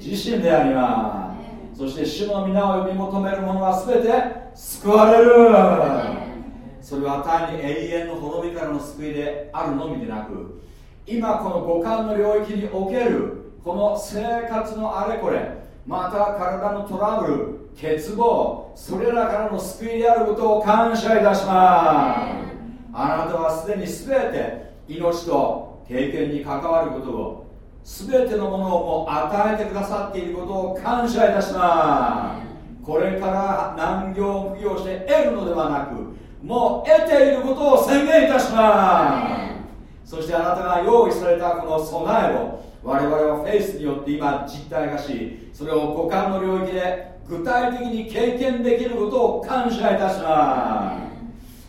自身であります。そして主の皆を呼び求める者は全て救われる。それは単に永遠の滅びからの救いであるのみでなく今この五感の領域におけるこの生活のあれこれまた体のトラブル欠乏それらからの救いであることを感謝いたします。あなたはすでに全て命と経験に関わることを全てのものをもう与えてくださっていることを感謝いたします。これから難行苦行して得るのではなくもう得ていることを宣言いたします。そしてあなたが用意されたこの備えを我々はフェイスによって今実体化しそれを五感の領域で具体的に経験できることを感謝いたします。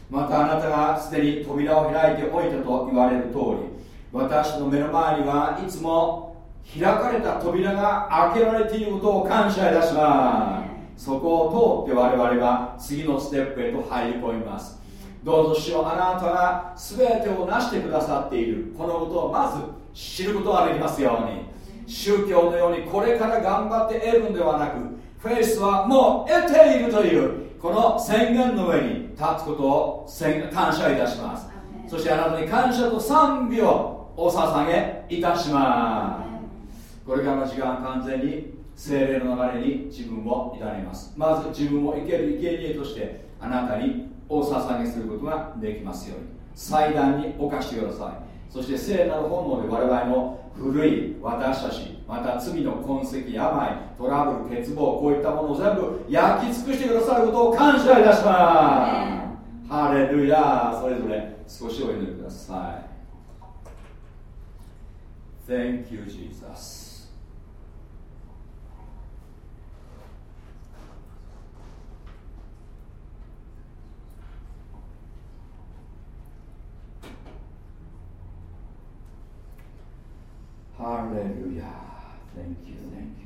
またあなたがすでに扉を開いておいたと言われる通り私の目の前にはいつも開かれた扉が開けられていることを感謝いたします。そこををで我々は次のステップへと入り込みます。どうぞ主よあなたが全てを成してくださっている。このことをまず知ることができますように。宗教のようにこれから頑張って得るんではなくフェイスはもう得ているというこの宣言の上に立つことを感謝いたします。そしてあなたに感謝と賛美をお捧げいたしますこれからの時間完全に精霊の流れに自分を委ねますまず自分を生ける生贄としてあなたにお捧げすることができますように祭壇に犯してくださいそして聖なる本能で我々の古い私たちまた罪の。痕跡病トラブル欠乏こういったものを全部焼き尽くしてくださることを感謝いたします。ハレルヤそれぞれ少しお祈りください。Thank you, Jesus. Hallelujah. Thank you, thank you,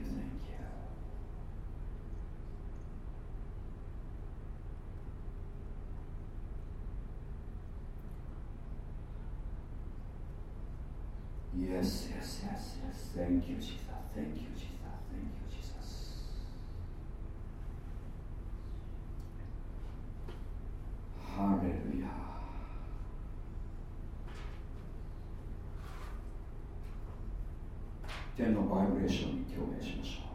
Yes, yes, yes, yes. Thank you, Jesus. Thank you, Jesus. Thank you, Jesus. Hallelujah. 天のバイブレーションに共鳴しましょう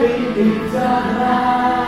baby, darling.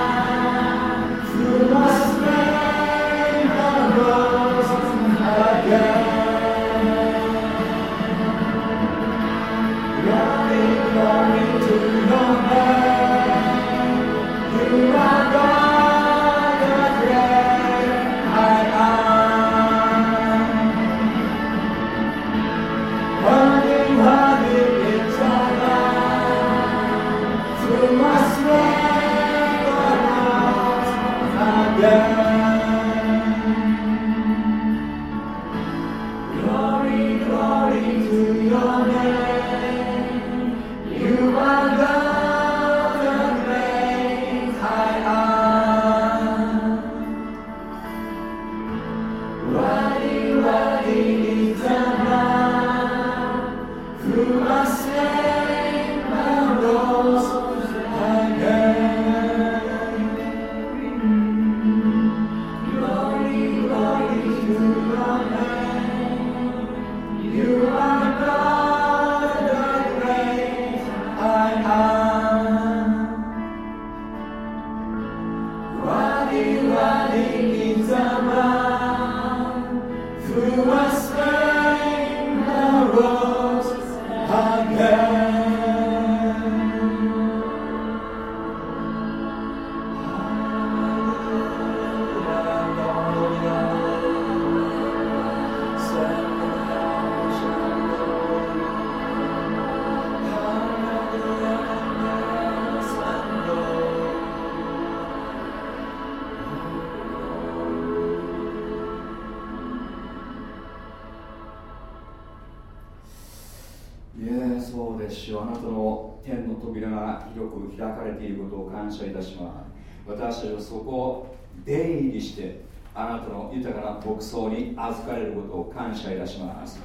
牧草に預かれることを感謝いたします。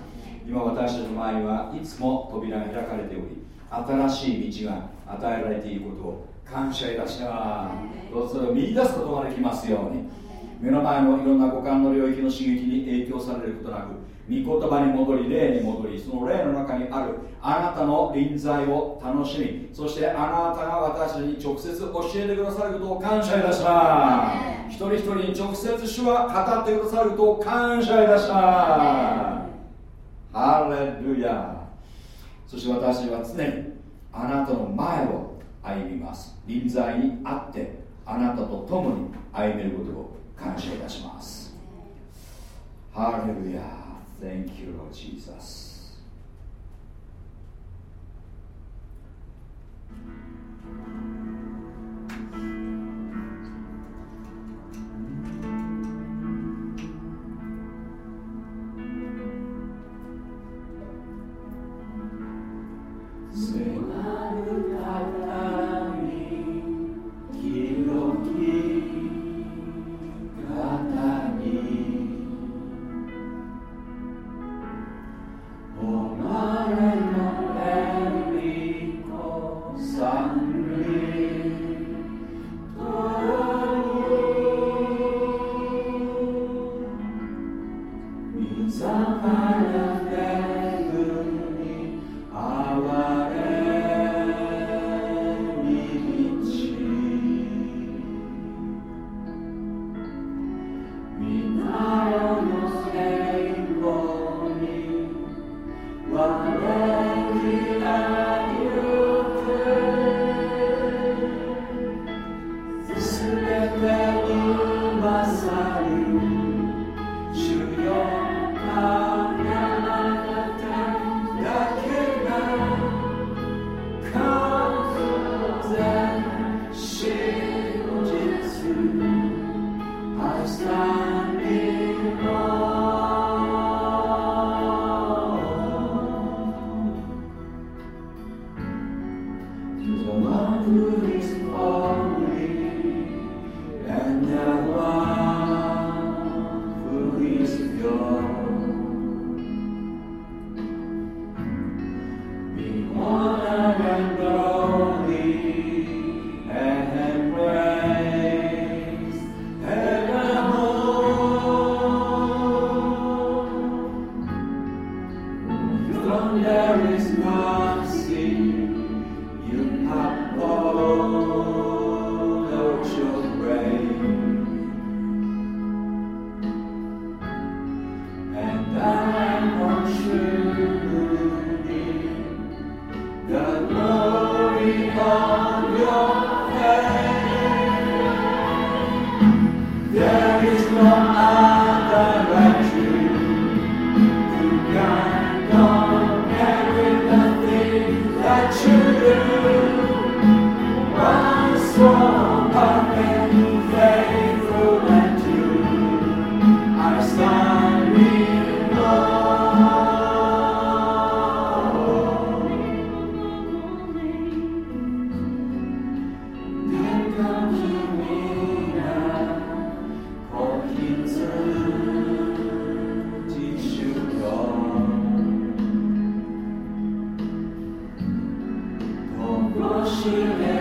今私たちの前にはいつも扉が開かれており新しい道が与えられていることを感謝いたします。どうぞれを見出すことができますように。目の前のいろんな五感の領域の刺激に影響されることなく言葉に戻り霊に戻りその霊の中にあるあなたの臨在を楽しみそしてあなたが私に直接教えてくださることを感謝いたします、一人一人に直接主は語ってくださることを感謝いたします。ハレルヤ。そして私は常にあなたの前を歩みます。臨在にあってあなたと共に歩めることを感謝いたします。ハレルヤ。Thank you, Lord Jesus. しれ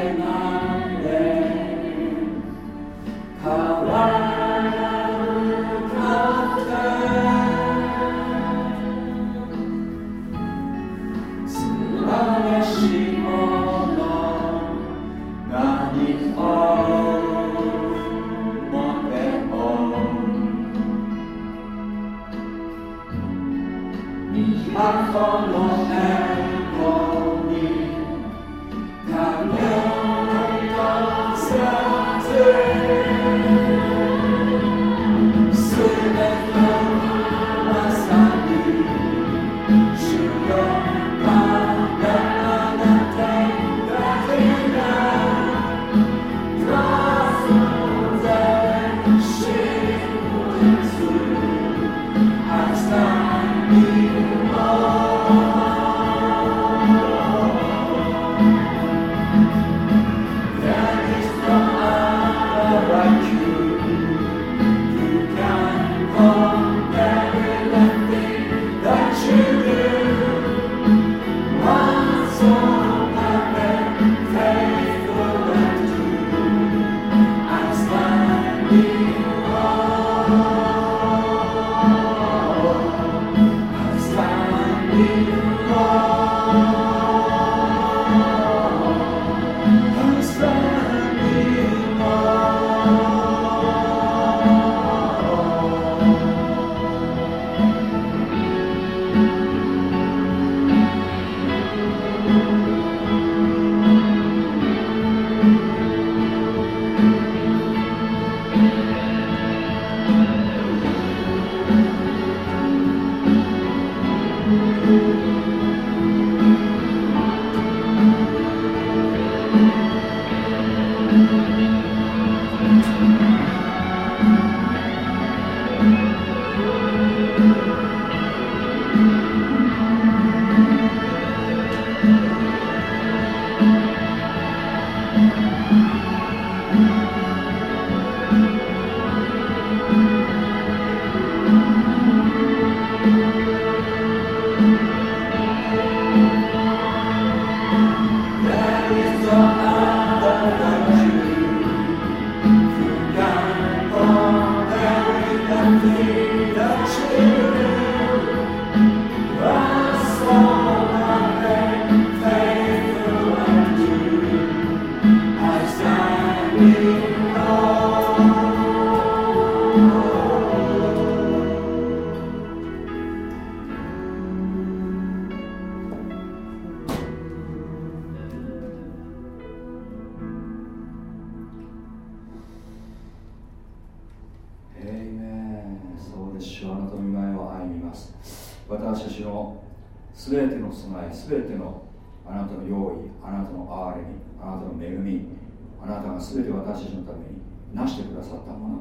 全て私たちのためになしてくださったもの。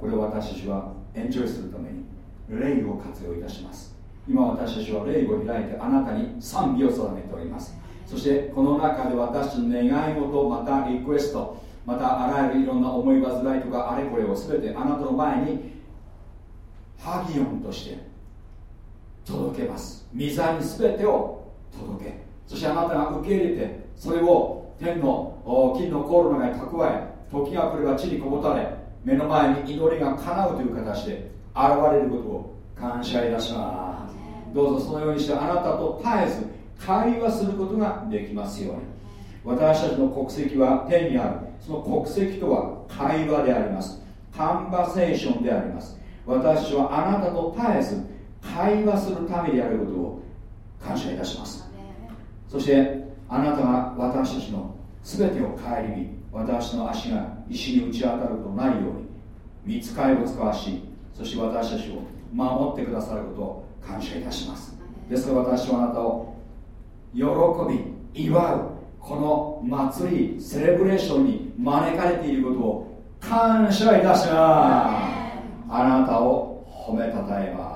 これを私たちはエンジョイするために霊を活用いたします。今私たちは霊を開いてあなたに賛美を定めております。そしてこの中で私の願い事またリクエストまたあらゆるいろんな思い煩いとかあれこれを全てあなたの前にハギオンとして届けます。御座に全てを届け。そしてあなたが受け入れてそれを天の金のコロナに蓄え時が来れば地にこぼたれ目の前に祈りが叶うという形で現れることを感謝いたします。どうぞそのようにしてあなたと絶えず会話することができますように。私たちの国籍は天にあるその国籍とは会話であります。カンバセーションであります。私はあなたと絶えず会話するためであることを感謝いたします。そしてあなたが私たちの全てを顧み私の足が石に打ち当たることないように見つかりを使わしそして私たちを守ってくださることを感謝いたします。ですから私はあなたを喜び祝うこの祭りセレブレーションに招かれていることを感謝いたします。あなたを褒めたたえます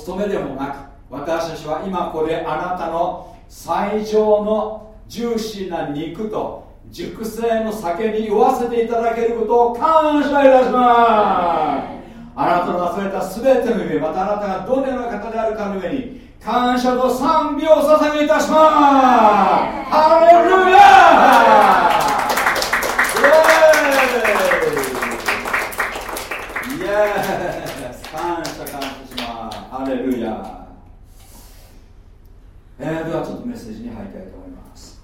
務めでもなく私たちは今ここであなたの最上のジューシーな肉と熟成の酒に酔わせていただけることを感謝いたします。あなたのなされた全ての夢またあなたがどのような方であるかの上に感謝と賛美を捧げいたします。ハレルヤイエス感謝感謝しますハレルヤえー、ではちょっとメッセージに入りたいと思います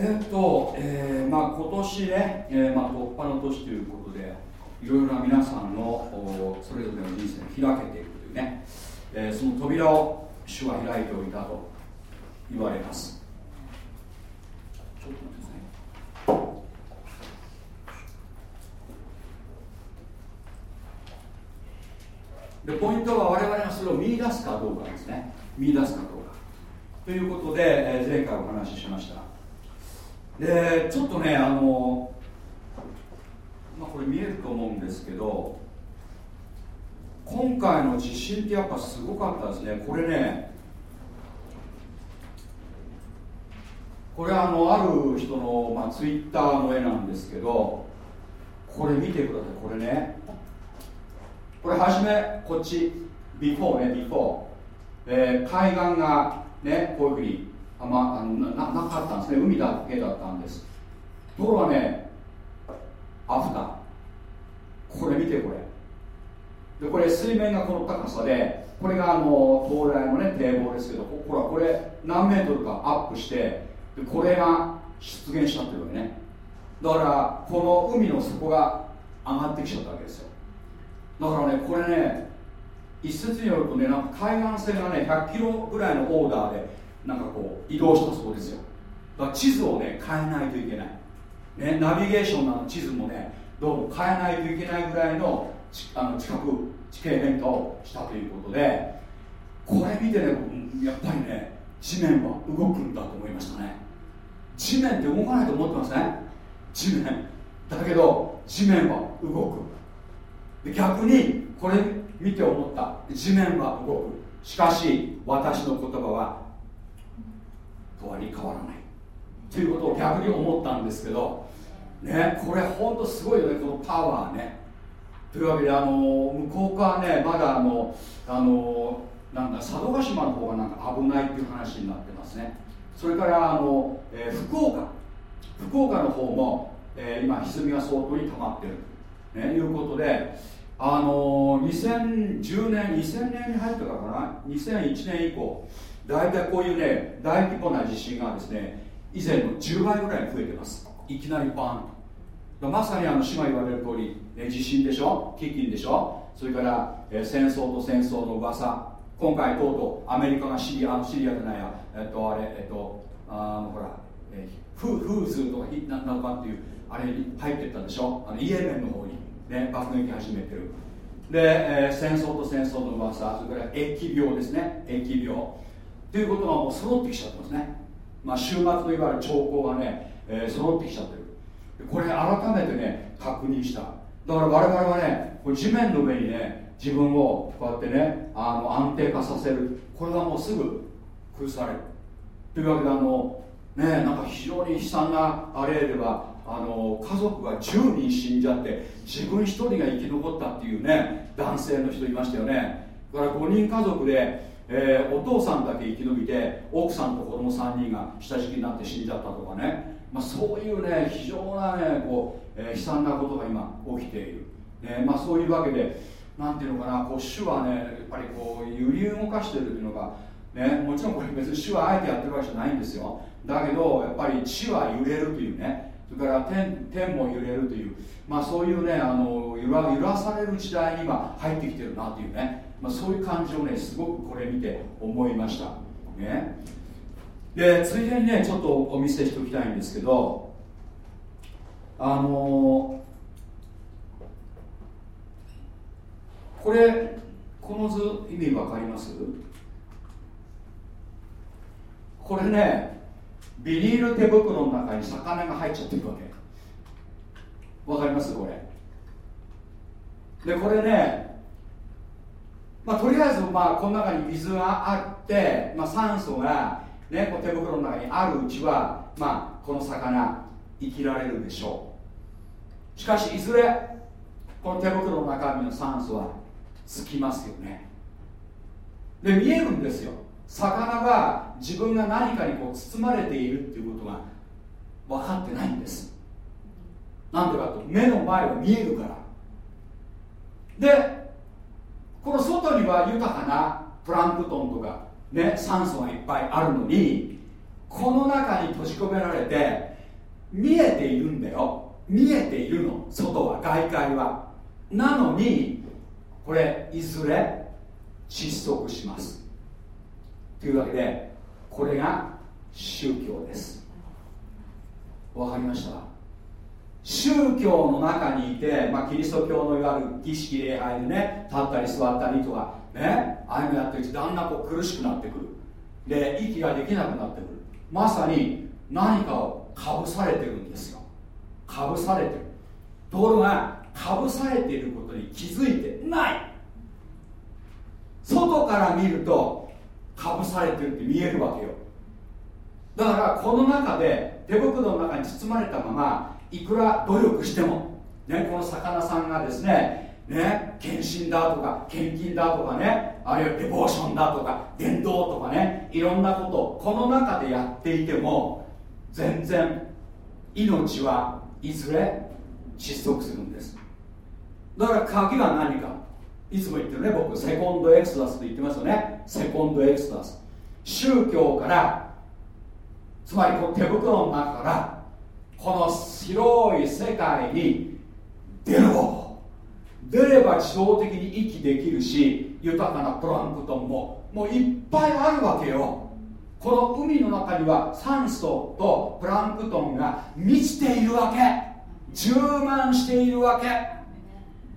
えっと、えー、まあ今年ね、えー、まあ突破の年ということでいろいろな皆さんのそれぞれの人生を開けていくというね、えー、その扉を主は開いておいたと言われます。ちょっと待ってください。でポイントは我々がそれを見出すかどうかですね。見出すかどうか。ということで、えー、前回お話ししました。でちょっとねあの、まあ、これ見えると思うんですけど今回の地震ってやっぱすごかったですね。これねこれあのある人の、ツイッターの絵なんですけどこれ見てくださいこれね。これ初めこっちビフォーねビフォー、えー、海岸がねこういうふうにあまあのななかったんですね。海だけだったんです。ところがねアフター。これ見てこれ。でこれ水面がこの高さでこれがあの東大のね堤防ですけどほらこれ何メートルかアップしてでこれが出現しちゃってるわけね。だからこの海の底が上がってきちゃったわけですよ。だからねこれね一説によるとねなんか海岸線がね100キロぐらいのオーダーでなんかこう移動したそうですよ。だから地図をね変えないといけない、ね、ナビゲーションの地図もねどうも変えないといけないぐらいのあの近く地形変化をしたということでこれ見てねやっぱりね地面は動くんだと思いましたね。地面って動かないと思ってますね地面。だけど地面は動く。逆にこれ見て思った。地面は動く。しかし私の言葉はとわり変わらない。ということを逆に思ったんですけどねこれ本当すごいよね。このパワーね。というわけであの向こう側ねまだあのあのなんだ佐渡島の方がなんか危ないっていう話になってますね。それからあの、えー、福岡。福岡の方も、えー、今歪みが相当に溜まってる。と、ね、いうことであの2010年2000年に入ったからかな。2001年以降大体こういうね大規模な地震がですね以前の10倍ぐらい増えてます。いきなりバンと。まさにあの島言われる通り、ね、地震でしょ？飢饉でしょ？それから、えー、戦争と戦争の噂。今回とうとうアメリカがシリアのシリアじゃないや。えっとあれえっとあのほら、えー、フフーズとかななんかっていうあれに入ってったでしょ？あのイエメンの方にね爆撃始めてる。で、えー、戦争と戦争の噂それから疫病ですね。疫病。ということがもう揃ってきちゃってますね、まあ、週末といわれる兆候がね、えー、揃ってきちゃってる。これ改めてね確認した。だから我々はねこ地面の上にね自分をこうやってねあの安定化させる。これがもうすぐ崩される。というわけであのねなんか非常に悲惨な例ではあの家族が10人死んじゃって自分1人が生き残ったっていうね男性の人いましたよね。だから5人家族でえー、お父さんだけ生き延びて奥さんと子供3人が下敷きになって死んじゃったとかね、まあ、そういうね非常なねこう、えー、悲惨なことが今起きている、ねまあ、そういうわけでなんていうのかなこう主はねやっぱりこう揺り動かしてるっていうのが、ね、もちろんこれ別に主はあえてやってるわけじゃないんですよ。だけどやっぱり地は揺れるというね。それから天天も揺れるという、まあ、そういうねあの揺ら揺らされる時代に今入ってきてるなというね、まあ、そういう感じをねすごくこれ見て思いました。ね。でついでにねちょっとお見せしておきたいんですけどあのこれこの図意味わかります？これねビニール手袋の中に魚が入っちゃってるわけ。わかります？これ。でこれねまあとりあえずまあこの中に水があって、まあ、酸素がねこう手袋の中にあるうちはまあこの魚生きられるでしょう。しかしいずれこの手袋の中身の酸素は尽きますよね。で見えるんですよ。魚は自分が何かにこう包まれているっていうことが分かってないんです。なんでかと目の前は見えるから。でこの外には豊かなプランクトンとか、ね、酸素がいっぱいあるのにこの中に閉じ込められて見えているんだよ。見えているの。外は。外界は。なのにこれいずれ窒息します。というわけでこれが宗教です。わかりました？宗教の中にいて、まあ、キリスト教のいわゆる儀式礼拝でね立ったり座ったりとかねああいうのやってるうちだんだんこう苦しくなってくる。で息ができなくなってくる。まさに何かをかぶされてるんですよ。かぶされてる。ところがかぶされていることに気づいてない。外から見るとかぶされてるって見えるわけよ。だからこの中で手袋の中に包まれたままいくら努力しても、ね、この魚さんがですねね献身だとか献金だとかねあるいはデボーションだとか伝道とかねいろんなことをこの中でやっていても全然命はいずれ窒息するんです。だから鍵は何か。いつも言ってるね僕セコンドエクソダスって言ってますよね。セコンドエクソダス。宗教からつまりこの手袋の中からこの広い世界に出ろ出れば自動的に息できるし豊かなプランクトンももういっぱいあるわけよ。この海の中には酸素とプランクトンが満ちているわけ。充満しているわけ。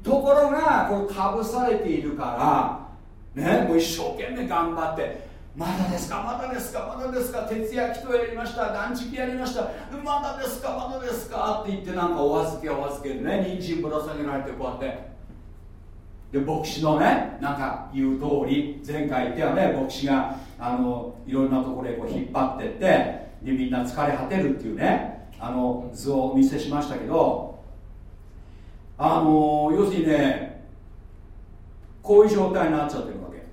ところがこれかぶされているからねもう一生懸命頑張ってまだですかまだですかまだですか徹夜祈祷やりました断食やりましたまだですかまだですかって言ってなんかお預けお預けでね人参ぶら下げられてこうやって。で牧師のねなんか言う通り前回言ってはね牧師があのいろんなところへこう引っ張ってってでみんな疲れ果てるっていうねあの図をお見せしましたけどあの要するにねこういう状態になっちゃってるわけ。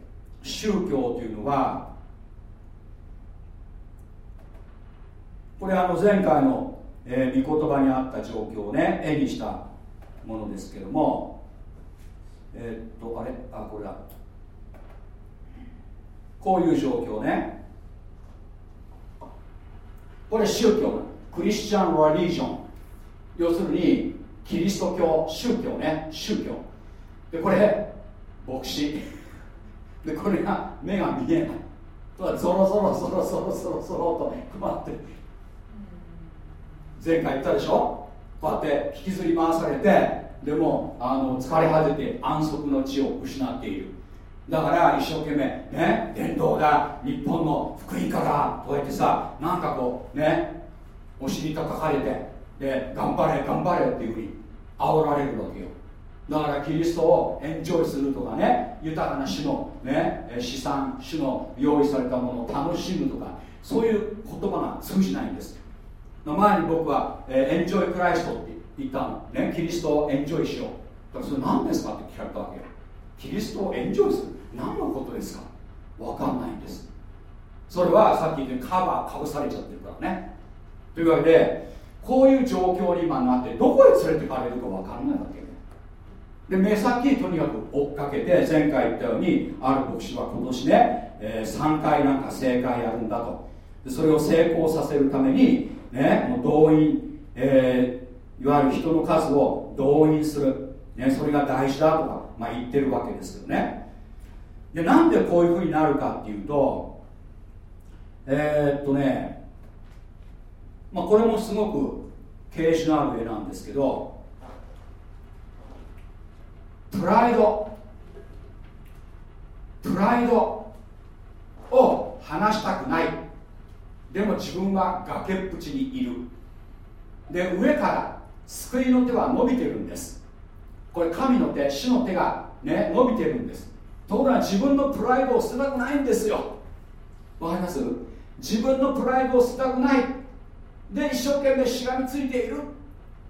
宗教というのはこれあの前回の、えー、御言葉にあった状況をね絵にしたものですけどもえー、っとあれ？あこれだ。こういう状況ね。これ宗教クリスチャン・ラリージョン要するにキリスト教宗教ね。宗教。でこれ牧師。でこれが目が見えない。とゾロゾロゾロゾロゾロゾロと配って。前回言ったでしょ？こうやって引きずり回されてでもあの疲れ果てて安息の地を失っている。だから一生懸命ね伝道だ。日本の福音家だ。こうやってさなんかこうねお尻叩かれてで頑張れ頑張れっていうふうに煽られるわけよ。だからキリストをエンジョイするとかね豊かな種の、ね、資産種の用意されたものを楽しむとかそういう言葉が通じないんです。前に僕は、え、エンジョイクライストって言ったの、ね、キリストをエンジョイしよう。だからそれ何ですかって聞かれたわけよ。キリストをエンジョイする。何のことですか？分かんないんです。それはさっき言ったようにカバーかぶされちゃってるからね。というわけでこういう状況に今なってどこへ連れてかれるか分かんないわけで目先とにかく追っかけて前回言ったようにある牧師は今年ね、えー、3回なんか正解やるんだと。でそれを成功させるためにねもう動員、えー、いわゆる人の数を動員する、ね、それが大事だとか、まあ、言ってるわけですけどね。でなんでこういうふうになるかっていうとえー、っとねまあこれもすごく形式のある絵なんですけどプライドプライドを話したくない。でも自分は崖っぷちにいる。で上から救いの手は伸びてるんです。これ神の手主の手がね伸びてるんです。ところが自分のプライドを捨てたくないんですよ。わかります？自分のプライドを捨てたくない。で一生懸命しがみついている。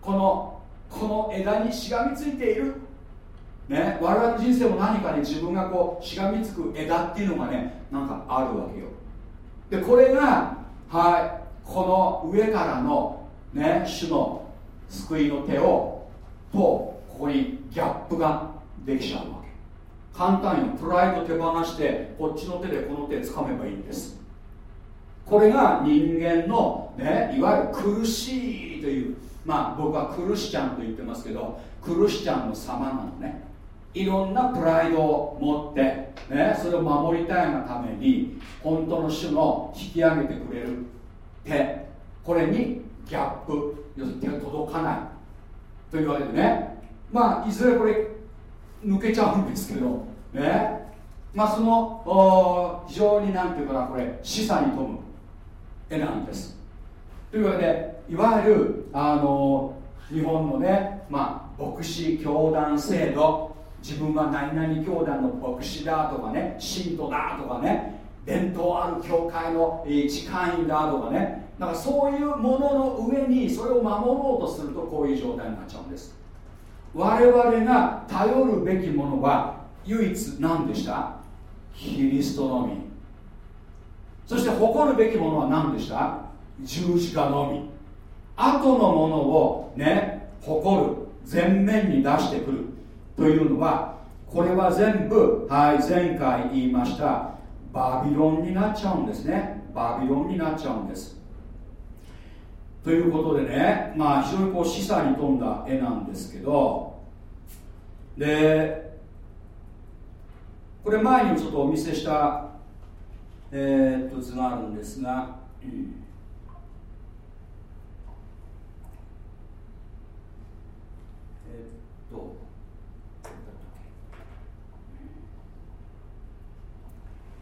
このこの枝にしがみついている。ね、我々の人生も何かに自分がこうしがみつく枝っていうのがねなんかあるわけよ。でこれがはいこの上からのね主の救いの手をとここにギャップができちゃうわけ。簡単にプライド手放してこっちの手でこの手掴めばいいんです。これが人間の、ね、いわゆる苦しいというまあ僕は苦しちゃんと言ってますけど苦しちゃんの様なのね。いろんなプライドを持って、ね、それを守りたいがために本当の主の引き上げてくれる手これにギャップ要するに手が届かないというわけでね。まあいずれこれ抜けちゃうんですけどね。まあその非常になんていうかなこれ示唆に富む。絵なんです。というわけでいわゆるあの日本のね、まあ、牧師教団制度。自分は何々教団の牧師だとかね信徒だとかね伝統ある教会の一会員だとかね。なんかそういうものの上にそれを守ろうとするとこういう状態になっちゃうんです。我々が頼るべきものは唯一何でした？キリストのみ。そして誇るべきものは何でした？十字架のみ。後のものをね誇る前面に出してくる。というのはこれは全部、はい、前回言いましたバビロンになっちゃうんですね。バビロンになっちゃうんです。ということでね、まあ、非常にこう示唆に富んだ絵なんですけどでこれ前にちょっとお見せした、えー、っと図があるんですが、うん。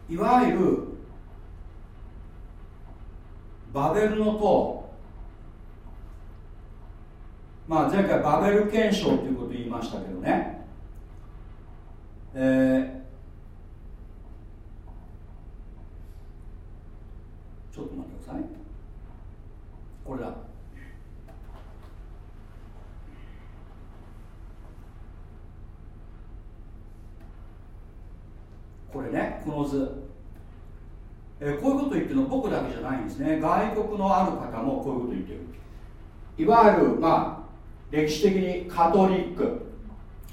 いわゆるバベルの塔。まあ前回バベル憲章ということを言いましたけどね。えー、ちょっと待ってくださいこれだこれねこの図、えー、こういうこと言ってるのは僕だけじゃないんですね。外国のある方もこういうこと言ってる。いわゆるまあ歴史的にカトリック。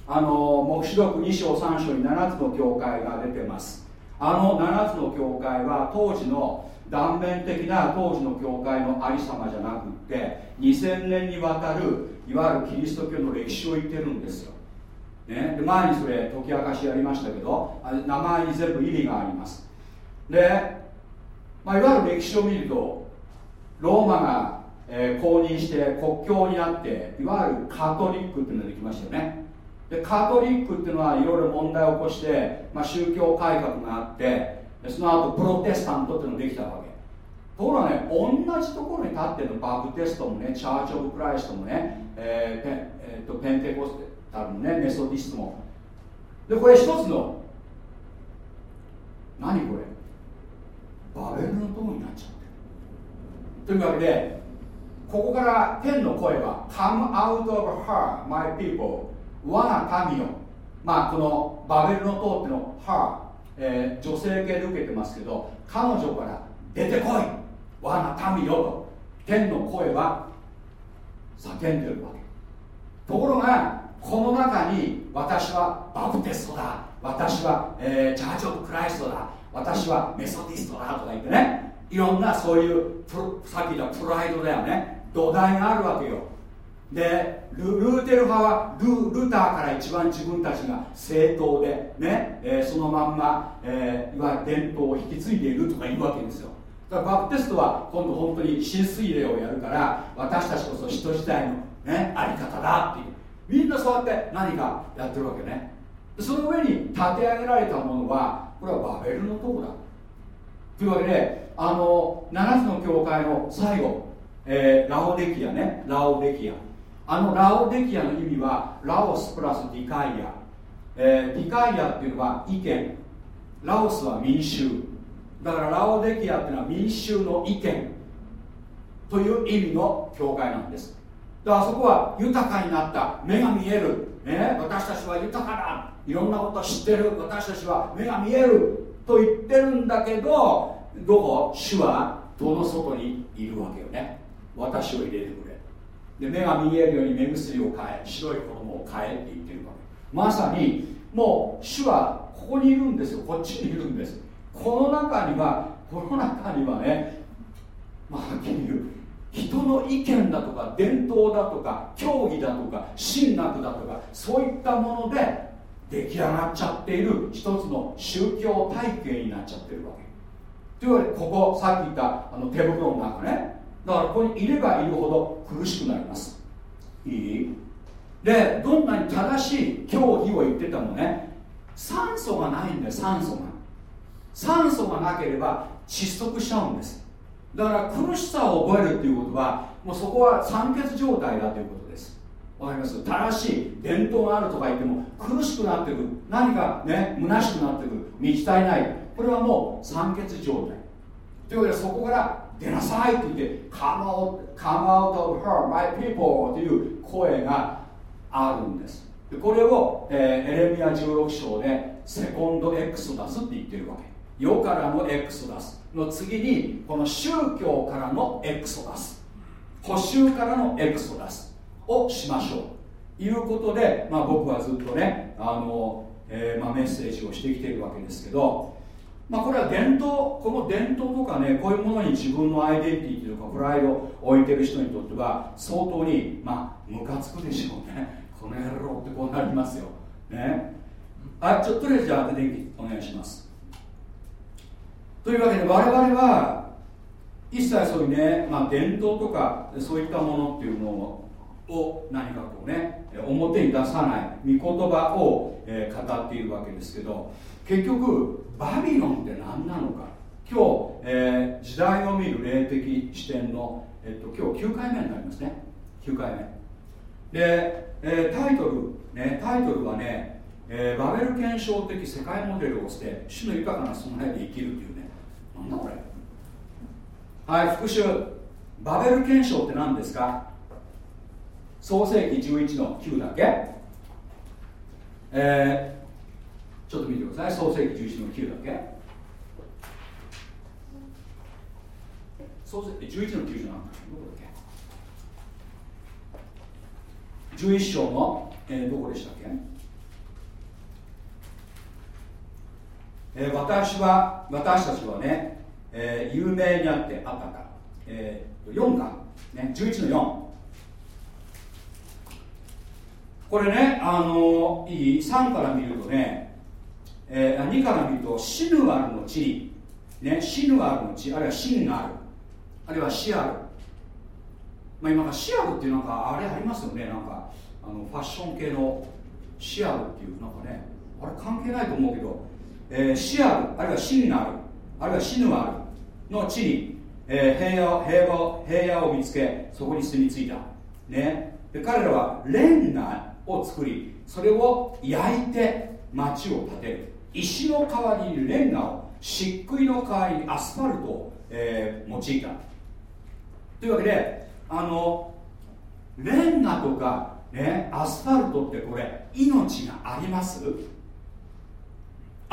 あの黙示録2章3章に7つの教会が出てます。あの7つの教会は当時の断面的な当時の教会のありさまじゃなくって2000年にわたるいわゆるキリスト教の歴史を言ってるんですよ。ね、で前にそれ解き明かしやりましたけどあ名前に全部意味があります。で、まあ、いわゆる歴史を見るとローマが、えー、公認して国境になっていわゆるカトリックっていうのができましたよね。でカトリックっていうのはいろいろ問題を起こして、まあ、宗教改革があってその後プロテスタントっていうのができたわけ。ところがね同じところに立ってるのバプテストもねチャーチ・オブ・クライストもね、えーペえーとペンテコステ多分ねメソディストも。でこれ一つの何これ？バベルの塔になっちゃってる。というわけでここから天の声は Come out of her, my people. 我が民よまあこのバベルの塔っての her、えー、女性系で受けてますけど彼女から出てこい。我が民よと。天の声は叫んでるわけ。ところがこの中に私はバプテストだ。私は、えー、チャーチオブクライストだ。私はメソディストだとか言ってね。いろんなそういうさっき言ったプライドだよね。土台があるわけよ。でルーテル派はルルターから一番自分たちが正当でね、えー、そのまんま、えー、いわゆる伝統を引き継いでいるとか言うわけですよ。だからバプテストは今度本当に浸水礼をやるから私たちこそ人時代の、ね、あり方だっていうみんなそうやって何かやってるわけね。その上に立て上げられたものはこれはバベルの塔だ。というわけであの7つの教会の最後、えー、ラオデキアね。ラオデキア。あのラオデキアの意味はラオスプラスディカイア、えー、ディカイアっていうのは意見。ラオスは民衆。だからラオデキアっていうのは民衆の意見。という意味の教会なんです。だからそこは豊かになった。目が見える、ね、私たちは豊かだ。いろんなこと知ってる。私たちは目が見える。と言ってるんだけどどこ？主は戸の外にいるわけよね。私を入れてくれ。で目が見えるように目薬を変え白い衣を変えって言ってるわけ。まさにもう主はここにいるんですよ。こっちにいるんです。この中にはこの中にはねまあはっきり言う。人の意見だとか伝統だとか教義だとか神学だとかそういったもので出来上がっちゃっている一つの宗教体系になっちゃってるわけ。というわけでここさっき言ったあの手袋の中ね。だからここにいればいるほど苦しくなります。いい？でどんなに正しい教義を言っててもね酸素がないんだよ酸素が。酸素がなければ窒息しちゃうんです。だから苦しさを覚えるっていうことはもうそこは酸欠状態だということです。わかります？正しい伝統があるとか言っても苦しくなってくる。何かね虚しくなってくる。満ち足りないこれはもう酸欠状態。というわけでそこから出なさいって言って come out, come out of her, my people という声があるんです。これを、えー、エレミア16章でセコンドエクソダスって言ってるわけ。世からのエクソダスの次にこの宗教からのエクソダス補修からのエクソダスをしましょう。ということで、まあ、僕はずっとねあの、えー、まあ、メッセージをしてきているわけですけど、まあ、これは伝統この伝統とかねこういうものに自分のアイデンティティとかプライドを置いてる人にとっては相当にまあムカつくでしょうね。この野郎ってこうなりますよ。ね。あちょっとりあえずじゃあ電気お願いします。というわけで我々は一切そういうね、まあ、伝統とかそういったものっていうものを何かこうね表に出さない御言葉を、え、語っているわけですけど結局バビロンって何なのか。今日、えー、時代を見る霊的視点の、えっと、今日9回目になりますね。9回目。で、えー、タイトル、ね、タイトルはね、えー、バベル検証的世界モデルをして主の豊かな備えで生きるっていうんだこれ。はい復習バベル憲章って何ですか？創世紀11の9だけ？えー、ちょっと見てください。創世紀11の9だけ？創世紀11の9じゃなくてどこだっけ？11章の、えー、どこでしたっけ？えー、私は私たちはね、えー、有名にあってあったか、えー、4か、ね、11の4これねあのいい？3から見るとね、えー、2から見るとシヌアルの地ね、シヌアルの地あるいはシンがある。あるいはシアルまあ今シアルっていうなんかあれありますよね。なんかあのファッション系のシアルっていうなんかねあれ関係ないと思うけど。えー、シアルあるいはシンナルあるいはシヌアルの地に、えー、平和平和平野を見つけそこに住み着いた、ね、で彼らはレンガを作りそれを焼いて町を建てる石の代わりにレンガを漆喰の代わりにアスファルトを、えー、用いた。というわけであのレンガとか、ね、アスファルトってこれ命があります？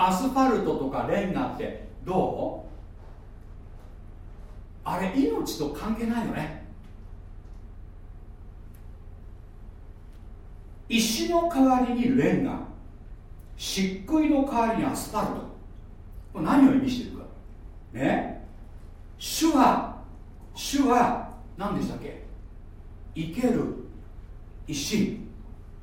アスファルトとかレンガってどう？あれ命と関係ないよね。石の代わりにレンガ。漆喰の代わりにアスファルト。これ何を意味してるか。ね？主は主は何でしたっけ？生ける。石。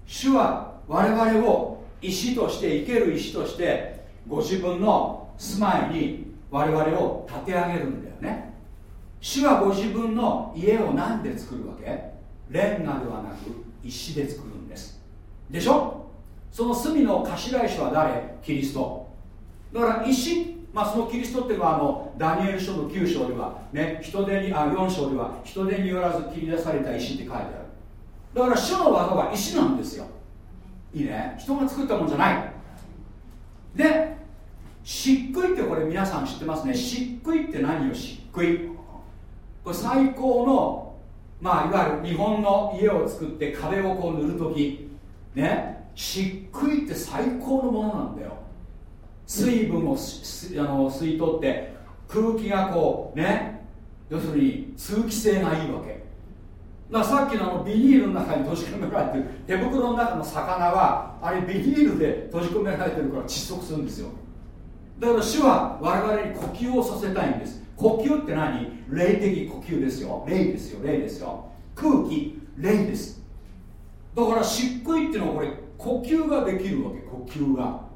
主は我々を石として生ける石としてご自分の住まいに我々を立て上げるんだよね。主はご自分の家を何で作るわけ？レンガではなく石で作るんです。でしょ？その隅の頭石は誰？キリスト。だから石まあそのキリストっていうのはあのダニエル書の9章ではね人手にあ4章では人手によらず切り出された石って書いてある。だから主の技は石なんですよ。いいね。人が作ったもんじゃない。で漆喰ってこれ皆さん知ってますね。漆喰って何よ漆喰これ最高のまあいわゆる日本の家を作って壁をこう塗るときね漆喰って最高のものなんだよ。水分をあの吸い取って空気がこうね。要するに通気性がいいわけ。ださっきのあのビニールの中に閉じ込められてる手袋の中の魚はあれビニールで閉じ込められてるから窒息するんですよ。だから主は我々に呼吸をさせたいんです。呼吸って何？霊的呼吸ですよ。霊ですよ。霊ですよ。空気霊です。だから漆喰っていうのはこれ呼吸ができるわけ。呼吸が。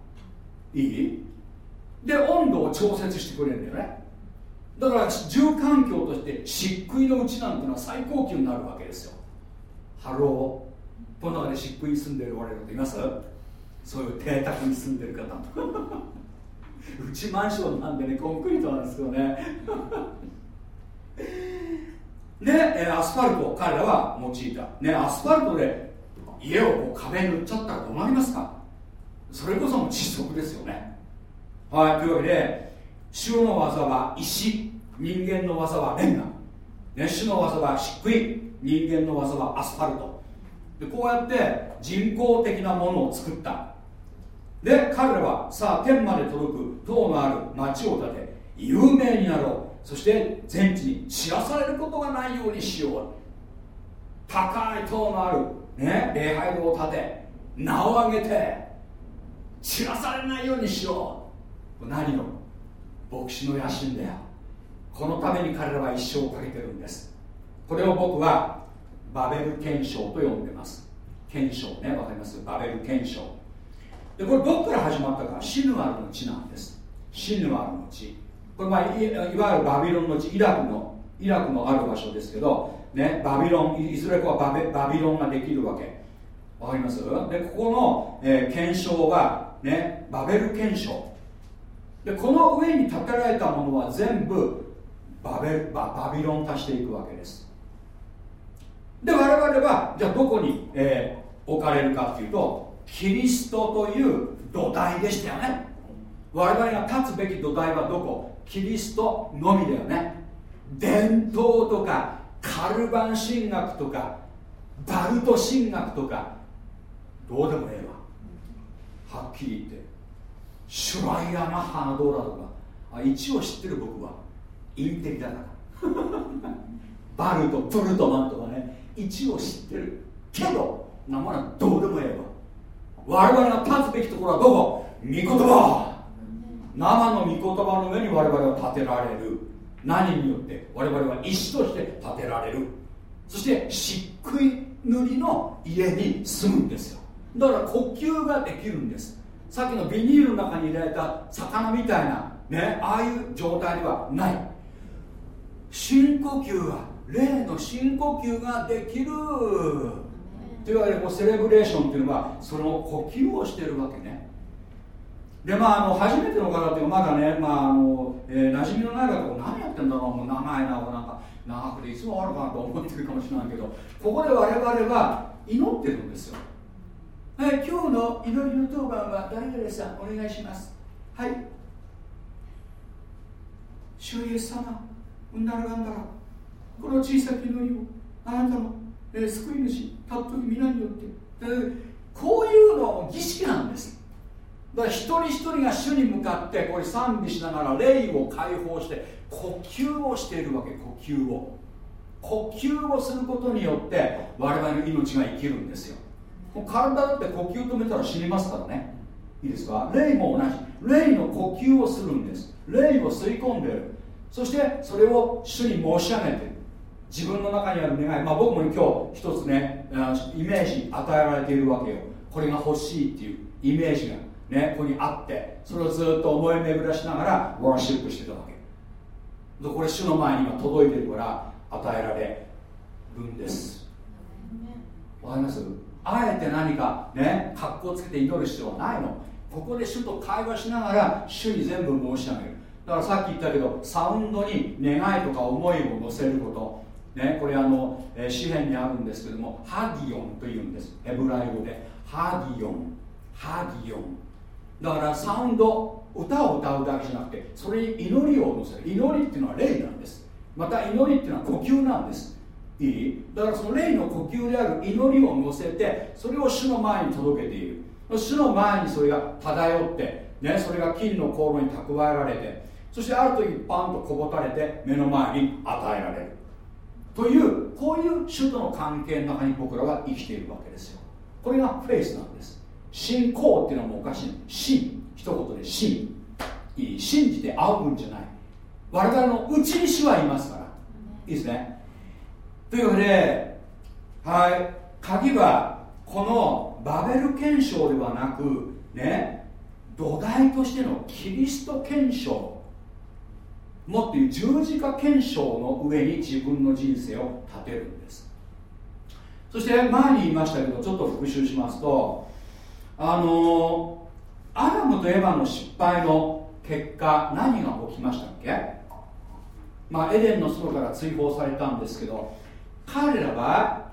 いい？で温度を調節してくれるんだよね。だから住環境として漆喰のうちなんてのは最高級になるわけですよ。 hello。この中で漆喰に住んでる我々といます？そういう邸宅に住んでる方。うちマンションなんでねコンクリートなんですけどねで アスファルト彼らは用いた、ね、アスファルトで家をこう壁塗っちゃったらどうなりますか？それこそも窒息ですよね。はいというわけで主の技は石人間の技はレンガ、ね、主の技は漆喰人間の技はアスファルト。でこうやって人工的なものを作った。で彼らはさあ天まで届く塔のある町を建て有名になろう。そして全地に知らされることがないようにしよう。高い塔のある、ね、礼拝堂を建て名を上げて知らされないようにしよう。何を牧師の野心だよ。このために彼らは一生をかけてるんです。これを僕はバベル憲章と呼んでます。憲章ねわかります？バベル憲章でこれどこから始まったかシヌアルの地なんです。シヌアルの地。これ、まあ、いわゆるバビロンの地イラクのイラクのある場所ですけど、ね、バビロンいずれかはバベバビロンができるわけ。わかります？でここの、えー、検証は、ね、バベル検証。でこの上に建てられたものは全部バベババビロン化していくわけです。で我々はじゃあどこに、えー、置かれるかっていうとキリストという土台でしたよね。我々が立つべき土台はどこ？キリストのみだよね。伝統とかカルバン神学とかバルト神学とかどうでもええわ。はっきり言って。シュライア・マハのどうだとか。あ一応知ってる僕は。インテリだから。バルトプルトマンとかね。一応知ってる。けどなものはどうでもええわ。我々が立つべきところはどこ？御言葉。生の御言葉の上に我々は立てられる。何によって我々は石として立てられる。そして漆喰塗りの家に住むんですよ。だから呼吸ができるんです。さっきのビニールの中に入れられた魚みたいなねああいう状態ではない。深呼吸が霊の深呼吸ができる。というわけでこうセレブレーションっていうのはその呼吸をしてるわけね。でまああの初めての方っていうのはまだね、まああのえー、馴染みのない方何やってんだろうもう長いななんか長くていつもあるかなと思ってるかもしれないけどここで我々は祈ってるんですよ。はい、今日の祈りの当番は誰々さんお願いします。はい。主イエス様うんだらがんだらこの小さき祈りをあなたのえー、救い主尊き皆によって。こういうの儀式なんです。だから一人一人が主に向かってこれ賛美しながら霊を解放して呼吸をしているわけ呼吸を。呼吸をすることによって我々の命が生きるんですよ。体だって呼吸止めたら死にますからね。いいですか？霊も同じ。霊の呼吸をするんです。霊を吸い込んでる。そしてそれを主に申し上げてる。自分の中にある願い、まあ、僕も今日一つねイメージ与えられているわけよ。これが欲しいっていうイメージがねここにあってそれをずっと思い巡らしながらワーシップしてたわけ。でこれ主の前に今届いてるから与えられるんです。わかります？あえて何かね格好つけて祈る必要はないの。ここで主と会話しながら主に全部申し上げる。だからさっき言ったけどサウンドに願いとか思いを乗せること。ねこれあの、えー、詩篇にあるんですけどもハギオンというんです。エブライ語で。ハギオン。ハギオン。だからサウンド歌を歌うだけじゃなくてそれに祈りを乗せる。祈りっていうのは霊なんです。また祈りっていうのは呼吸なんです。いい？だからその霊の呼吸である祈りを乗せてそれを主の前に届けている。主の前にそれが漂って、ね、それが金の香炉に蓄えられてそしてある時パンとこぼたれて目の前に与えられる。というこういう主との関係の中に僕らは生きているわけですよ。これがフェイスなんです。信仰っていうのはもうおかしい。信一言で信いい。信じて会うんじゃない。我々のうちに主はいますから。いいですね。というわけではい。鍵はこのバベル憲章ではなくね土台としてのキリスト憲章もっと言う十字架憲章の上に自分の人生を立てるんです。そして前に言いましたけどちょっと復習しますとあのアダムとエヴァの失敗の結果何が起きましたっけ？まあエデンの外から追放されたんですけど彼らは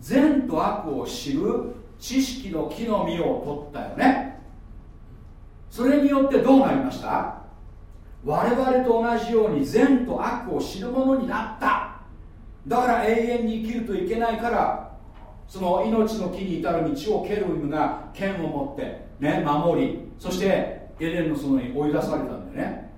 善と悪を知る知識の木の実を取ったよね。それによってどうなりました？我々と同じように善と悪を知るものになった。だから永遠に生きるといけないからその命の木に至る道をケルビムが剣を持ってね守りそしてエデンの園に追い出されたんだよね。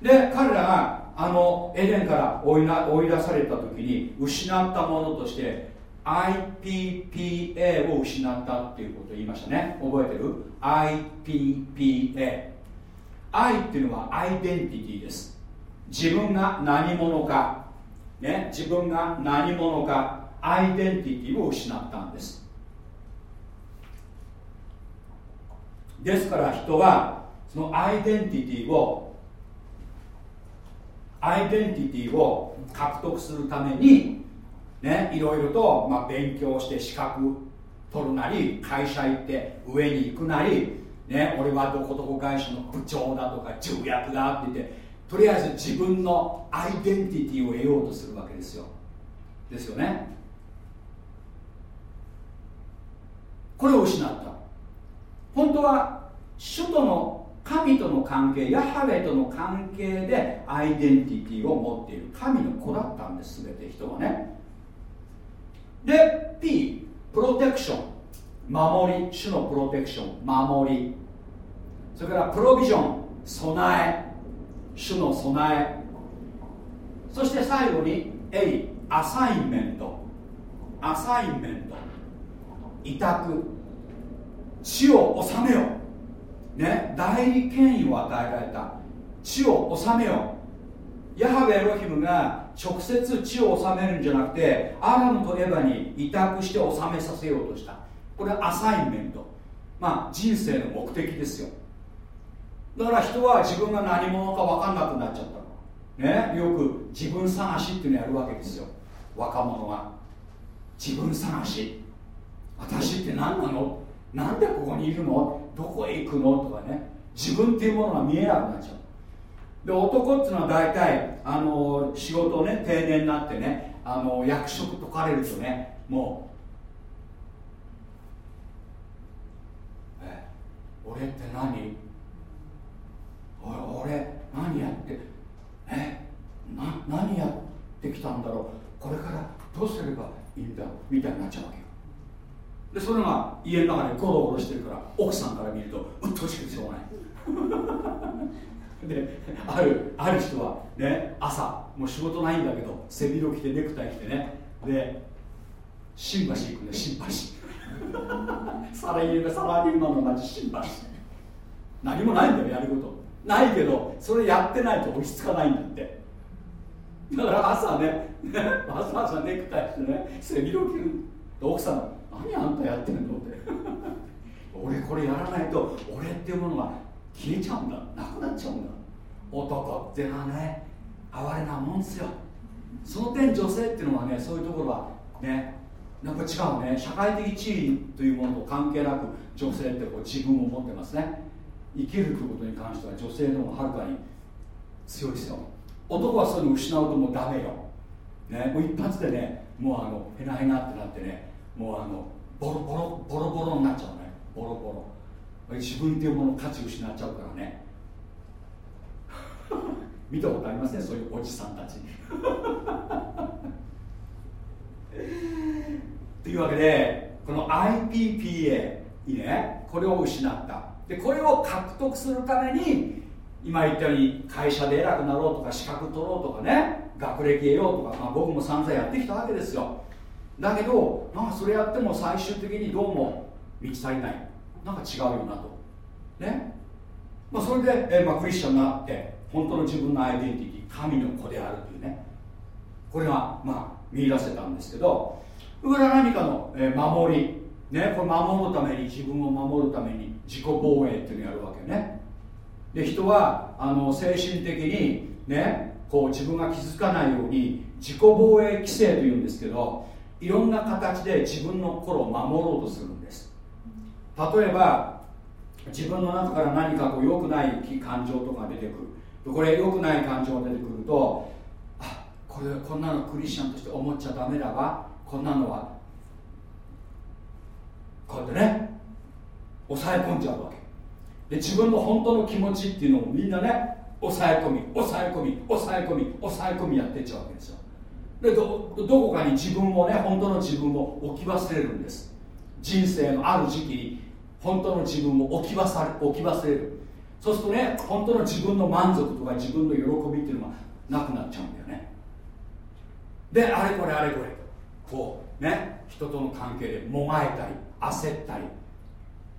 で彼らがあのエデンから追いな追い出された時に失ったものとして IPPA を失ったっていうことを言いましたね。覚えてる？IPPA 愛っていうのはアイデンティティです。自分が何者か、ね、自分が何者かアイデンティティを失ったんです。ですから人はそのアイデンティティをアイデンティティを獲得するためにねいろいろと、まあ、勉強して資格取るなり会社行って上に行くなりね、俺はどこどこ会社の部長だとか重役だって言ってとりあえず自分のアイデンティティを得ようとするわけですよ。ですよね。これを失った。本当は主との神との関係ヤハウェとの関係でアイデンティティを持っている。神の子だったんです全て人はね。で P プロテクション。守り主のプロテクション。守り。それからプロビジョン備え主の備え。そして最後に A アサインメント。アサインメント。委託。地を治めよ。ね代理権威を与えられた。地を治めよ。ヤハウェエロヒムが直接地を治めるんじゃなくてアラムとエヴァに委託して治めさせようとした。これはアサインメント。まあ人生の目的ですよ。だから人は自分が何者か分かんなくなっちゃった。ね？よく自分探しっていうのやるわけですよ。若者は。自分探し。私って何なの？なんでここにいるの？どこへ行くの？とかね。自分っていうものが見えなくなっちゃう。で男っていうのは大体あの仕事ね定年になってねあの役職解かれるとねもうえ俺って何？俺何やってえな何やってきたんだろうこれからどうすればいいんだみたいになっちゃうわけよ。でそれが家の中でゴロゴロしてるから奥さんから見るとうっとうしくてしょうがない。であるある人はね朝もう仕事ないんだけど背広着てネクタイ着てね。で新橋行くね新橋。サラリーマンの街新橋。何もないんだよやることないけどそれやってないと落ち着かないんだって。だから朝ね 朝朝ネクタイしてね背広着る。奥さん何あんたやってんのって。俺これやらないと俺っていうものが消えちゃうんだ。なくなっちゃうんだ。男ってのはね哀れなもんですよ。その点女性っていうのはねそういうところはねなんか違うね。社会的地位というものと関係なく女性ってこう自分を持ってますね。生きるということに関しては女性の方がはるかに強いですよ。男はそういうの失うともうダメよ、ね、もう一発でねもうあのへなへなってなってねもうあのボロボロボロボロになっちゃうね。ボロボロ。自分っていうもの価値失っちゃうからね。見たことありますねそういうおじさんたち。というわけでこの IPPA ね。これを失った。でこれを獲得するために今言ったように会社で偉くなろうとか資格取ろうとかね学歴得ようとか、まあ、僕も散々やってきたわけですよ。だけどなんかそれやっても最終的にどうも満ち足りない。なんか違うよなと。ね。まあ、それで、えまあ、クリスチャンになって本当の自分のアイデンティティ神の子であるというね。これがまあ見出せたんですけど裏何かの、え守り。ね。これ守るために自分を守るために自己防衛っていうのをやるわけね。で人はあの精神的にねこう自分が気づかないように自己防衛規制というんですけどいろんな形で自分の心を守ろうとするんです。例えば自分の中から何かこう良くない感情とか出てくる。これ良くない感情が出てくるとあこれこんなのクリスチャンとして思っちゃダメだわ。こんなのは。こうやってね抑え込んじゃうわけ。で自分の本当の気持ちっていうのをみんなね抑え込み抑え込み抑え込み抑え込みやってっちゃうわけですよ。でどこかに自分をね本当の自分を置き忘れるんです。人生のある時期に本当の自分を置き忘れ置き忘れる。そうするとね本当の自分の満足とか自分の喜びっていうのがなくなっちゃうんだよね。であれこれあれこれ。こうね人との関係でもがいたり焦ったり。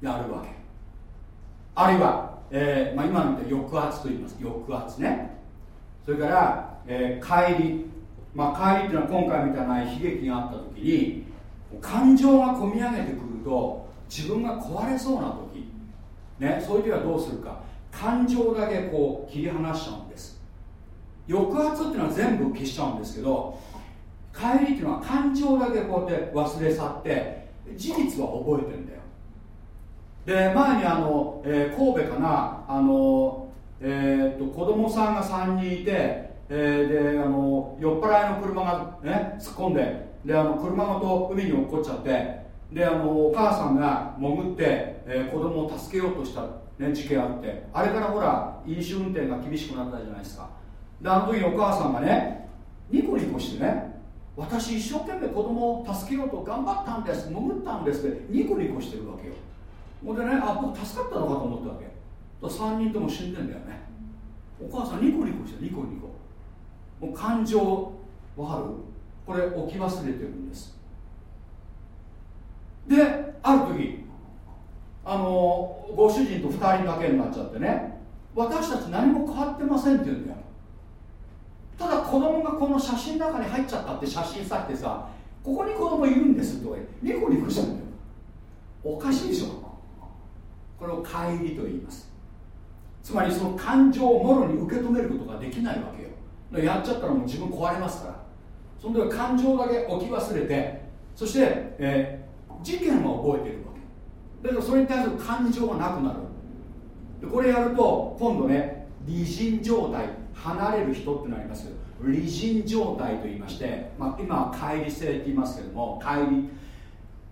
やるわけ。あるいは、えーまあ、今の抑圧と言います。抑圧ね。それから、えー、帰り。まあ帰りっていうのは今回みたいな悲劇があった時に感情が込み上げてくると自分が壊れそうな時。ねそういう時はどうするか。感情だけこう切り離しちゃうんです。抑圧っていうのは全部消しちゃうんですけど帰りっていうのは感情だけこうやって忘れ去って事実は覚えてるんで前にあの、えー、神戸かなあの、えー、っと子供さんが3人いて、えー、であの酔っ払いの車が、ね、突っ込んでであの車ごと海に落っこっちゃってであのお母さんが潜って、えー、子供を助けようとした、ね、事件あってあれからほら飲酒運転が厳しくなったじゃないですか。であの時お母さんがねニコニコしてね私一生懸命子供を助けようと頑張ったんです潜ったんですってニコニコしてるわけよ。ほんでねあ僕助かったのかと思ったわけ。3人とも死んでんだよね。お母さんニコニコしてニコニコ。もう感情わかる。これ置き忘れてるんです。である時あのご主人と2人だけになっちゃってね私たち何も変わってませんって言うんだよ。ただ子供がこの写真の中に入っちゃったって写真さってさここに子供いるんですとニコニコしてるんだよ。おかしいでしょ。これを乖離と言います。つまりその感情をもろに受け止めることができないわけよ。やっちゃったらもう自分壊れますから。その時は感情だけ置き忘れてそして、えー、事件は覚えてるわけ。だけどそれに対する感情がなくなる。でこれやると今度ね離人状態離れる人ってのあります。離人状態と言いまして、まあ、今は乖離性って言いますけども乖離。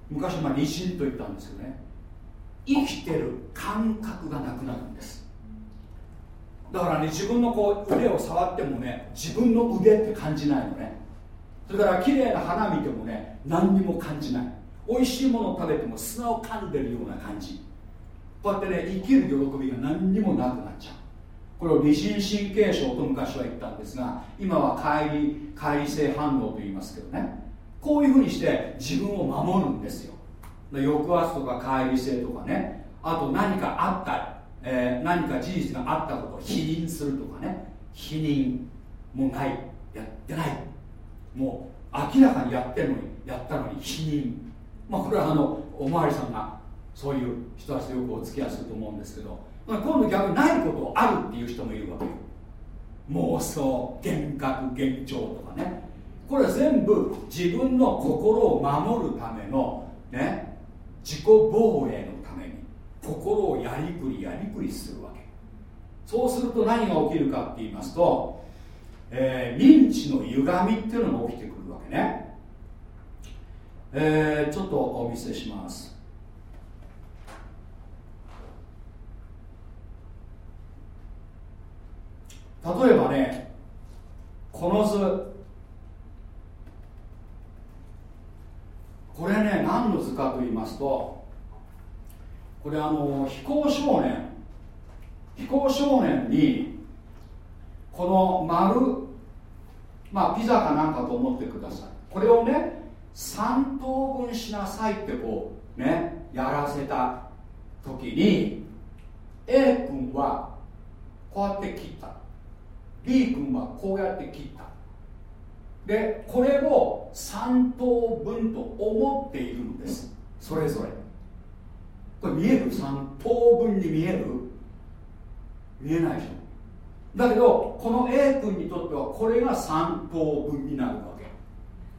昔は離人と言ったんですよね。生きてる感覚がなくなるんです。だからね自分のこう腕を触ってもね自分の腕って感じないのね。それから綺麗な花見てもね何にも感じない。美味しいものを食べても砂を噛んでるような感じ。こうやってね生きる喜びが何にもなくなっちゃう。これを微神神経症と昔は言ったんですが今は乖離乖離性反応と言いますけどね。こういうふうにして自分を守るんですよ。抑圧とか乖離性とかね。あと何かあった、えー、何か事実があったことを否認するとかね。否認もうない。やってない。もう明らかにやってるのにやったのに否認。まあこれはあのおまわりさんがそういう人たちとよくお付き合いすると思うんですけど、今度逆にないことをあるっていう人もいるわけよ。妄想幻覚幻聴とかね。これは全部自分の心を守るためのね。自己防衛のために心をやりくりやりくりするわけ。そうすると何が起きるかって言いますと、えー、認知の歪みっていうのが起きてくるわけね、えー、ちょっとお見せします。例えばねこの図。これね何の図かと言いますとこれあの飛行少年飛行少年にこの丸まあピザかなんかと思ってください。これをね3等分しなさいってこうねやらせた時に A 君はこうやって切った。B 君はこうやって切った。でこれを3等分と思っているんです。それぞれ。これ見える？3等分に見える？見えないでしょ。だけどこの A 君にとってはこれが3等分になるわけ。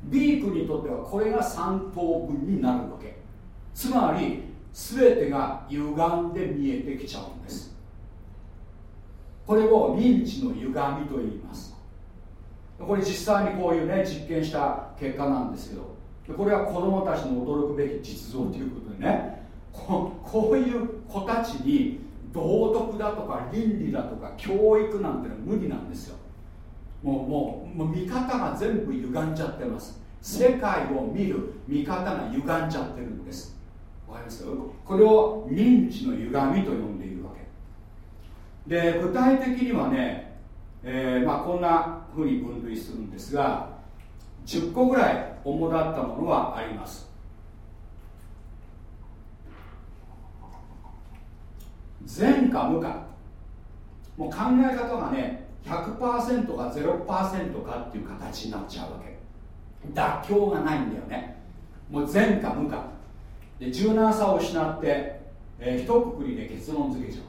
B 君にとってはこれが3等分になるわけ。つまり全てが歪んで見えてきちゃうんです。これを認知の歪みと言います。これ実際にこういうね実験した結果なんですけどこれは子供たちの驚くべき実像ということでねここういう子たちに道徳だとか倫理だとか教育なんてのは無理なんですよ。もうもうもう見方が全部歪んじゃってます。世界を見る見方が歪んじゃってるんです。わかります？これを認知の歪みと呼んでいるわけ。で具体的にはね、えーまあ、こんなふうに分類するんですが10個ぐらい主だったものはあります。前か無かもう考え方がね100%か0%かっていう形になっちゃうわけ。妥協がないんだよね。もう前か無かで柔軟さを失って、えー、一括りで結論付けちゃう。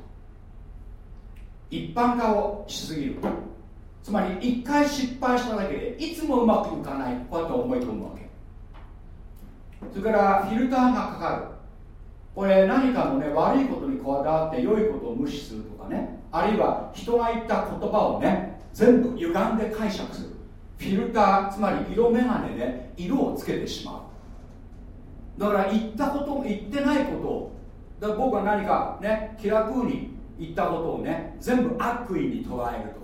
一般化をしすぎる。つまり一回失敗しただけでいつもうまくいかないこうやって思い込むわけ。それからフィルターがかかる。これ何かのね悪いことにこだわって良いことを無視するとかね。あるいは人が言った言葉をね全部歪んで解釈する。フィルターつまり色眼鏡で色をつけてしまう。だから言ったこと言ってないことをだから僕は何かね気楽に言ったことをね全部悪意に捉えると。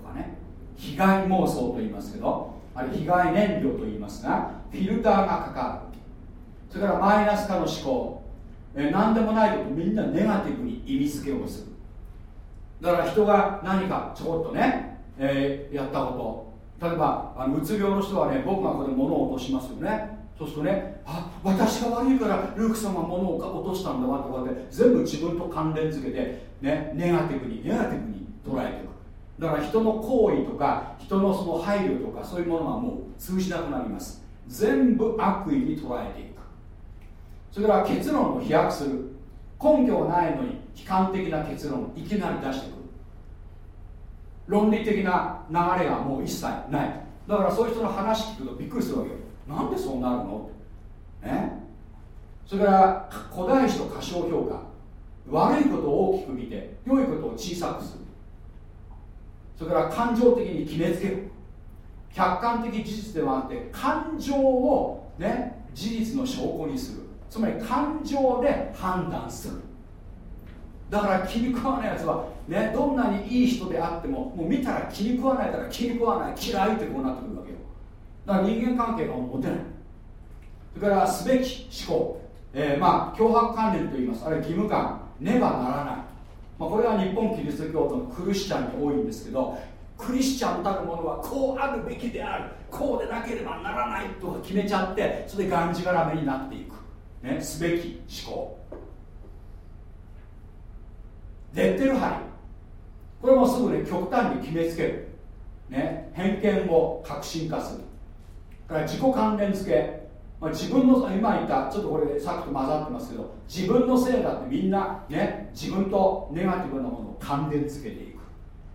被害妄想と言いますけどあれ被害燃料と言いますがフィルターがかかる。それからマイナス化の思考、え何でもないことみんなネガティブに意味付けをする。だから人が何かちょこっとね、えー、やったこと。例えばあのうつ病の人はね僕がここで物を落としますよね。そうするとねあ私が悪いからルークさんが物を落としたんだわとかで全部自分と関連付けて、ね、ネガティブにネガティブに捉えていく。だから人の行為とか人のその配慮とかそういうものはもう通じなくなります。全部悪意に捉えていく。それから結論を飛躍する。根拠がないのに悲観的な結論をいきなり出してくる。論理的な流れがもう一切ない。だからそういう人の話聞くとびっくりするわけよ。なんでそうなるの？ねそれから古代史と過小評価。悪いことを大きく見て良いことを小さくする。それから感情的に決めつける客観的事実ではなくて感情をね事実の証拠にする。つまり感情で判断する。だから気に食わないやつは、ね、どんなにいい人であってももう見たら気に食わないから気に食わない嫌いってこうなってくるわけよ。だから人間関係が持てない。それからすべき思考、えー、まあ脅迫観念といいます。あるいは義務感。ねばならない。まあ、これは日本キリスト教徒のクリスチャンに多いんですけどクリスチャンたるものはこうあるべきであるこうでなければならないと決めちゃってそれでがんじがらめになっていく、ね、すべき思考。レッテル貼りこれもすぐね極端に決めつける、ね、偏見を革新化する。から自己関連付け、まあ、自分の今言ったちょっとこれさっきと混ざってますけど自分のせいだってみんなね自分とネガティブなものを関連付けていく。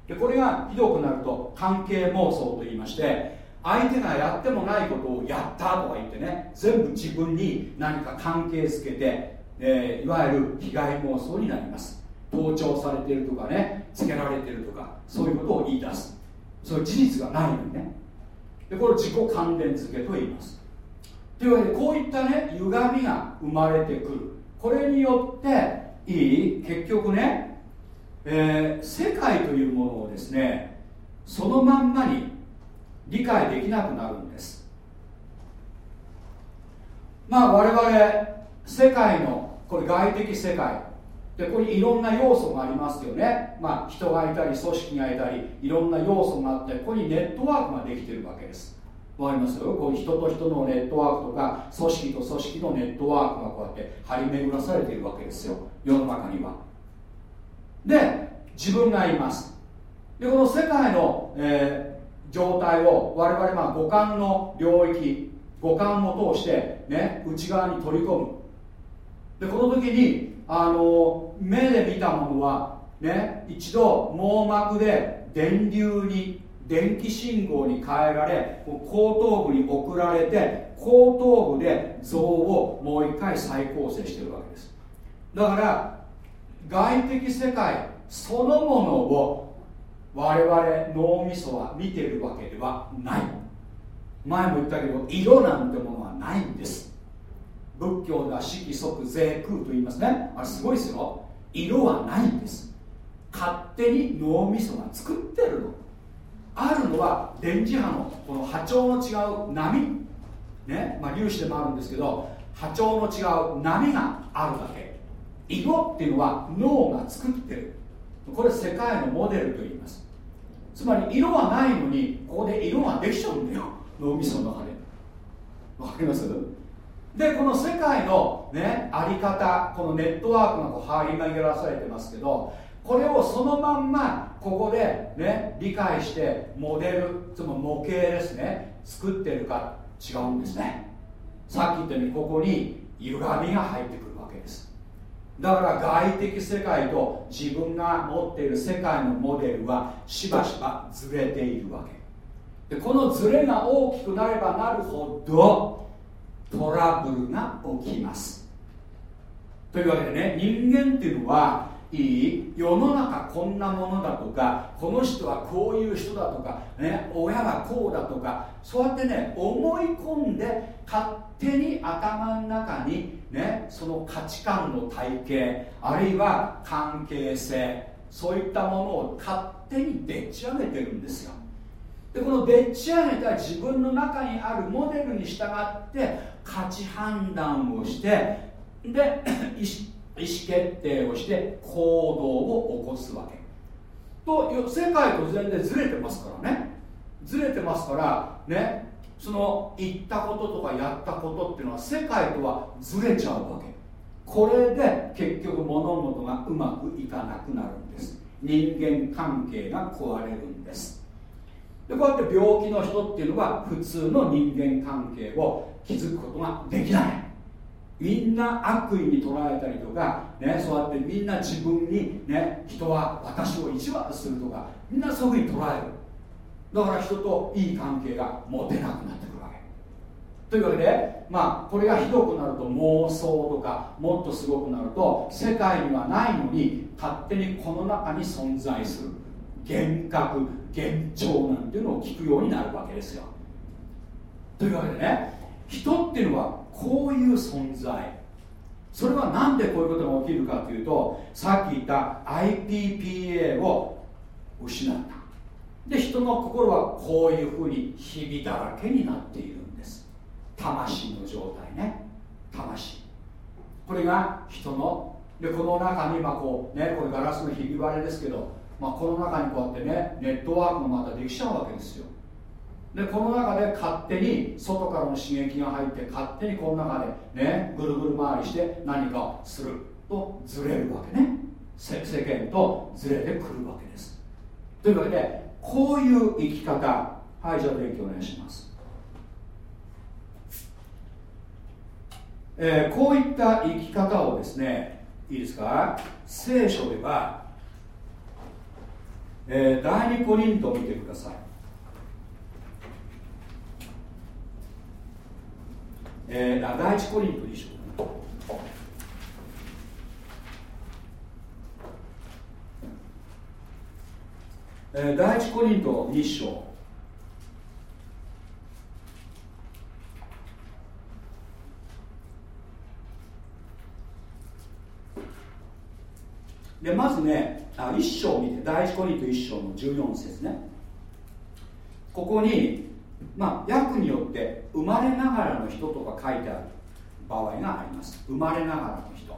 でこれがひどくなると関係妄想と言いまして相手がやってもないことをやったとか言ってね全部自分に何か関係づけて、えー、いわゆる被害妄想になります。盗聴されてるとかねつけられてるとかそういうことを言い出す。そういう事実がないのにね。でこれを自己関連付けと言います。というわけでこういったね歪みが生まれてくる。これによっていい？結局ね、えー、世界というものをですねそのまんまに理解できなくなるんです。まあ我々世界のこれ外的世界。でここにいろんな要素がありますよね、まあ、人がいたり組織がいたりいろんな要素があってここにネットワークができてるわけです。わかります？こういう人と人のネットワークとか組織と組織のネットワークがこうやって張り巡らされているわけですよ。世の中には。で自分がいます。でこの世界の、えー状態を我々まあ五感の領域五感を通して、ね、内側に取り込む。でこの時にあの目で見たものは、ね、一度網膜で電流に電気信号に変えられ後頭部に送られて後頭部で像をもう一回再構成してるわけです。だから外的世界そのものを我々脳みそは見てるわけではない。前も言ったけど色なんてものはないんです。仏教では色即税空と言いますね。あれすごいですよ。色はないんです。勝手に脳みそが作ってるの。あるのは電磁波のこの波長の違う波。ね。まあ粒子でもあるんですけど波長の違う波があるだけ。色っていうのは脳が作ってる。これ世界のモデルと言います。つまり色はないのにここで色ができちゃうんだよ。脳みその中で。わかります？でこの世界のねあり方このネットワークがこう張り巡らされてますけどこれをそのまんまここでね理解してモデルつまり模型ですね作ってるか違うんですね。さっき言ったようにここに歪みが入ってくるわけです。だから外的世界と自分が持っている世界のモデルはしばしばずれているわけ。でこのずれが大きくなればなるほどトラブルが起きます。というわけでね人間っていうのはいい世の中こんなものだとかこの人はこういう人だとか、ね、親はこうだとかそうやってね思い込んで勝手に頭の中に、ね、その価値観の体系あるいは関係性そういったものを勝手にでっち上げてるんですよ。でこのでっち上げた自分の中にあるモデルに従って価値判断をしてで意思意思決定をして行動を起こすわけ。と世界と全然ずれてますからね。ずれてますからねその言ったこととかやったことっていうのは世界とはずれちゃうわけ。これで結局物事がうまくいかなくなるんです。人間関係が壊れるんです。でこうやって病気の人っていうのは普通の人間関係を築くことができない。みんな悪意に捉えたりとか、ね、そうやってみんな自分に、ね、人は私を意地悪するとかみんなそういうふうに捉える。だから人といい関係が持てなくなってくるわけ。というわけで、まあ、これがひどくなると妄想とかもっとすごくなると世界にはないのに勝手にこの中に存在する。幻覚幻聴なんていうのを聞くようになるわけですよ。というわけでね人っていうのはこういう存在。それは何でこういうことが起きるかというとさっき言った IPPA を失った。で人の心はこういうふうにひびだらけになっているんです。魂の状態ね。魂。これが人のでこの中に今こうねこれガラスのひび割れですけど、まあ、この中にこうやってねネットワークがまたできちゃうわけですよ。でこの中で勝手に外からの刺激が入って勝手にこの中でねぐるぐる回りして何かをするとずれるわけね。世間とずれてくるわけです。というわけでこういう生き方はいじゃあ勉強お願いします。えー、こういった生き方をですねいいですか？聖書では、えー、第二コリントを見てください。えー、第一コリントでしょうえ、第一コリント2章。でまずねあ1章見て第一コリント1章の14節ね。ここにまあ訳によって生まれながらの人とか書いてある場合があります。生まれながらの人。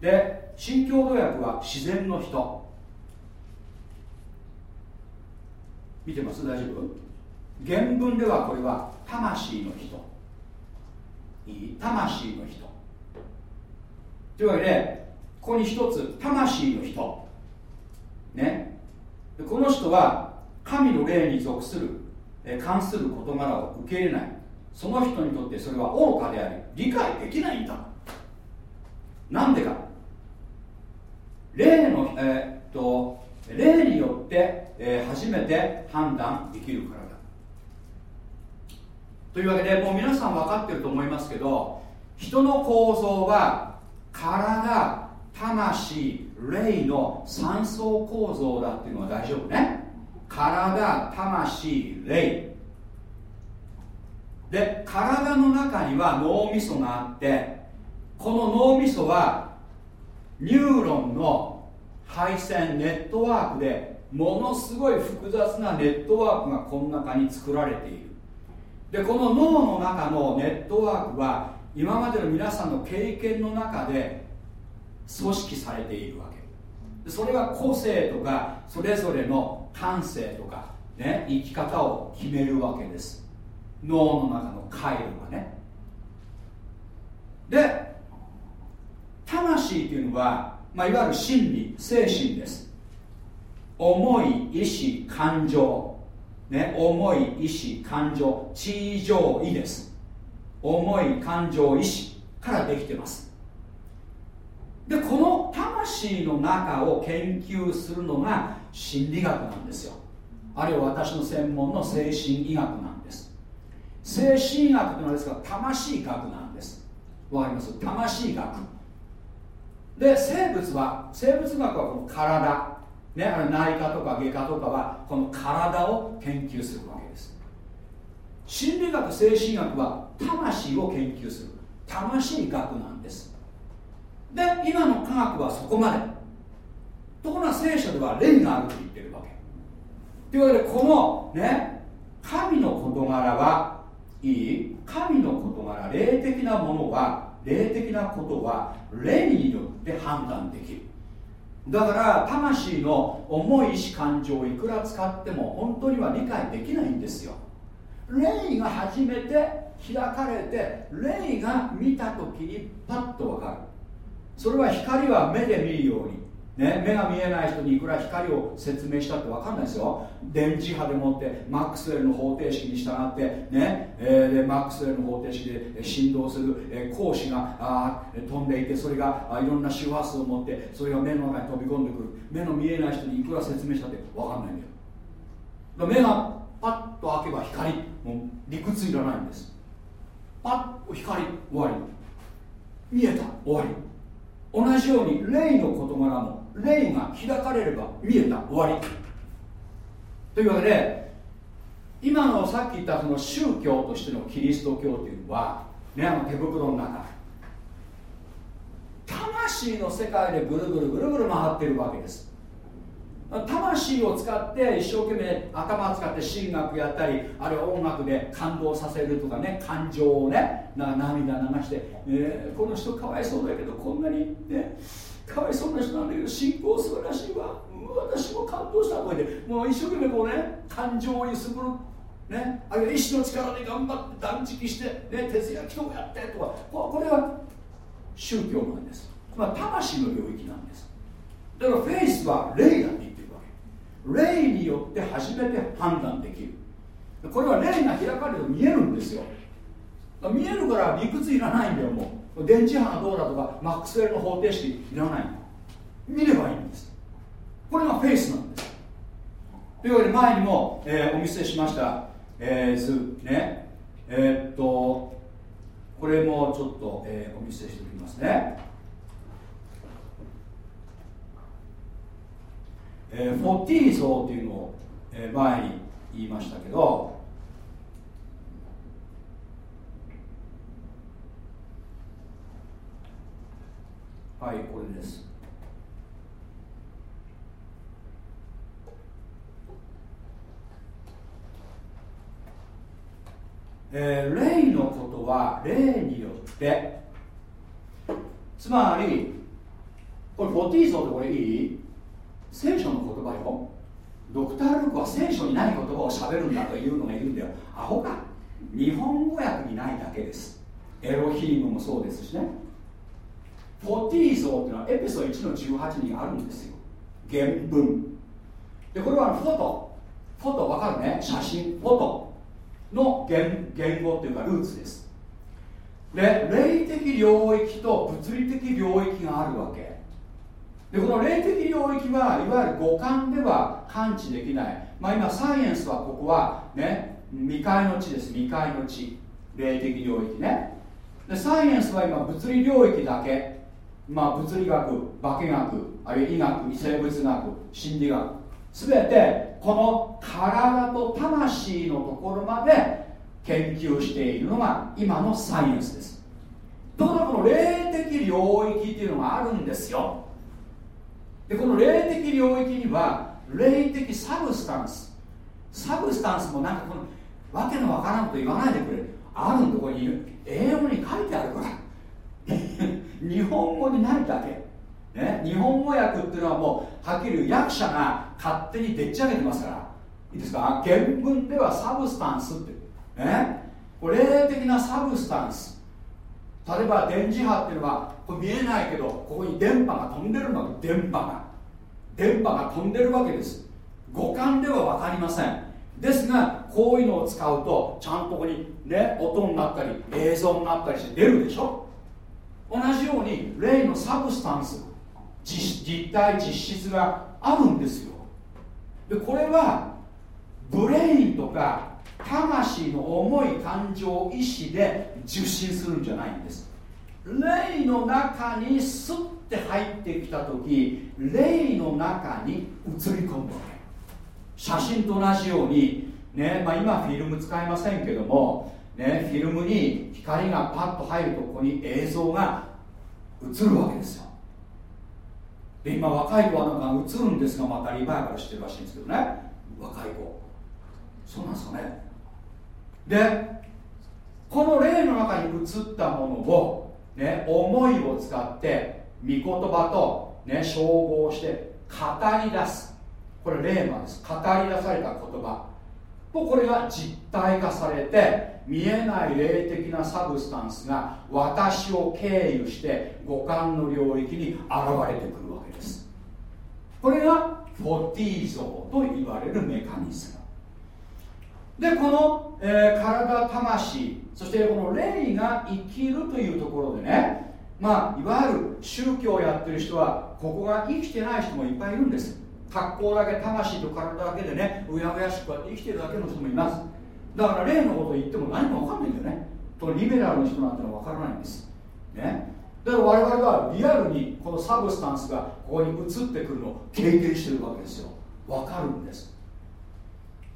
で新共同訳は自然の人。見てます？大丈夫？原文ではこれは魂の人。いい？魂の人。というわけでここに一つ魂の人。ね。この人は神の霊に属する関する事柄を受け入れない。その人にとってそれは愚かであり理解できないんだ。なんでか。霊のえー、っと霊によって、えー、初めて判断できるからだ。というわけでもう皆さん分かってると思いますけど人の構造は体魂霊の三層構造だっていうのは大丈夫ね。体魂霊。で体の中には脳みそがあってこの脳みそはニューロンの配線ネットワークでものすごい複雑なネットワークがこの中に作られている。でこの脳の中のネットワークは今までの皆さんの経験の中で組織されているわけ。それは個性とかそれぞれの感性とか、ね、生き方を決めるわけです。脳の中の回路がね。で魂っていうのは、まあ、いわゆる心理精神です。思い意志感情。ね思い意志感情。地上意です。思い感情意志からできてます。でこの魂の中を研究するのが心理学なんですよ。あるいは私の専門の精神医学なんです。精神医学というのはですから魂学なんです。わかります？魂学。で生物は生物学はこの体。ね、あれ内科とか外科とかはこの体を研究するわけです。心理学精神学は魂を研究する。魂学なんです。で今の科学はそこまで。ところが聖書では霊があると言ってるわけ。というわけでこのね神の事柄はいい。神の事柄霊的なものは霊的なことは霊によって判断できる。だから魂の重い意志感情をいくら使っても本当には理解できないんですよ。霊が初めて開かれて霊が見た時にパッと分かる。それは光は目で見るように、ね、目が見えない人にいくら光を説明したって分かんないですよ。電磁波でもってマックスウェルの方程式に従って、ねえー、でマックスウェルの方程式で振動する、えー、光子があ飛んでいてそれがあいろんな周波数を持ってそれが目の中に飛び込んでくる。目の見えない人にいくら説明したって分かんないんだよ。目がパッと開けば光もう理屈いらないんです。パッと光終わり。見えた終わり。同じように霊の事柄も霊が開かれれば見えた。終わり。というわけで今のさっき言ったその宗教としてのキリスト教っていうのはねあの手袋の中魂の世界でぐるぐるぐるぐる回ってるわけです。魂を使って一生懸命頭を使って神学やったりあるいは音楽で感動させるとかね感情をねな涙流して、えー、この人かわいそうだけどこんなにねかわいそうな人なんだけど信仰素晴らしいわ。私も感動した。とか言ってもう一生懸命こうね感情を揺すぶる、ね、あるいは意志の力で頑張って断食して、ね、徹夜祈祷やってとか。これは宗教なんです、まあ、魂の領域なんです。だからフェイスは霊だって言ってるわけ。霊によって初めて判断できる。これは霊が開かれると見えるんですよ。見えるから理屈いらないんだよもう。電磁波がどうだとかマックスウェルの方程式いらない。見ればいいんです。これがフェイスなんです。というわけで前にも、えー、お見せしました、えー、図ね。えー、っとこれもちょっと、えー、お見せしておきますね。えー、フォティー像というのを、えー、前に言いましたけどはいこれです。えー、霊のことは霊によってつまりこれフォティーゾってこれいい？聖書の言葉よ。ドクター・ルークは聖書にない言葉をしゃべるんだというのがいるんだよ。アホか。日本語訳にないだけです。エロヒームもそうですしね。フォティーゾっていうのはエピソード1の18にあるんですよ。原文。でこれはフォト。フォトわかるね？写真フォト。の言言語っていうかルーツです。で霊的領域と物理的領域があるわけ。でこの霊的領域はいわゆる五感では感知できない。まあ今サイエンスはここはね未開の地です。未開の地。霊的領域ね。でサイエンスは今物理領域だけ。まあ物理学化学あるいは医学微生物学心理学。全てこの体と魂のところまで研究しているのが今のサイエンスです。ところがこの霊的領域っていうのがあるんですよ。でこの霊的領域には霊的 substance。substance もなんかこのわけのわからんと言わないでくれ。あるんでここに英語に書いてあるから。日本語にないだけ。ね、日本語訳っていうのはもうはっきり言う訳者が勝手にでっち上げてますから。いいですか？原文では substance って。ねこれ霊的な substance。例えば電磁波っていうのはこれ見えないけどここに電波が飛んでるの。電波が。電波が飛んでるわけです。五感では分かりません。ですがこういうのを使うとちゃんとここにね音になったり映像になったりして出るでしょ？同じように霊の substance 実体実質があるんですよ。でこれは brain とか魂の思い感情意志で受信するんじゃないんです。霊の中にスッて入ってきた時霊の中に映り込むわけ。写真と同じようにねまあ、今フィルム使いませんけども、ね、フィルムに光がパッと入るとここに映像が映るわけですよ。で今若い子はなんか映るんですがまたリバイバルしてるらしいんですけどね。若い子。そうなんですかね。でこの霊の中に映ったものを、ね、思いを使って御言葉と、ね、照合して語り出す。これ霊魔です。語り出された言葉。とこれが実体化されて見えない霊的なサブスタンスが私を経由して五感の領域に現れてくるわけです。これがフォティー像と言われるメカニズム。でこの、えー、体魂そしてこの霊が生きるというところでねまあいわゆる宗教をやってる人はここが生きてない人もいっぱいいるんです。格好だけ魂と体だけでねうやうやしくやって生きてるだけの人もいます。だから例のことを言っても何も分かんないんだよね。とリベラルの人なんてのは分からないんです。ね。だから我々はリアルにこのサブスタンスがここに移ってくるのを経験してるわけですよ。分かるんです。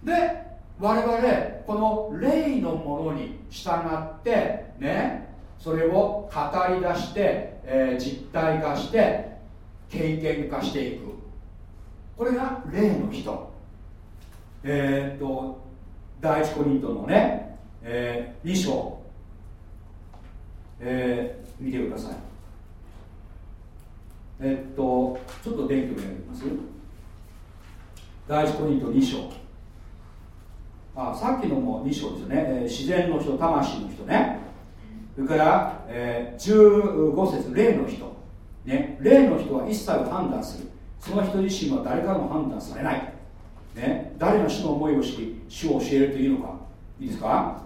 で我々この霊のものに従ってね。それを語り出して、えー、実体化して経験化していく。これが霊の人。えー、っと第一コリントのね、えー、2章、えー、見てください。えっとちょっと電気をやります。第一コリント2章。あさっきのも2章ですよね、えー、自然の人魂の人ね。それから、えー、15節霊の人、ね、霊の人は一切判断する。その人自身は誰からも判断されない、ね、誰が主の思いを知り主を教えるというのか。いいですか？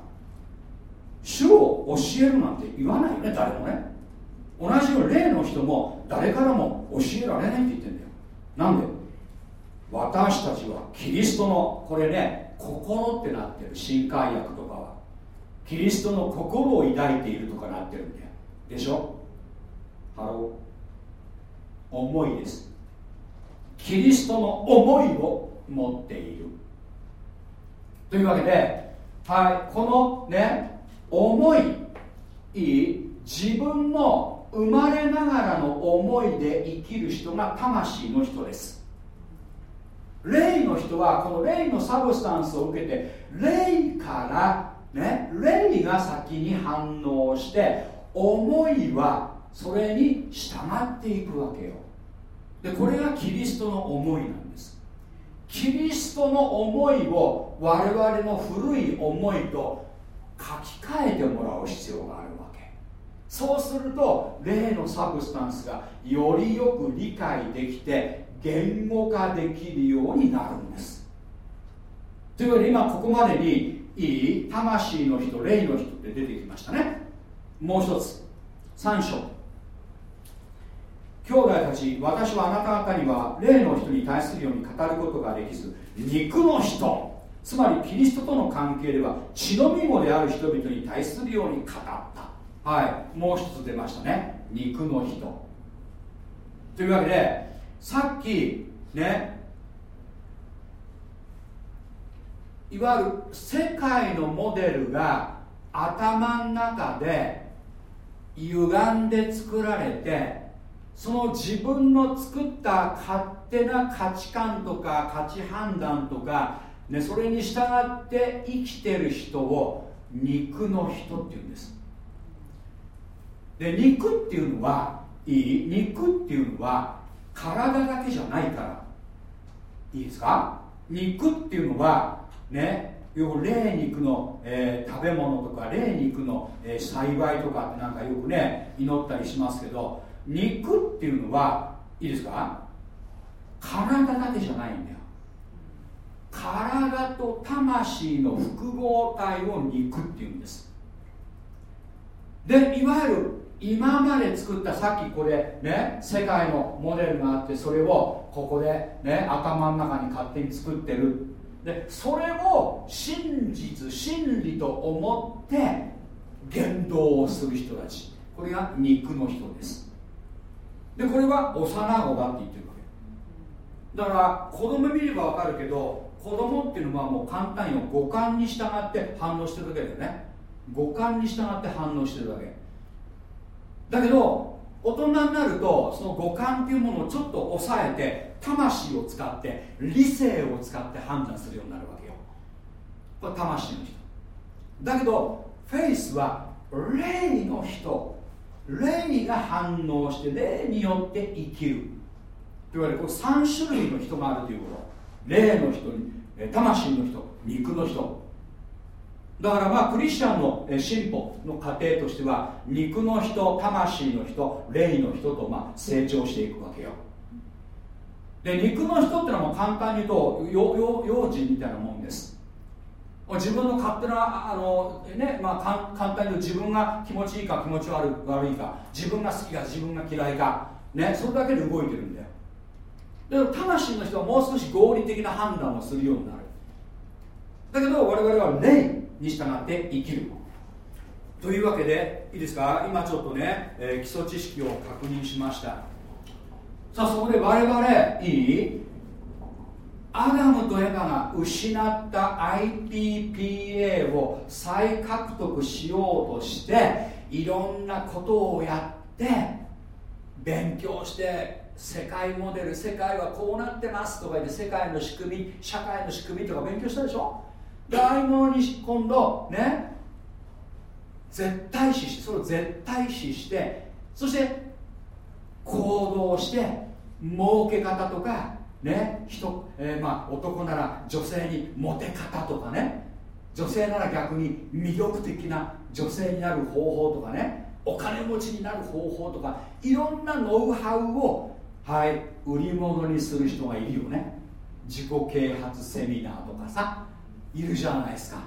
主を教えるなんて言わないよね誰もね。同じように霊の人も誰からも教えられないって言ってんだよ。なんで？私たちはキリストのこれね心ってなってる新海薬とかはキリストの心を抱いているとかなってるんだよ。でしょ？ Hello。思いです。キリストの思いを持っている。というわけで、はい、このね思い自分の生まれながらの思いで生きる人が魂の人です。霊の人はこの霊の substance を受けて霊からね霊が先に反応して思いはそれに従っていくわけよ。でこれがキリストの思いなんキリストの思いを我々の古い思いと書き換えてもらう必要があるわけ。そうすると霊のサブスタンスがよりよく理解できて言語化できるようになるんです。というわけで今ここまでにいい魂の人霊の人って出てきましたね。もう一つ。3章。兄弟たち私はあなた方には霊の人に対するように語ることができず肉の人つまりキリストとの関係では血のみ子である人々に対するように語った。はいもう一つ出ましたね。肉の人。というわけでさっきねいわゆる世界のモデルが頭の中で歪んで作られてその自分の作った勝手な価値観とか価値判断とかね、それに従って生きてる人を肉の人っていうんです。で肉っていうのはいい？肉っていうのは体だけじゃないから。いいですか？肉っていうのはねよく霊肉の、えー、食べ物とか霊肉の、えー、栽培とかってなんかよくね祈ったりしますけど肉っていうのはいいですか？体だけじゃないんだよ。体と魂の複合体を肉っていうんです。でいわゆる今まで作ったさっきこれね世界のモデルがあってそれをここでね頭の中に勝手に作ってる。でそれを真実真理と思って言動をする人たち。これが肉の人です。でこれは幼子だって言ってるわけ。だから子供見ればわかるけど子供っていうのはもう簡単よ。五感に従って反応してるだけだよね。五感に従って反応してるだけ。だけど大人になるとその五感っていうものをちょっと抑えて魂を使って理性を使って判断するようになるわけよ。これ魂の人。だけどフェイスは霊の人。霊が反応して霊によって生きる。といわれるこれ3種類の人があるということ。霊の人に魂の人肉の人。だからまあクリスチャンの進歩の過程としては肉の人魂の人霊の人とまあ成長していくわけよ。で肉の人ってのはもう簡単に言うと幼児みたいなもんです。自分の勝手なあの、ねまあ、簡単に自分が気持ちいいか気持ち悪いか自分が好きか自分が嫌いか、ね、それだけで動いてるんだよ。だから魂の人はもう少し合理的な判断をするようになる。だけど我々は霊に従って生きる。というわけでいいですか？今ちょっとね、えー、基礎知識を確認しました。さあそこで我々いい？アダムとエヴァが失った IPPA を再獲得しようとしていろんなことをやって勉強して世界モデル世界はこうなってますとか言って世界の仕組み社会の仕組みとか勉強したでしょ？でああいうものに今度ね絶対視してそれを絶対視してそして行動して儲け方とかね人、えー、まあ男なら女性にモテ方とかね。女性なら逆に魅力的な女性になる方法とかね。お金持ちになる方法とか。いろんなノウハウをはい売り物にする人がいるよね。自己啓発セミナーとかさいるじゃないですか。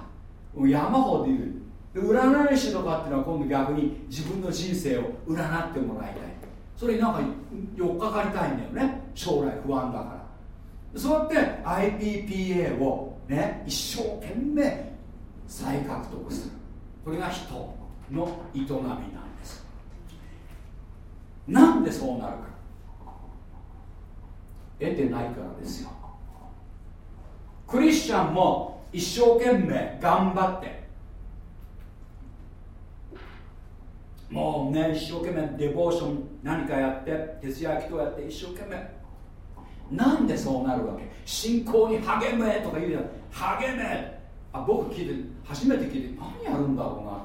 山ほどいる。占い師とかっていうのは今度逆に自分の人生を占ってもらいたい。それになんか寄っかかりたいんだよね。将来不安だから。そうやって IPPA をね一生懸命再獲得する。これが人の営みなんです。なんでそうなるか。得てないからですよ。クリスチャンも一生懸命頑張って。もうね一生懸命デボーション何かやって徹夜祈祷やって一生懸命なんでそうなるわけ？信仰に励めとか言うじゃん。励め。あ僕聞いて初めて聞いて何やるんだろうな。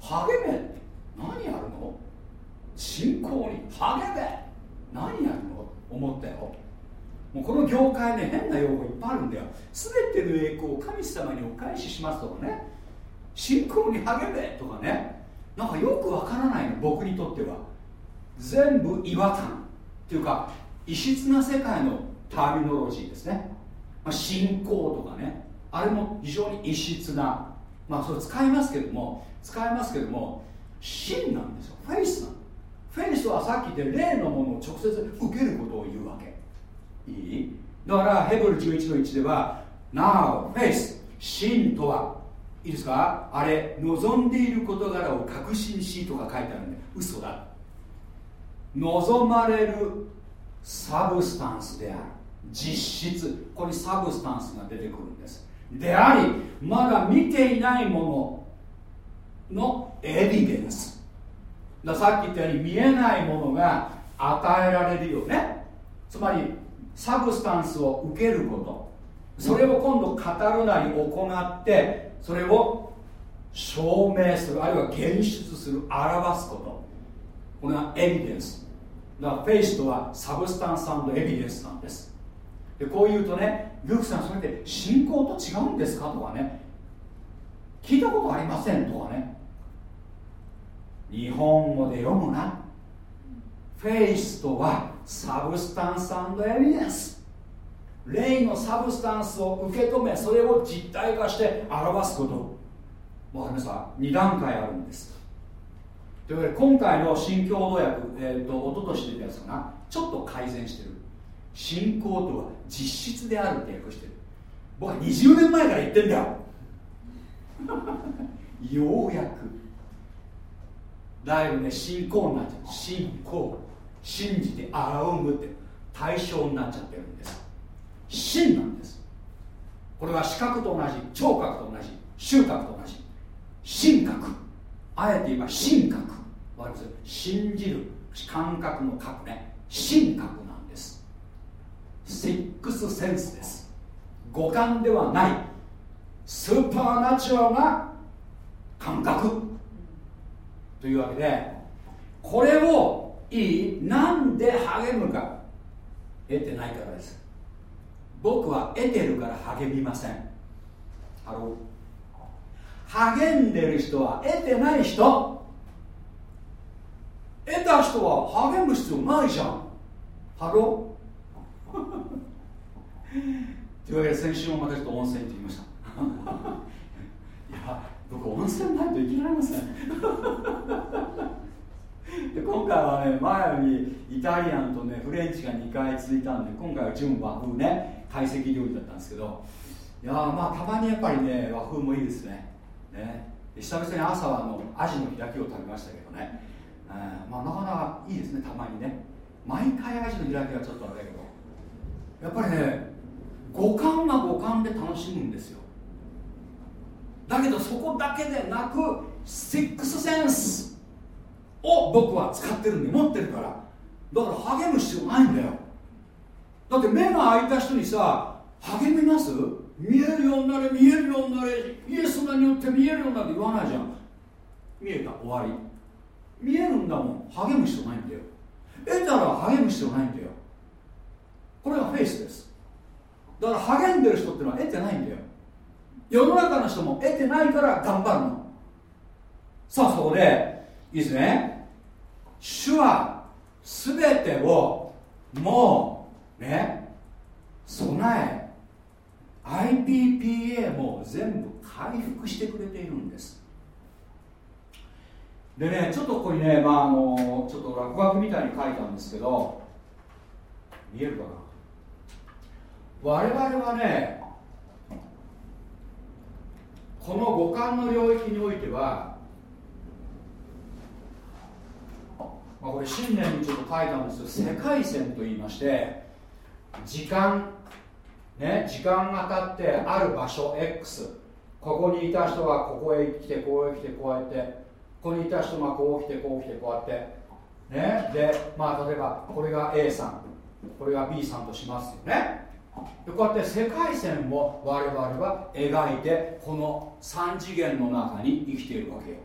励め。何やるの？信仰に励め。何やるの？思ったよ。もうこの業界ね変な用語いっぱいあるんだよ。全ての栄光を神様にお返ししますとかね。信仰に励めとかね。なんかよくわからないの僕にとっては。全部違和感。っていうか異質な世界のターミノロジーですね、まあ、信仰とかね。あれも非常に異質な。まあそれ使いますけども使いますけども信なんですよ。 faith なの faith はさっき言って霊のものを直接受けることを言うわけ。いい？だからヘブル11の1では Now faith 信とは。いいですか？あれ望んでいる事柄を確信しとか書いてあるんで嘘だ。望まれる substance である。実質。ここに substance が出てくるんです。でありまだ見ていないものの evidence。ださっき言ったように見えないものが与えられるよね。つまり substance を受けること。それを今度語るなり行ってそれを証明する。あるいは現出する。表すこと。これが evidence。だから faith とは substance evidence なんです。でこう言うとねルークさんそれって信仰と違うんですか？とかね。聞いたことありませんとかね。日本語で読むな。 faith とは substance evidence。霊の substance を受け止めそれを実体化して表すこと。わかりますか？2段階あるんです。というわけで今回の新共同訳、えーと、と一昨年出たやつかな。ちょっと改善してる。信仰とは実質であるって訳してる。僕は20年前から言ってんだよ。ようやく。だいぶね信仰になっちゃう。信仰信じて仰ぐって。対象になっちゃってるんです。真なんです。これは視覚と同じ聴覚と同じ収穫と同じ。真覚あえて言えば真覚わかります？信じる感覚の覚ね真覚なんです。シックスセンスです。五感ではない。スーパーナチュラルな感覚。というわけでこれをいいなんで励むか。得てないからです。僕は得てるから励みません。ハロー。励んでる人は得てない人。得た人は励む必要ないじゃん。 Hello？というわけで先週もまたちょっと温泉行ってきました。いや僕温泉ないと生きられません。で今回はね前にイタリアンとねフレンチが2回続いたんで今回は純和風ね懐石料理だったんですけど。いやまあたまにやっぱりね和風もいいですね。ね。久々に朝はあのアジの開きを食べましたけどね、え、まあ、なかなかいいですねたまにね。毎回アジの開きはちょっとあれだけど。やっぱりね五感は五感で楽しむんですよ。だけどそこだけでなくシックスセンスを僕は使ってるんで持ってるから。だから励む必要ないんだよ。だって目が開いた人にさ励みます？見えるようになれ見えるようになれ。イエスの名によって見えるようになれ言わないじゃん。見えた？終わり。見えるんだもん。励む必要ないんだよ。得たら励む必要ないんだよ。これがフェイスです。だから励んでる人ってのは得てないんだよ。世の中の人も得てないから頑張るの。さあそこでいいですね。主は全てをもうね備え IPPA も全部回復してくれているんです。でねちょっとここにね、まあ、あのちょっと落書きみたいに書いたんですけど見えるかな？我々はねこの五感の領域においては、まあ、これ新年にちょっと書いたんですけど世界線と言いまして時間ね時間が経ってある場所 X ここにいた人がここへ来てこうへ来てこうやってここにいた人がこう来てこう来てこうやってね。でまあ例えばこれが A さんこれが B さんとしますよね。でこうやって世界線を我々は描いてこの3次元の中に生きているわけよ。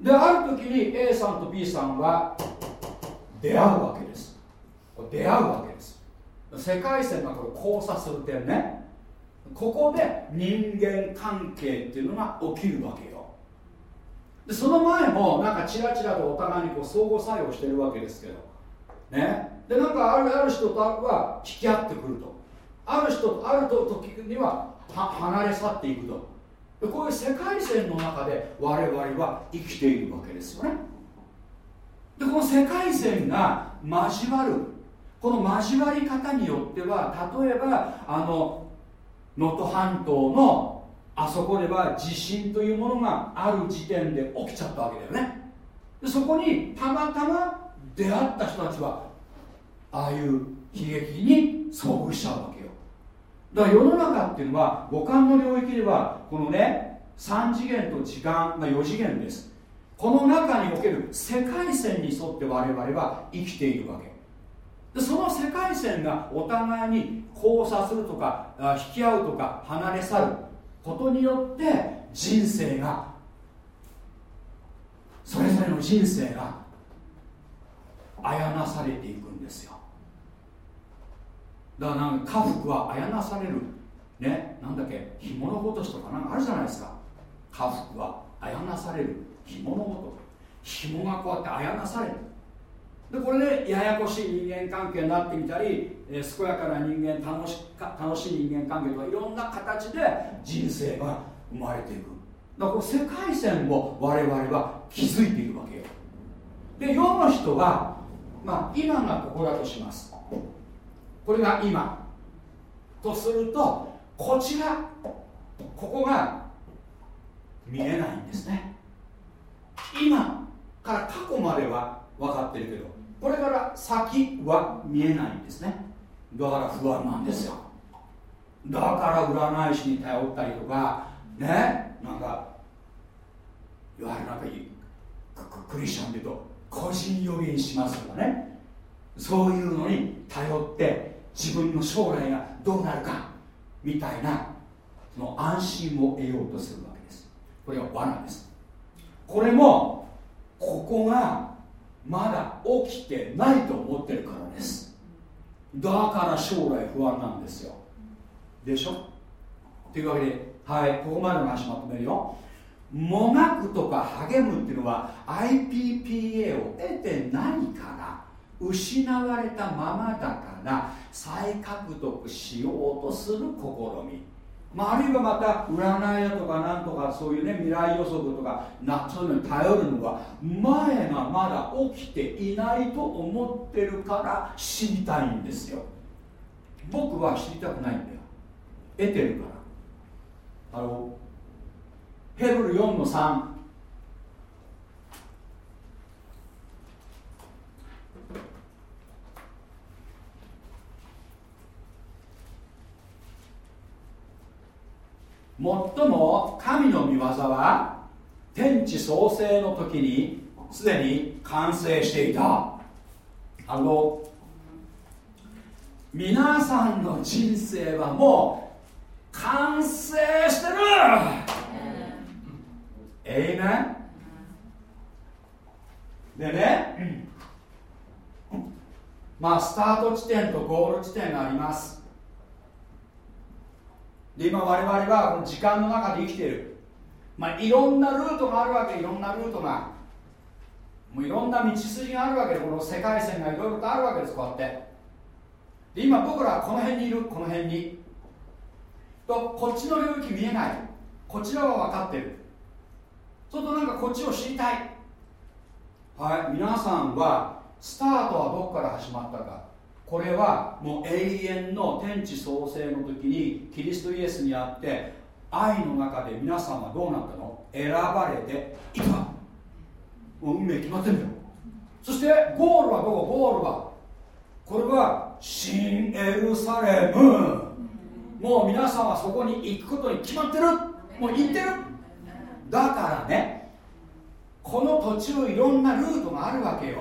である時に A さんと B さんは出会うわけです。出会うわけです。世界線がこれ交差する点ね。ここで人間関係っていうのが起きるわけよ。でその前もなんかチラチラとお互いにこう相互作用してるわけですけど。ね。でなんかあるある人とは引き合ってくると。ある人とある時には離れ去っていくと。でこういう世界線の中で我々は生きているわけですよね。でこの世界線が交わる。この交わり方によっては例えばあの能登半島のあそこでは地震というものがある時点で起きちゃったわけだよね。でそこにたまたま出会った人たちはああいう悲劇に遭遇しちゃうわけよ。だから世の中っていうのは五感の領域ではこのね3次元と時間が4次元です。この中における世界線に沿って我々は生きているわけ。でその世界線がお互いに交差するとか引き合うとか離れ去る。ことによって人生がそれぞれの人生があやなされていくんですよ。だからなんか家福はあやなされる。ねなんだっけ紐のごとしとかなんかあるじゃないですか。家福はあやなされる。紐のごと。紐がこうやってあやなされる。でこれでややこしい人間関係になってみたり、えー、健やかな人間楽し楽しい人間関係とかいろんな形で人生が生まれていく。だからこの世界線を我々は築いているわけよ。で世の人は、まあ、今がここだとします。これが今。とするとこちらここが見えないんですね。今から過去までは分かってるけどこれから先は見えないんですね。だから不安なんですよ。だから占い師に頼ったりとかねなんかいわゆるなんかクリスチャンで言うと個人予言しますとかね。そういうのに頼って自分の将来がどうなるかみたいなその安心を得ようとするわけです。これが罠です。これもここがまだ起きてないと思ってるからです。だから将来不安なんですよ。でしょ？というわけではいここまでの話まとめるよ。もがくとか励むっていうのは IPPA を得てないから失われたままだから再獲得しようとする試み。まあ、あるいはまた占いだとかなんとかそういうね未来予測とかなそういうのに頼るのは前がまだ起きていないと思ってるから知りたいんですよ。僕は知りたくないんだよ。得てるから。あのヘブル4の3最も神の御業は天地創生の時にすでに完成していた。あの皆さんの人生はもう完成してる。えいめでね、まあスタート地点とゴール地点がありますで今我々はこの時間の中で生きている。まあいろんなルートがあるわけいろんなルートが。もういろんな道筋があるわけでこの世界線がいろいろとあるわけですこうやって。で今僕らはこの辺にいるこの辺に。とこっちの領域見えない。こちらは分かってる。そうするとなんかこっちを知りたい。はい皆さんはスタートはどこから始まったか。これはもう永遠の天地創生の時にキリストイエスにあって愛の中で皆さんはどうなったの？選ばれていた。もう運命決まってんだよ。そしてゴールはどこ？ゴールはこれは新エルサレム。もう皆さんはそこに行くことに決まってる。もう行ってる。だからねこの途中いろんなルートがあるわけよ。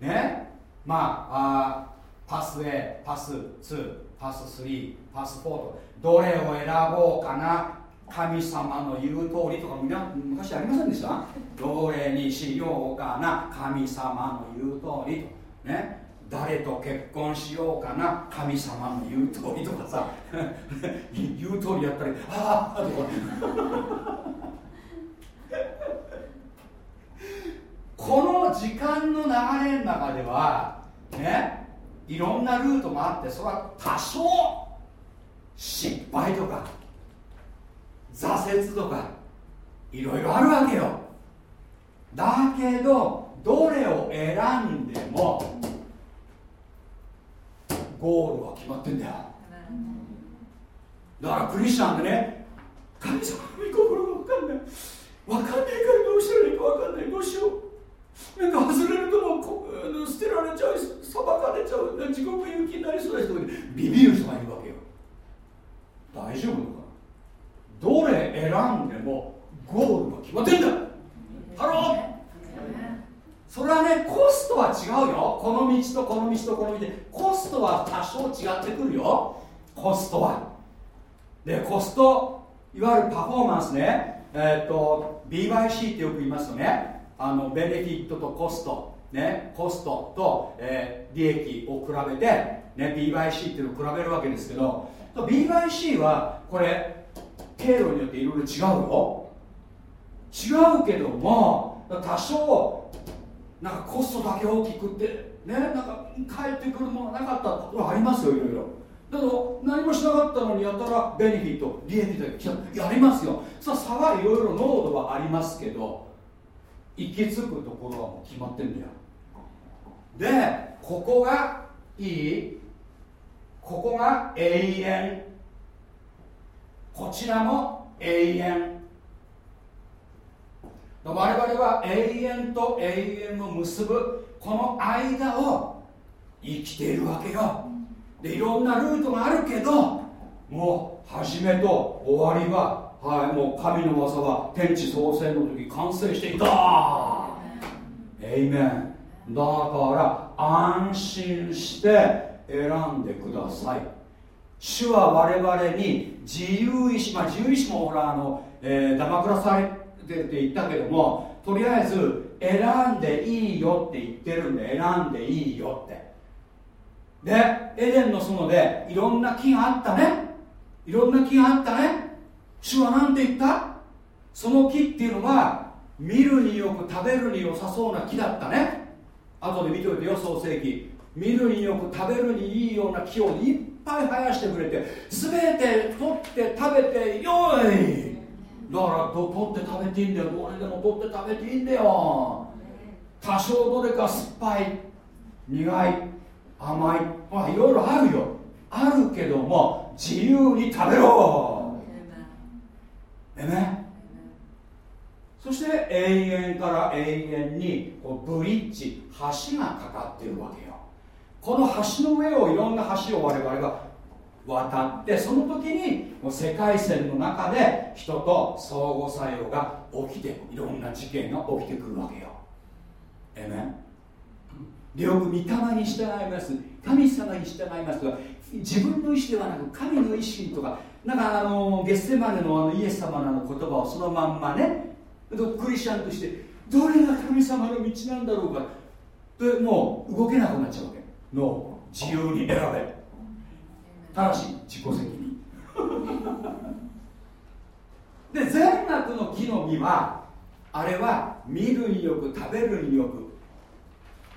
ね？まああパス A パス2パス3パス4とどれを選ぼうかな。神様の言う通りとか昔ありませんでした？どれにしようかな。神様の言う通りとね。誰と結婚しようかな。神様の言う通りとかさ。言う通りやったりああとかこの時間の流れの中ではねいろんなルートがあってそれは多少失敗とか挫折とかいろいろあるわけよ。だけどどれを選んでもゴールは決まってんだよ。だからクリスチャンでね神様の御心が分かんない。分かんないからどうしたらいいか分かんない。どうしよう。なんか外れるとも捨てられちゃう裁かれちゃう地獄行きになりそうな人にビビる人がいるわけよ。大丈夫のかどれ選んでもゴールが決まってんだ。ハローそれはねコストは違うよ。この道とこの道とこの道でコストは多少違ってくるよ。コストは。でコストいわゆるパフォーマンスね。えっ、と B by C ってよく言いますよね。あの benefit とコストねコストと、えー、利益を比べて、ね、BYC っていうのを比べるわけですけど BYC はこれ経路によっていろいろ違うよ。違うけども多少なんかコストだけ大きくってねなんか帰ってくるものなかったことありますよいろいろ。だけど何もしなかったのにやったらベネフィット利益でやりますよ。さあ差はいろいろ濃度はありますけど行き着くところはもう決まってんだよ。でここがいいここが永遠。こちらも永遠。我々は永遠と永遠を結ぶこの間を生きているわけよ。でいろんなルートがあるけどもう始めと終わりは、はい、もう神の技は天地創生の時完成していた。エイメン。だから安心して選んでください。主は我々に自由意志まあ自由意志もほらあの、えー、騙くらされてって言ったけどもとりあえず選んでいいよって言ってるんで選んでいいよって。でエデンの園でいろんな木があったね。いろんな木があったね主は何て言った？その木っていうのは見るによく食べるに良さそうな木だったね。後で見ておいてよ創世記。見るによく食べるにいいような木をいっぱい生やしてくれて全て取って食べてよい。だから取って食べていいんだよ。どれでも取って食べていいんだよ。多少どれか酸っぱい苦い甘い。まあいろいろあるよ。あるけども自由に食べろ。えね。そして永遠から永遠にこうブリッジ橋がかかってるわけよ。この橋の上をいろんな橋を我々が渡ってその時にもう世界線の中で人と相互作用が起きていろんな事件が起きてくるわけよ。えめでよく御霊に従います。神様に従いますとか自分の意思ではなく神の意思とかなんかあのゲッセマネのあのイエス様の言葉をそのまんまねクリスチャンとしてどれが神様の道なんだろうか。でもう動けなくなっちゃうわけ。の自由に選べ。ただし自己責任。で善悪の木の実はあれは見るによく食べるによく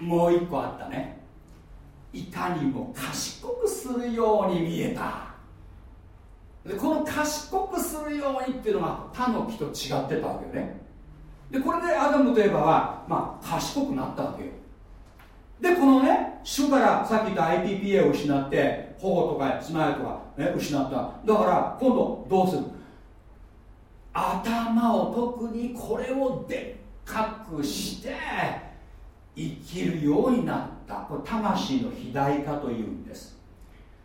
もう一個あったね。いかにも賢くするように見えた。でこの賢くするようにっていうのが他の木と違ってたわけよね。でこれでアダムとエバは、まあ、賢くなったわけよ。でこのね主からさっき言った IPPA を失って頬とか爪とか、ね、失った。だから今度どうする？頭を特にこれをでっかくして生きるようになった。これ魂の肥大化というんです。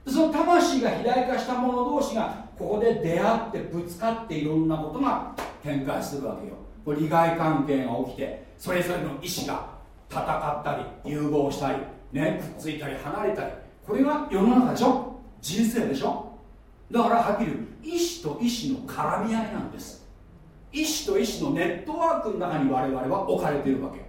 その魂が肥大化した者同士がここで出会ってぶつかっていろんなことが展開するわけよ。これ利害関係が起きてそれぞれの意志が戦ったり融合したり、ね、くっついたり離れたり。これが世の中でしょ？人生でしょ？だからはっきり言う意志と意志の絡み合いなんです。意志と意志のネットワークの中に我々は置かれているわけ。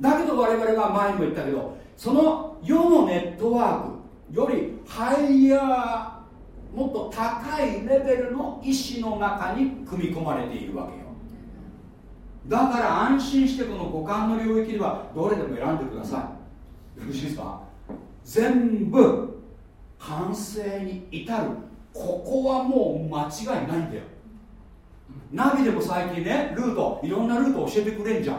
だけど我々は前にも言ったけどその世のネットワークよりハイヤーもっと高いレベルの意志の中に組み込まれているわけよ。だから安心してこの五感の領域ではどれでも選んでください。よろしいですか？全部完成に至る。ここはもう間違いないんだよ。ナビでも最近ねルートいろんなルート教えてくれんじゃん。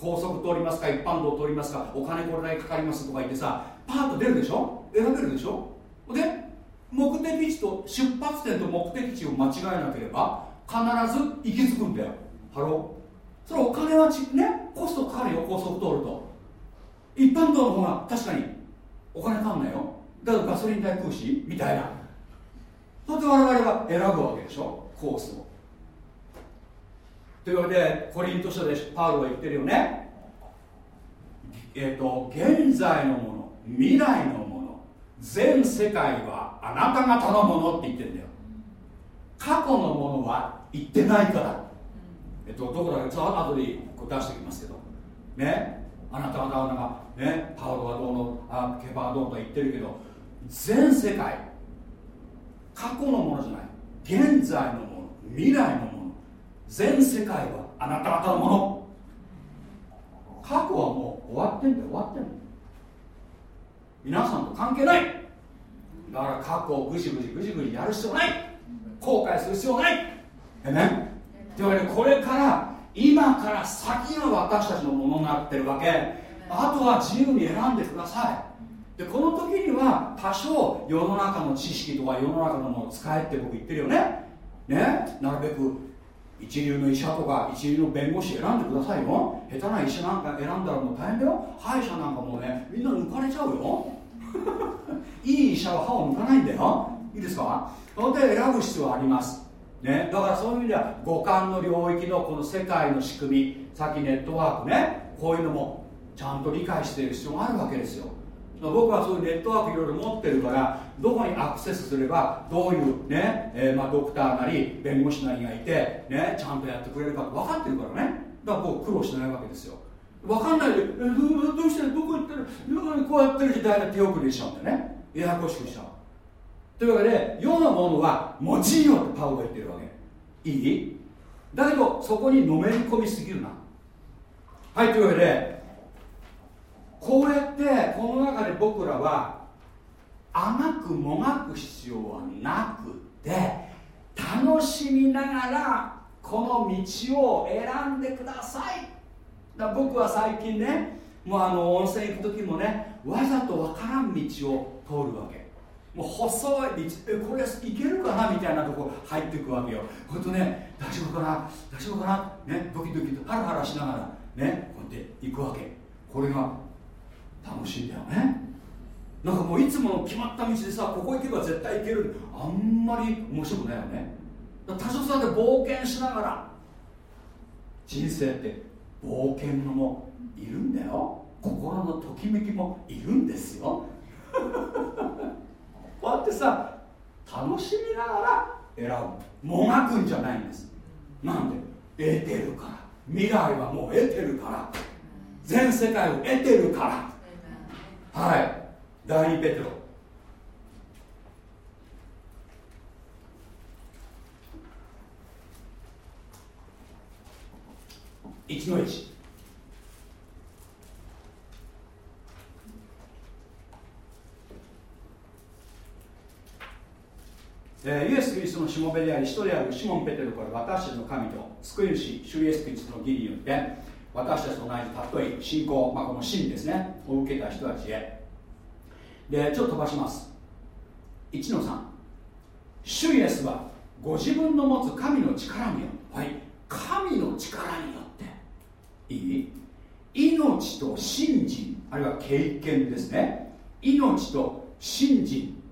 高速通りますか一般道通りますかお金これだけかかりますとか言ってさパーッと出るでしょ？選べるでしょ？で目的地と出発点と目的地を間違えなければ必ず行き着くんだよ。 Hello。それお金はちねコストかかるよ。高速通ると。一般道の方が確かにお金かかんないよ。だからガソリン代食うしみたいな。それで我々は選ぶわけでしょ。コースを。というわけでコリント書でパウロは言ってるよね。えっ、ー、と現在のもの未来のもの。全世界はあなた方のものって言ってんだよ。過去のものは言ってないから。えっとどこだかちょっと後で出しておきますけど。ね。あなた方はなんかねパウロはどうのあケバはどうと言ってるけど全世界過去のものじゃない。現在のもの未来のもの。全世界はあなた方のもの。過去はもう終わってんだよ。終わってんの。皆さんと関係ない。だから過去をぐじぐじぐじぐじやる必要ない。後悔する必要ない。えね？というわけでこれから今から先が私たちのものになってるわけ。あとは自由に選んでください。でこの時には多少世の中の知識とか世の中のものを使えって僕言ってるよね。ね？なるべく一流の医者とか一流の弁護士選んでくださいよ。下手な医者なんか選んだらもう大変だよ。歯医者なんかもうねみんな抜かれちゃうよ。いい医者は歯を抜かないんだよ。いいですか？そので選ぶ必要はあります。ね、だからそういう意味では五感の領域のこの世界の仕組みさっきネットワークねこういうのもちゃんと理解している必要があるわけですよ。僕はそういうネットワークいろいろ持ってるからどこにアクセスすればどういうね、えー、まあ、ドクターなり弁護士なりがいて、ね、ちゃんとやってくれるか分かってるからね。だからこう苦労してないわけですよ。分かんないで、どどうしてどこ行ってるこうやってる時代が手遅れしちゃうんだね。ややこしくしちゃう。というわけで世のものは用いよってパウが言ってるわけ。いい？だけどそこにのめり込みすぎるな。はいというわけでこうやってこの中で僕らは甘くもがく必要はなくて楽しみながらこの道を選んでください。だ僕は最近ねもうあの温泉行く時もねわざと分からん道を通るわけ。もう細い道えこれ行けるかな？みたいなとこ入っていくわけよ。こうやってね大丈夫かな大丈夫かな？ねドキドキとハラハラしながらねこうやって行くわけ。これが楽しいんだよね。なんかもういつもの決まった道でさここ行けば絶対行ける。あんまり面白くないよね。多少さで冒険しながら人生って冒険のもいるんだよ。心のときめきもいるんですよ。こうやってさ楽しみながら選ぶ。もがくんじゃないんです。なんで？得てるから。未来はもう得てるから。全世界を得てるから。はい。第2ペテロ1の1えー、イエス・キリストのしもべであり、使徒であるシモン・ペテルから私たちの神と救い主、主イエス・キリストの義によって、私たちと同じたっとい信仰、まあ、この真ですね、を受けた人たちへ。で、ちょっと飛ばします。1の3。主イエスはご自分の持つ神の力によって、はい、神の力によ、いい。命と信心、あるいは経験ですね。命と信心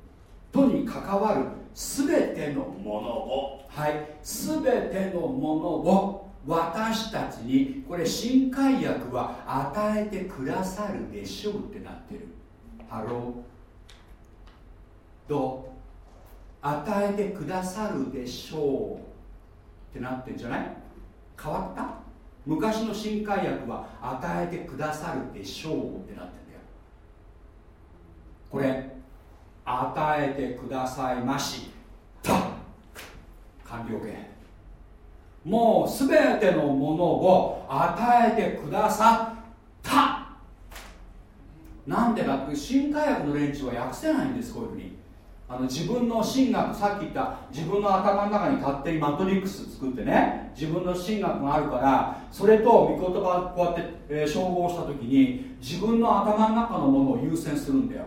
とに関わる全てのものをはい全てのものを私たちにこれ新改訳は与えてくださるでしょうってなってる。 Hello。どう？与えてくださるでしょうってなってんじゃない？変わった？昔の新海薬は与えてくださるでしょうってなってんだよ。これ与えてくださいまし。た。完了形。もう全てのものを与えてくださった。なんでかって新科学の連中は訳せないんですこういうふうに。あの自分の神学さっき言った自分の頭の中に勝手にマトリックス作ってね自分の神学があるからそれと御言葉こうやって、えー、照合した時に自分の頭の中のものを優先するんだよ。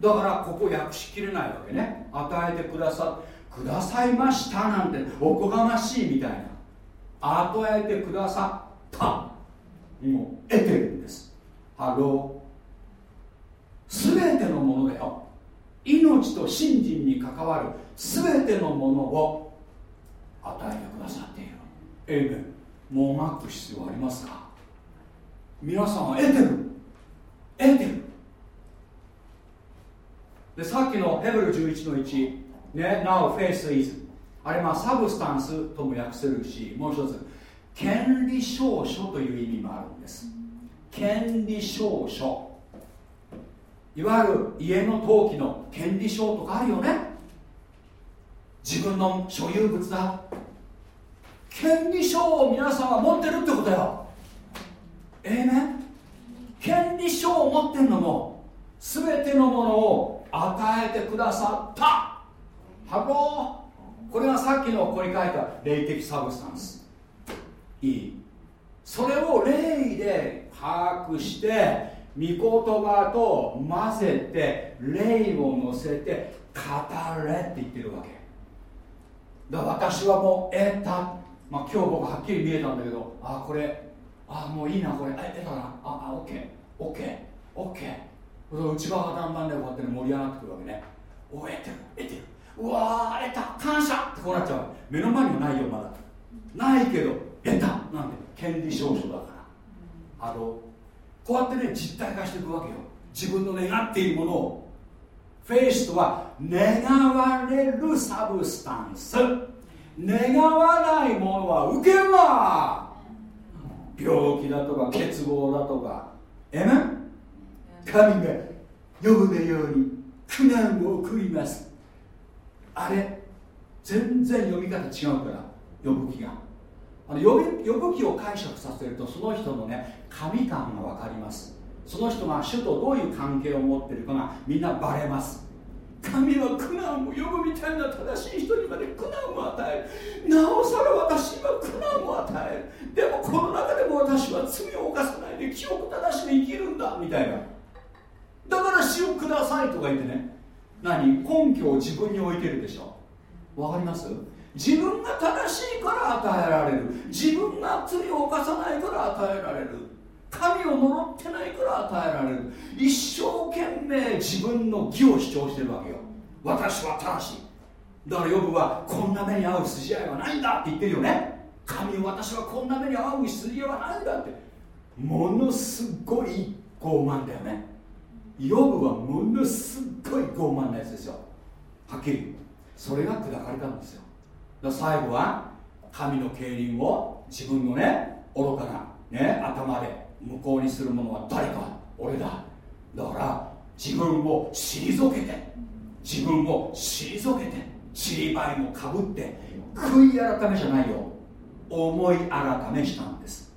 だからここ訳しきれないわけね。与えてくださくださいましたなんておこがましいみたいな。与えてくださった。にも得てるんです。 Hello。全てのものだよ。命と信心に関わる全てのものを与えてくださっている。エイメンもうまく必要ありますか？皆さんは得てる。得てる。でさっきのヘブル11の1ね Now faith is あれまあサブスタンスとも訳せるしもう一つ権利証書という意味もあるんです。権利証書いわゆる家の登記の権利証とかあるよね。自分の所有物だ。権利証を皆さんは持ってるってことよ。ええね権利証を持ってるのも全てのものを与えてくださった。ハローこれがさっきのここに書いた霊的 substance。いい。それを霊で把握して御言葉と混ぜて霊を乗せて語れって言ってるわけ。だから私はもう得た、まあ、今日僕はっきり見えたんだけどああこれああもういいなこれ。え得たな。ああオッケー。オッケー。オッケー。内側がだんだんねこうやって盛り上がってくるわけね。お得てる。得てる。うわー得た。感謝ってこうなっちゃう。目の前にもないよまだ。ないけど得た。なんで権利証書だから。あのこうやってね実体化していくわけよ。自分の願っているものを。フェイスとは願われるサブスタンス。願わないものは受けるな病気だとか欠乏だとか。えめ神が呼ぶのように苦難を送ります。あれ？全然読み方違うから呼ぶ気が。あの呼び呼ぶ気を解釈させるとその人のね神感が分かります。その人が主とどういう関係を持ってるかがみんなバレます。神は苦難を呼ぶみたいな正しい人にまで苦難を与える。なおさら私は苦難を与える。でもこの中でも私は罪を犯さないで記憶正しく生きるんだみたいな。だから死をくださいとか言ってね。何？根拠を自分に置いてるでしょ。わかります？自分が正しいから与えられる。自分が罪を犯さないから与えられる。神を呪ってないから与えられる。一生懸命自分の義を主張してるわけよ。私は正しい。だからヨブはこんな目に遭う筋合いはないんだって言ってるよね。神を私はこんな目に遭う筋合いはないんだって。ものすごい傲慢だよね。ヨブはものすごい傲慢なやつですよ。はっきりそれが砕かれたんですよ。最後は神の競輪を自分のね愚かな、ね、頭で無効にする者は誰か俺だ。だから自分を退けて自分を退けてちりばいもかぶって悔い改めじゃないよ。思い改めしたんです。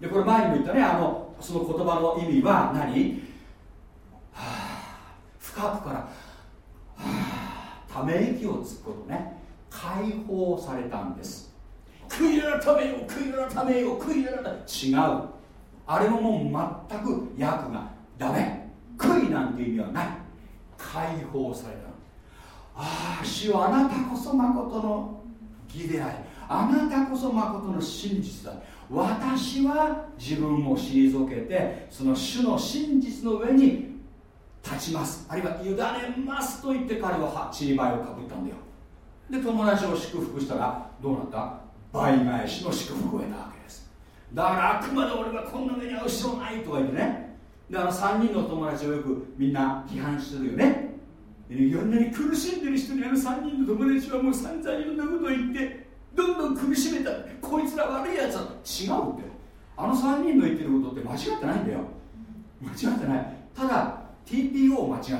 でこれ前にも言ったねあのその言葉の意味は何、はあ、深くから、はあ、ため息をつくことね。解放されたんです。悔い改めよ悔い改めよ悔い改め違う。あれももう全く訳がダメ。悔いなんて意味はない。解放されたああ主よあなたこそ誠の義でありあなたこそ誠の真実だ。私は自分を退けてその主の真実の上に立ちます。あるいは委ねますと言って彼はちりばいをかぶったんだよで友達を祝福したらどうなった？倍返しの祝福を得たわけです。だからあくまで俺はこんな目に遭う必要ないとか言ってね。であの3人の友達をよくみんな批判するよね。いろんなに苦しんでる人にあの3人の友達はもう散々いろんなことを言ってどんどん苦しめた。こいつら悪いやつだ違うって。あの3人の言ってることって間違ってないんだよ。間違ってない。ただ TPO を間違ってる。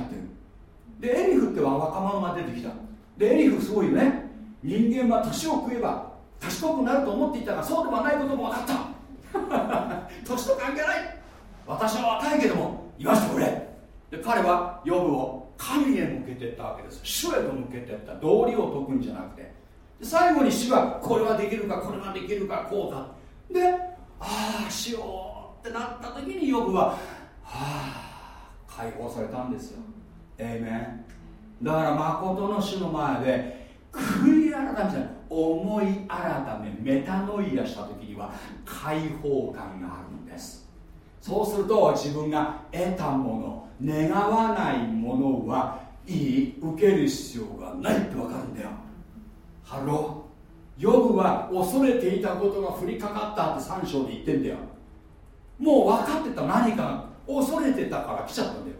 でエリフっては若者が出てきた。エリフすごいよね。人間は年を食えば賢くなると思っていたがそうではないことも分かった。年と関係ない。私は若いけども言わせてくれ。で彼はヨブを神へ向けていったわけです。主へと向けていった。道理を解くんじゃなくて。最後に主はこれはできるかこれはできるかこうだでああしようってなった時にヨブははあ解放されたんですよ。ええだから誠の主の前で悔い改めじゃない。思い改めメタノイアした時には解放感があるんです。そうすると自分が得たもの願わないものはいい受ける必要がないって分かるんだよ。 Hello。ヨブは恐れていたことが降りかかったって3章で言ってんだよ。もう分かってた。何か恐れてたから来ちゃったんだよ。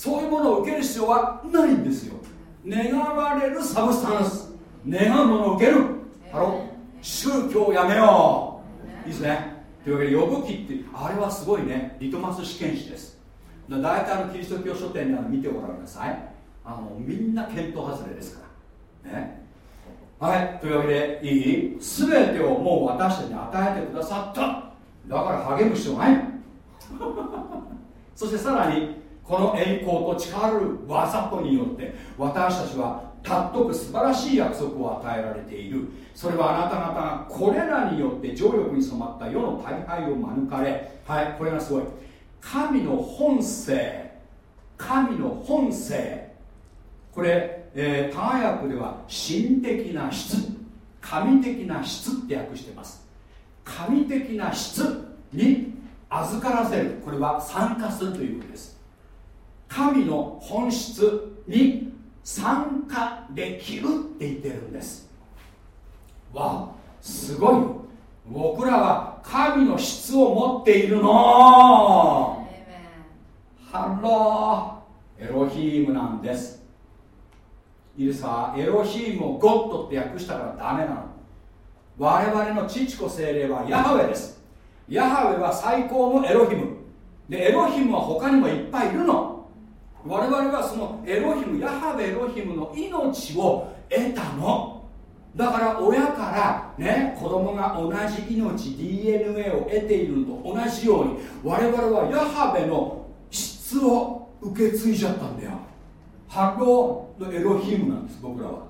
そういうものを受ける必要はないんですよ。願われるサブスタンス。願うものを受ける。ハロ宗教をやめよう。いいですね。というわけで呼ぶ記ってあれはすごいね。リトマス試験紙です。大体のキリスト教書店で見てごらんなさい。あのみんな見当外れですから。ね。はい。というわけでいい？全てをもう私たちに与えてくださった。だから励む必要ない。そしてさらにこの栄光と力ある技とによって私たちは尊く素晴らしい約束を与えられている。それはあなた方がこれらによって情欲に染まった世の大敗を免れはいこれがすごい。神の本性神の本性。これ、えー、タガ訳では神的な質神的な質って訳してます。神的な質に預からせる。これは参加するということです。神の本質に参加できるって言ってるんです。わあすごい僕らは神の質を持っているの。ハローエロヒームなんです。いいですかエロヒームをゴッドって訳したからダメなの。我々の父子精霊はヤハウェです。ヤハウェは最高のエロヒム。でエロヒムは他にもいっぱいいるの我々はそのエロヒムヤハウェエロヒムの命を得たの。だから親からね子供が同じ命 DNA を得ているのと同じように我々はヤハベの質を受け継いじゃったんだよ。ハローのエロヒムなんです僕らは。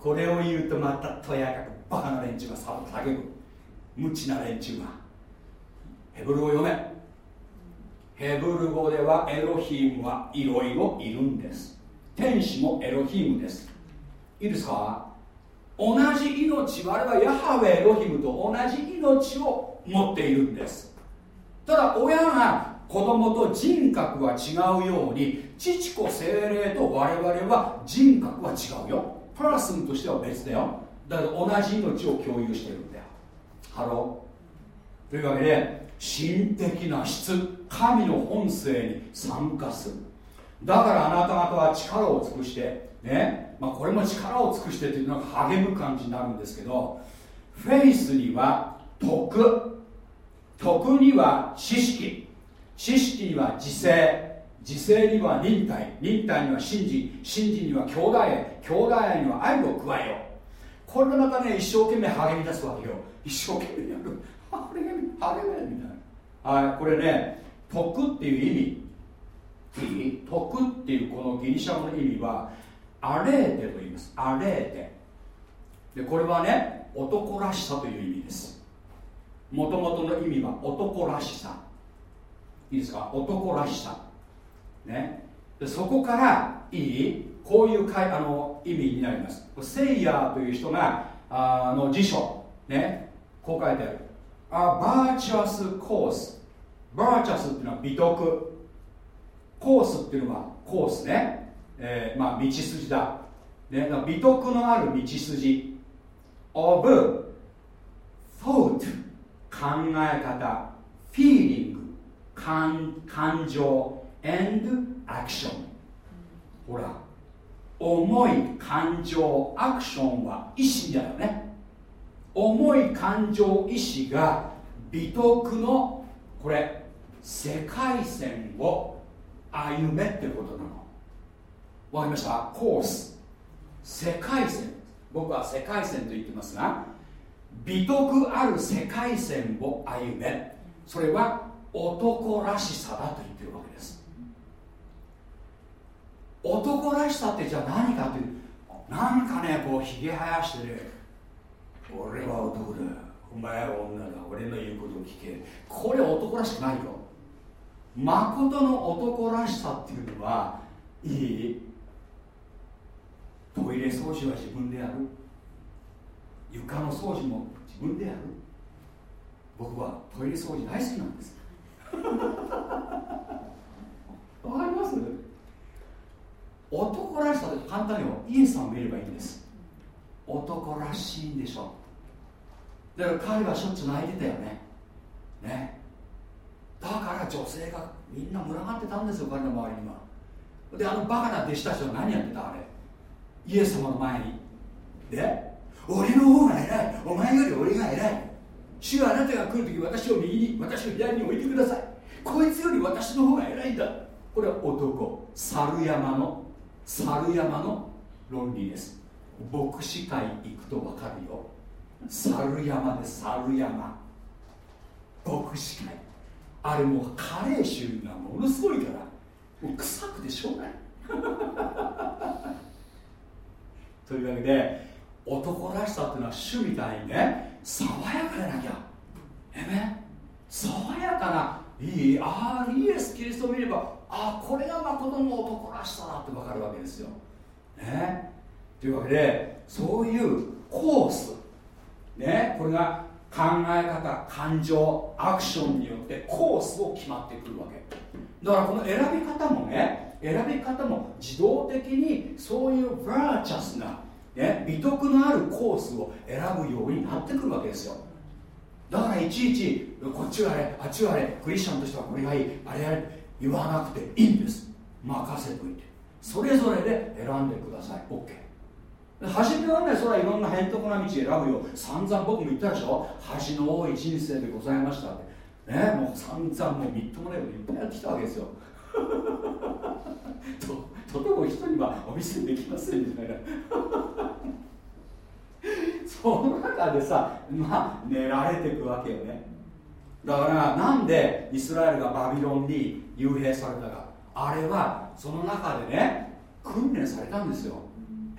これを言うとまたとやかくバカな連中がさ叫ぶ。無知な連中が。ヘブル語読め。ヘブル語ではエロヒームはいろいろいるんです。天使もエロヒームです。いいですか？同じ命我々はヤハウェエロヒムと同じ命を持っているんです。ただ親が子供と人格は違うように父子聖霊と我々は人格は違うよ。 person としては別だよ。だけど同じ命を共有してるんだよ。 Hello。というわけで神的な質神の本性に参加する。だからあなた方は力を尽くしてねまあ、これも力を尽くしてっていうのが励む感じになるんですけどフェイスには徳。徳には知識。知識には自制。自制には忍耐。忍耐には信じ。信じには兄弟愛。兄弟愛には愛を加えよう。これでまたね一生懸命励み出すわけよ。一生懸命やる。励め励めみたいな。はいこれね徳っていう意味。いい？徳っていうこのギリシャ語の意味はアレーテと言います。アレーテ。でこれはね男らしさという意味です。もともとの意味は男らしさ。いいですか？男らしさ。ね。でそこからいいこういうかいあの意味になります。セイヤーという人があの辞書ねこう書いてあるあバーチャスコースバーチャスっていうのは美徳。コースっていうのはコースね、えー、まあ道筋だ、ね、美徳のある道筋。of thought 考え方。feeling 感感情。and action ほら。思い感情。アクションは意志だよね。思い感情意志が美徳のこれ世界線を歩めってことなの。わかりました？コース。世界線。僕は世界線と言ってますが美徳ある世界線を歩め。それは男らしさだと言ってるわけです。男らしさってじゃあ何かっていう。なんかねこうひげ生やしてね俺は男だ。お前は女だ。俺の言うことを聞け。これ男らしくないよ。誠の男らしさっていうのはいい。トイレ掃除は自分でやる。床の掃除も自分でやる。僕はトイレ掃除大好きなんです。わかります？男らしさって簡単にイエスさんを見ればいいんです。男らしいんでしょ。だから彼はしょっちゅう泣いてたよね。ね。だから女性がみんな群がってたんですよ彼の周りには。であのバカな弟子たちは何やってたあれ。イエス様の前に。で俺の方が偉い。お前より俺が偉い。主はあなたが来るとき私を右に私を左に置いてください。こいつより私の方が偉いんだ。これは男。猿山の猿山の論理です。牧師会行くと分かるよ。猿山で猿山。牧師会。あれもう加齢臭がものすごいからもう臭くてしょうがない。というわけで男らしさっていうのは主みたいにね。爽やかでなきゃ。えね爽やかないいああイエス・キリストを見ればああこれが誠の男らしさだって分かるわけですよ。ね？というわけでそういうコースねこれが考え方感情アクションによってコースを決まってくるわけ。だからこの選び方もね選び方も自動的にそういうバーチャスな、ね、美徳のあるコースを選ぶようになってくるわけですよ。だからいちいちこっちはあれあっちはあれクリスチャンとしてはこれがいいあれやれ言わなくていいんです。任せといて。それぞれで選んでください。OK 初めはねそれはいろんな変徳な道選ぶよ。散々僕も言ったでしょ。恥の多い人生でございましたって。ねもう散々もうみっともないこといっぱいやってきたわけですよ。ととても人にはお見せできませんみたいな。その中でさまあ練られていくわけよね。だからなんでイスラエルがバビロンに幽閉されたか。あれはその中でね訓練されたんですよ。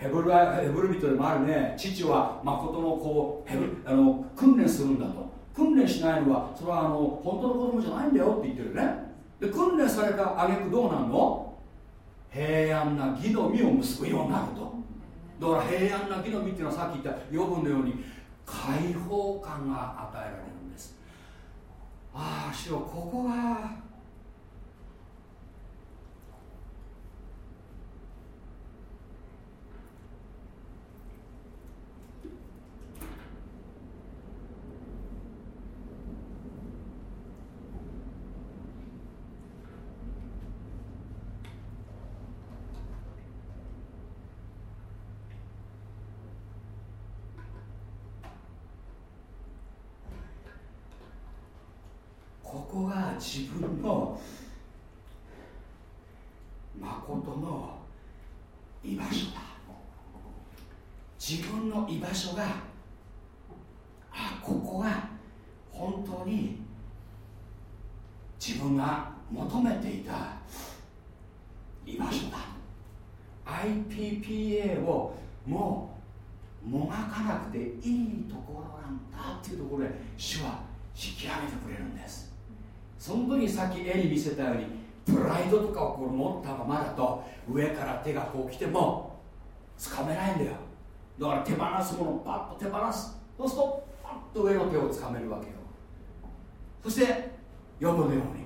ヘブルヘブル人でもあるね。父は誠のこうヘブあの訓練するんだと。訓練しないのはそれはあの本当の子供じゃないんだよって言ってるね。で訓練された挙句どうなんの？平安な義の実を結ぶようになると。だから平安な義の実っていうのはさっき言った余分のように解放感が与えられるんです。ああ主よここが自分の誠の居場所だ。自分の居場所があここが本当に自分が求めていた居場所だ。IPPA をもうもがかなくていいところなんだっていうところで主は引き上げてくれるんです。その時さっき絵に見せたようにプライドとかをこう持ったままだと上から手がこう来てもつかめないんだよ。だから手放すものをパッと手放す。そうするとパッと上の手をつかめるわけよ。そして読むのように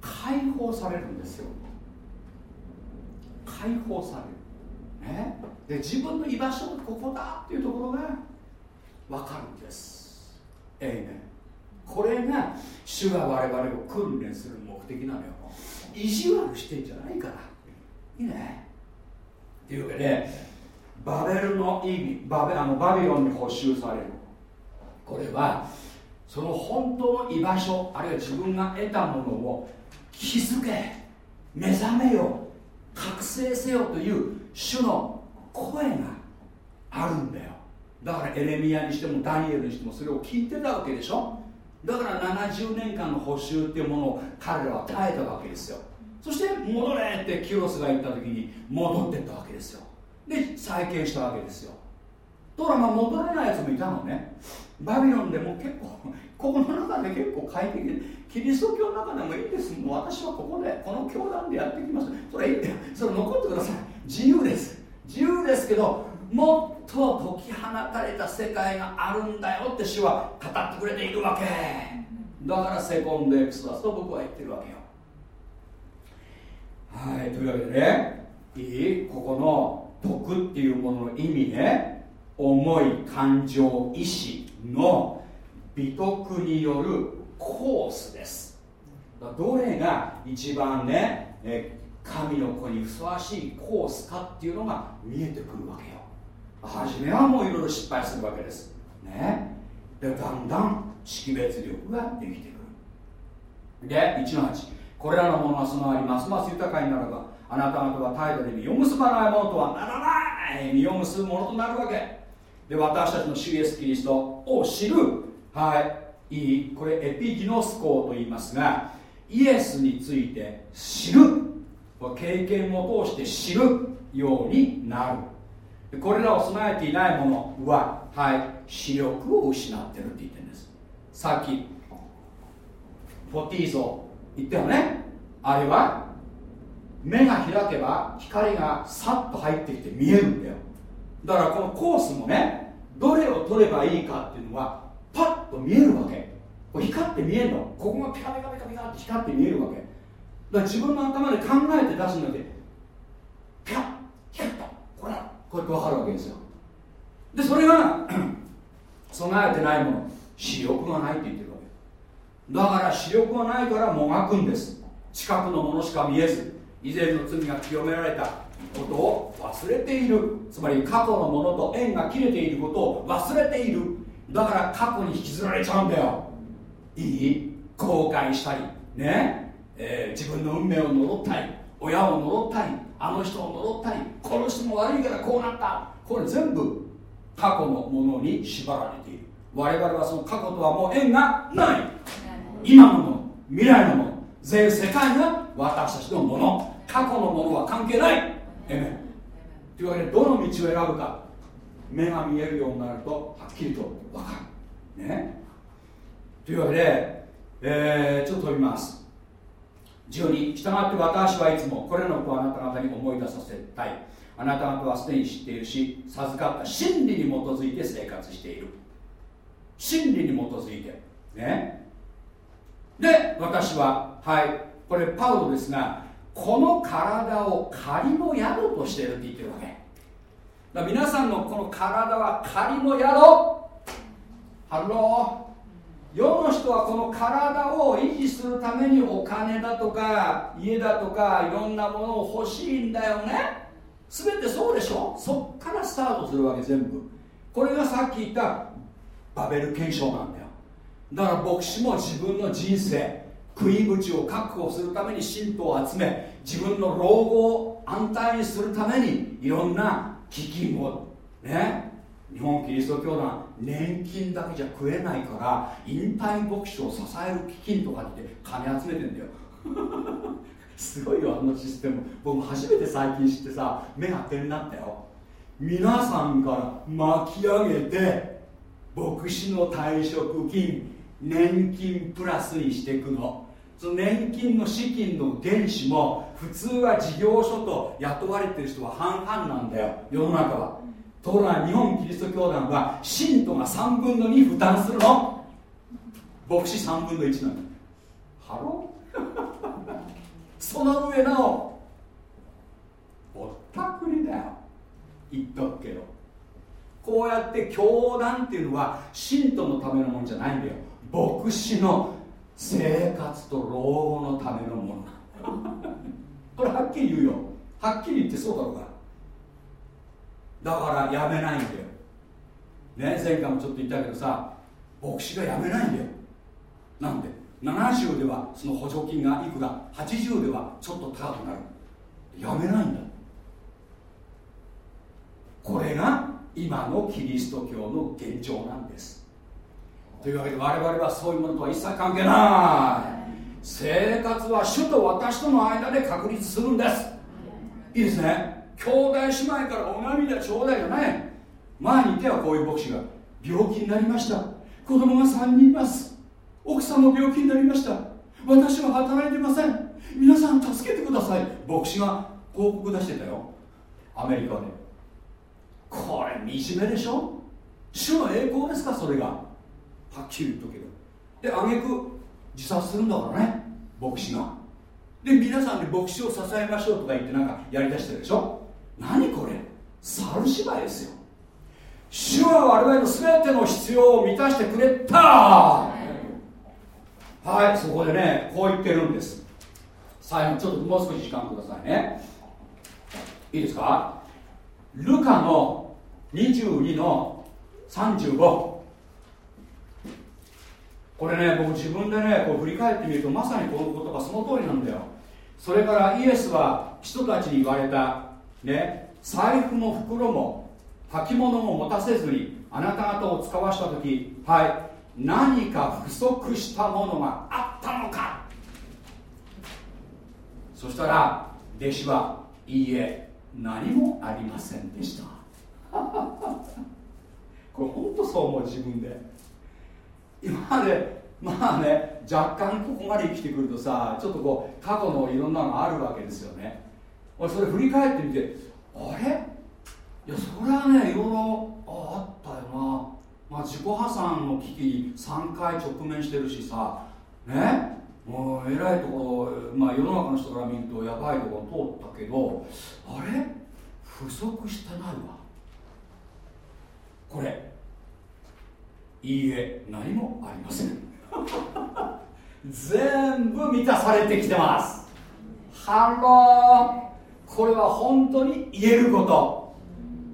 解放されるんですよ。解放される、ね、で自分の居場所ここだっていうところが分かるんです。えいねこれが主が我々を訓練する目的なのよ。意地悪してんじゃないから。いいね。というわけでバベルの意味バベあのバビロンに補修される。これはその本当の居場所あるいは自分が得たものを気づけ目覚めよ覚醒せよという主の声があるんだよ。だからエレミアにしてもダニエルにしてもそれを聞いてたわけでしょ？だから70年間の補修っていうものを彼らは耐えたわけですよ。そして戻れってキュロスが言った時に戻ってったわけですよ。で再建したわけですよ。ところがまあ戻れないやつもいたのね。バビロンでも結構ここの中で結構快適でキリスト教の中でもいいです。もう私はここでこの教団でやってきます。それいいんだよ。それ残ってください。自由です。自由ですけどもと解き放たれた世界があるんだよって主は語ってくれているわけ。だからセコンドエクスダスと僕は言ってるわけよ。はいというわけでねいいここの徳っていうものの意味ね思い感情意志の美徳によるコースです。どれが一番ね神の子にふさわしいコースかっていうのが見えてくるわけよ。初めはもういろいろ失敗するわけです。ね。でだんだん識別力ができてくる。で1の8これらのものはすなわりますます豊かになるがあなた方は態度で実を結ばないものとはならない。実を結ぶものとなるわけ。で私たちの主イエスキリストを知る。はい。いい。これエピギノスコーと言いますがイエスについて知る。経験を通して知るようになる。これらを備えていないものははい視力を失ってるって言ってるんです。さっきフォティーゾ言ったよね。あれは目が開けば光がさっと入ってきて見えるんだよ。だからこのコースもねどれを取ればいいかっていうのはパッと見えるわけ。光って見えるの。ここがピカピカピカピカって光って見えるわけ。だから自分の頭で考えて出すんだけピカッこうやって分かるわけですよ。でそれが 備えてないもの。視力がないって言ってるわけ。だから視力がないからもがくんです。近くのものしか見えず以前の罪が清められたことを忘れている。つまり過去のものと縁が切れていることを忘れている。だから過去に引きずられちゃうんだよ。いい？後悔したり。ね、えー、自分の運命を呪ったり。親を呪ったり。あの人を呪ったりこの人も悪いからこうなった。これ全部過去のものに縛られている。我々はその過去とはもう縁がない。今のもの未来のもの全世界が私たちのもの。過去のものは関係ない。えめというわけでどの道を選ぶか。目が見えるようになるとはっきりと分かる。ね。というわけで、えー、ちょっと飛びます12従って私はいつもこれらのことをあなた方に思い出させたい。あなた方はすでに知っているし授かった真理に基づいて生活している。真理に基づいて。ね。で私ははいこれパウロですがこの体を仮の宿としているって言ってるわけ。だ皆さんのこの体は仮の宿。 Hello。世の人はこの体を維持するためにお金だとか家だとかいろんなものを欲しいんだよね。全てそうでしょ？そっからスタートするわけ全部。これがさっき言ったバベル検証なんだよ。だから牧師も自分の人生食い口を確保するために信徒を集め自分の老後を安泰にするためにいろんな基金をね。日本キリスト教団年金だけじゃ食えないから引退牧師を支える基金とかって金集めてんだよ。すごいよあのシステム。僕初めて最近知ってさ目が点になったよ。皆さんから巻き上げて牧師の退職金年金プラスにしていくの。その年金の資金の原資も普通は事業所と雇われてる人は半々なんだよ世の中は。ところが日本キリスト教団は信徒が3分の2負担するの。牧師3分の1なの Hello？その上のぼったくりだよ。言っとくけど。こうやって教団っていうのは信徒のためのもんじゃないんだよ。牧師の生活と老後のためのものこれはっきり言うよ。はっきり言ってそうだろうが。だからやめないんだよ。ね前回もちょっと言ったけどさ牧師がやめないんだよ。なんで？70ではその補助金がいくら？80ではちょっと高くなる。やめないんだ。これが今のキリスト教の現状なんです。というわけで我々はそういうものとは一切関係ない。生活は主と私との間で確立するんです。いいですね兄弟姉妹からお涙ちょうだいじゃない。前にいてはこういう牧師が病気になりました。子供が3人います。奥さんも病気になりました。私は働いてません。皆さん助けてください。牧師が広告出してたよ。アメリカで。これ惨めでしょ？主の栄光ですかそれが。はっきり言っとけど。で挙句自殺するんだからね。牧師が。で皆さんで牧師を支えましょうとか言ってなんかやりだしてるでしょ？何これ？猿芝居ですよ。主は我々の全ての必要を満たしてくれた。はい。そこでねこう言ってるんです。最後ちょっともう少し時間くださいね。いいですか？ルカの22の35これね僕自分でねこう振り返ってみるとまさにこの言葉その通りなんだよ。それからイエスは人たちに言われたね財布も袋も履物も持たせずにあなた方を使わした時はい何か不足したものがあったのか。そしたら弟子はいいえ何もありませんでした。これ本当そう思う自分で。今までまあね若干ここまで生きてくるとさちょっとこう過去のいろんなのがあるわけですよね。俺それ振り返ってみて。あれ？いやそれはねいろいろあったよな、まあ、自己破産の危機に3回直面してるしさ。ね？もう偉いところ、まあ、世の中の人から見るとやばいところ通ったけどあれ？不足してないわ。これ。いいえ何もありません。全部満たされてきてます。 Hello。これは本当に言えること。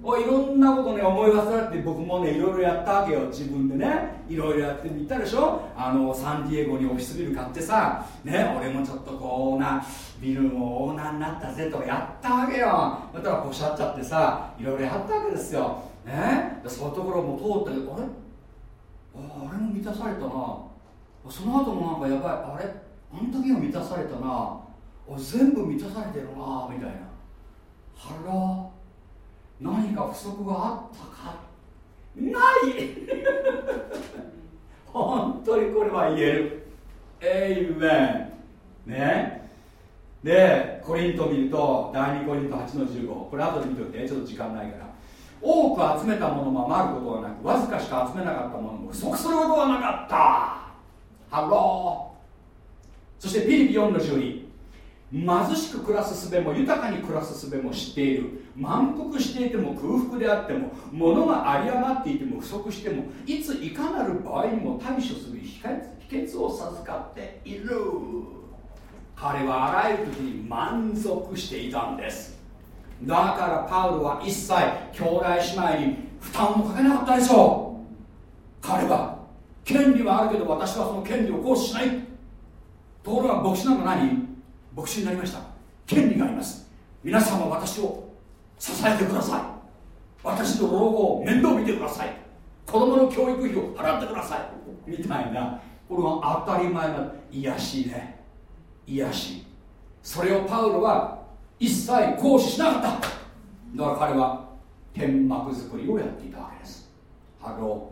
いろんなことね思い忘れて僕もねいろいろやったわけよ。自分でねいろいろやってみたでしょ。あのサンディエゴにオフィスビル買ってさね俺もちょっとこうなビルのオーナーになったぜとかやったわけよ。だったらポシャっちゃってさいろいろやったわけですよ。ね。そういうところも通ってあれ？ああれも満たされたな。その後もなんかやばいあれ？あの時も満たされたな。全部満たされてるなみたいな。腹何か不足があったか。ない。本当にこれは言える。エイメンね。でコリント見ると第2コリント8の15これ後で見ておいて。ちょっと時間ないから。多く集めたものも余ることはなくわずかしか集めなかったものも不足することはなかった。 Hello。そしてピリピ4の12貧しく暮らす術も豊かに暮らす術も知っている。満腹していても空腹であっても物が有り余っていても不足してもいついかなる場合にも対処する秘訣を授かっている。彼はあらゆる時に満足していたんです。だからパウロは一切兄弟姉妹に負担もかけなかったでしょう。彼は権利はあるけど私はその権利を行使しない。ところが牧師なんか何？牧師になりました。権利があります。皆さんは私を支えてください。私の老後を面倒見てください。子供の教育費を払ってください。みたいなこれは当たり前な癒しね。癒し。それをパウロは一切行使しなかった。だから彼は天幕作りをやっていたわけです。ハロ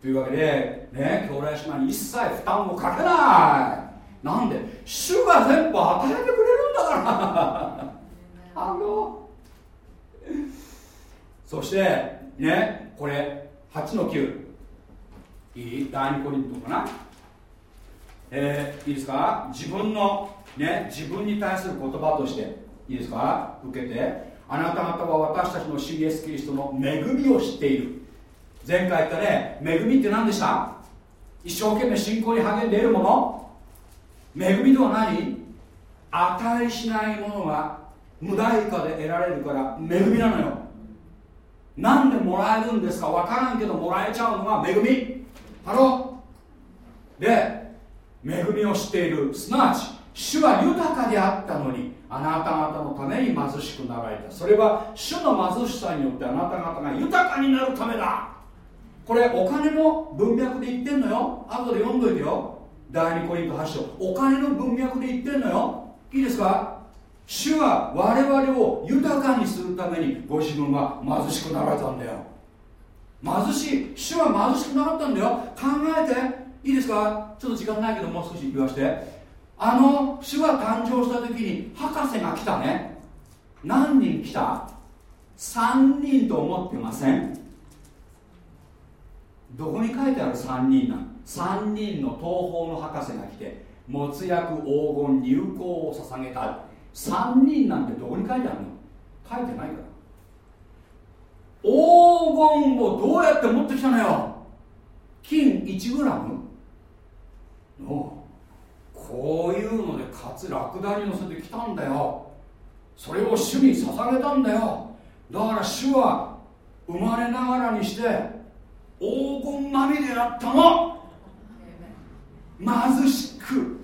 ー。というわけでね兄弟姉妹に一切負担をかけない。なんで主が全部与えてくれるんだから。ハロそしてねこれ8の9いい？第2コリントかな？えー、いいですか？自分のね自分に対する言葉として。いいですか？受けて。あなた方は私たちの主イエスキリストの恵みを知っている。前回言ったね恵みって何でした？一生懸命信仰に励んでいるもの恵みとは何？値しないものが無代価で得られるから恵みなのよ。なんでもらえるんですか？分からんけどもらえちゃうのが恵み。ハロで恵みを知っている。すなわち主は豊かであったのにあなた方のために貧しくなられた。それは主の貧しさによってあなた方が豊かになるためだ。これお金の文脈で言ってんのよ。後で読んどいてよ。第2コリント8章お金の文脈で言ってんのよ。いいですか？主は我々を豊かにするためにご自分は貧しくなられたんだよ。貧しい主は貧しくなかったんだよ。考えて。いいですか？ちょっと時間ないけどもう少し言わして。あの主が誕生した時に博士が来たね。何人来た？3人と思ってません。どこに書いてある3人なん？3人の東方の博士が来て没薬黄金入香を捧げた。3人なんてどこに書いてあるの？書いてないから。黄金をどうやって持ってきたのよ？金 1g のこういうのでかつラクダに乗せてきたんだよ。それを主に捧げたんだよ。だから主は生まれながらにして黄金まみれだったの。貧しく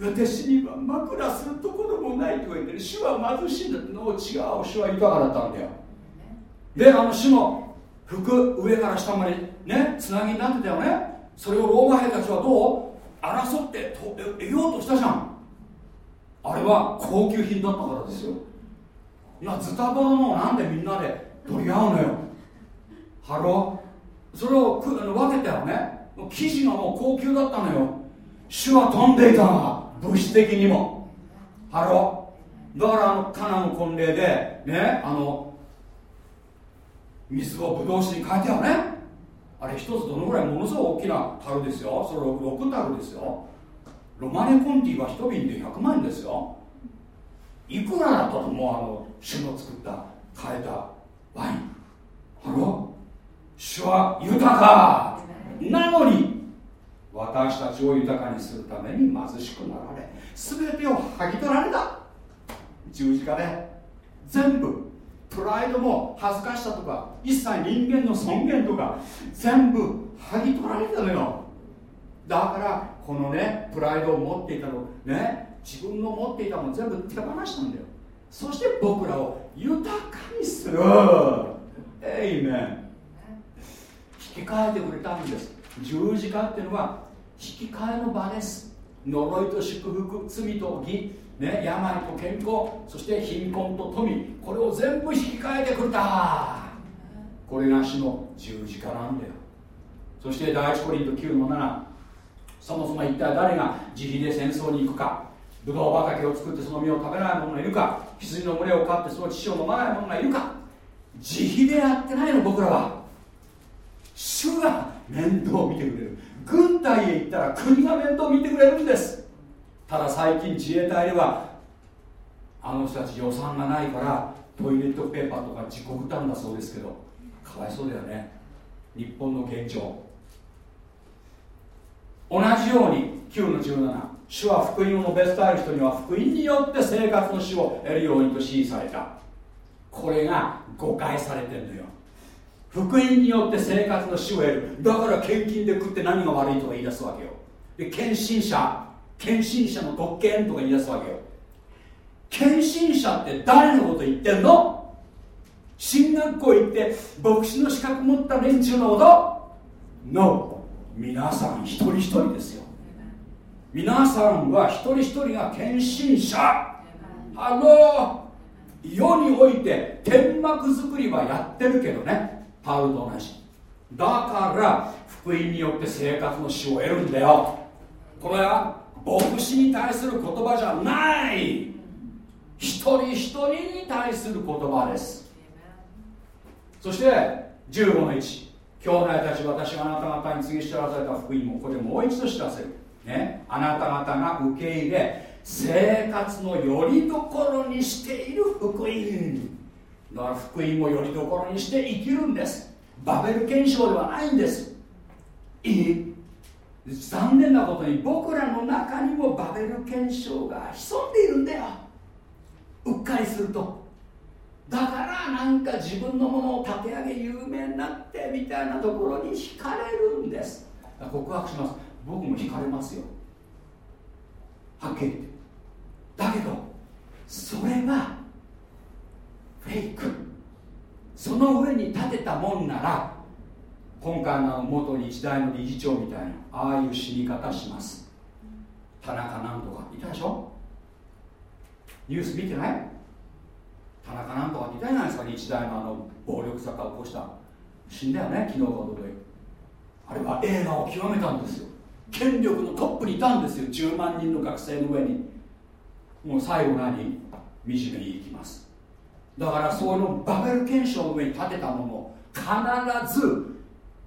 私には枕するところもないと言ってる主は貧しいんだっての違う主は豊かだったんだよ。であの主の服上から下までねつなぎになってたよね。それをローマ兵たちはどう？争ってと得ようとしたじゃん。あれは高級品だったからですよ。なズタボロのなんでみんなで取り合うのよ。ハロそれをく分けたよね生地がもう高級だったのよ。主は飛んでいた物質的にも。ハロだからあのカナの婚礼でねあの水をブドウ酒に変えたよね。あれ一つどのぐらいものすごい大きな樽ですよ。それ6樽ですよ。ロマネコンティは一瓶で100万円ですよ。いくらだったと思うあの主の作った変えたワイン。ハロ主は豊か。なのに私たちを豊かにするために貧しくなられ全てを剥ぎ取られた。十字架で全部プライドも恥ずかしさとか一切人間の尊厳とか全部剥ぎ取られたのよ。だからこのねプライドを持っていたのね自分の持っていたもの全部手放したんだよ。そして僕らを豊かにする。えいめん引き換えてくれたんです。十字架っていうのは引き換えの場です呪いと祝福罪と義。ね、病と健康。そして貧困と富。これを全部引き換えてくれた。これが死の十字架なんだよ。そして第一コリント9の7そもそも一体誰が自費で戦争に行くか。ブドウ畑を作ってその実を食べない者がいるか。羊の群れを飼ってその乳を飲まない者がいるか。自費でやってないの僕らは。主が面倒を見てくれる。軍隊へ行ったら国が面倒を見てくれるんです。ただ最近自衛隊ではあの人たち予算がないからトイレットペーパーとか自己負担だそうですけどかわいそうだよね。日本の現状。同じように9の17主は福音を述べ伝える人には福音によって生活の主を得るようにと指示された。これが誤解されてるのよ。福音によって生活の主を得る。だから献金で食って何が悪いとか言い出すわけよ。で献身者献身者の特権とか言い出すわけよ。献身者って誰のこと言ってんの？学校行って牧師の資格持った連中のこと ?No 皆さん一人一人ですよ。皆さんは一人一人が献身者。あの世において天幕作りはやってるけどねパウルと同じだから福音によって生活の死を得るんだよ。これは牧師に対する言葉じゃない。一人一人に対する言葉です。そして15の1兄弟たち私があなた方に次知らされた福音もこれもう一度知らせる、ね、あなた方が受け入れ生活のよりどころにしている福音。だから福音をよりどころにして生きるんです。バベル憲章ではないんです。いい残念なことに僕らの中にもバベル憲章が潜んでいるんだよ。うっかりすると。だからなんか自分のものを立て上げ有名になってみたいなところに惹かれるんです。告白します。僕も惹かれますよ。はっきり言って。だけどそれはフェイクその上に立てたもんなら今回の元日大の理事長みたいなああいう死に方します。田中なんとかいたでしょ？ニュース見てない？田中なんとかいたじゃないですか。日大のあの暴力沙汰を起こした。死んだよね昨日かおととい。あれは映画を極めたんですよ。権力のトップにいたんですよ。10万人の学生の上に。もう最後何惨めにいきます。だからそういうのバベル憲章の上に立てたのも必ず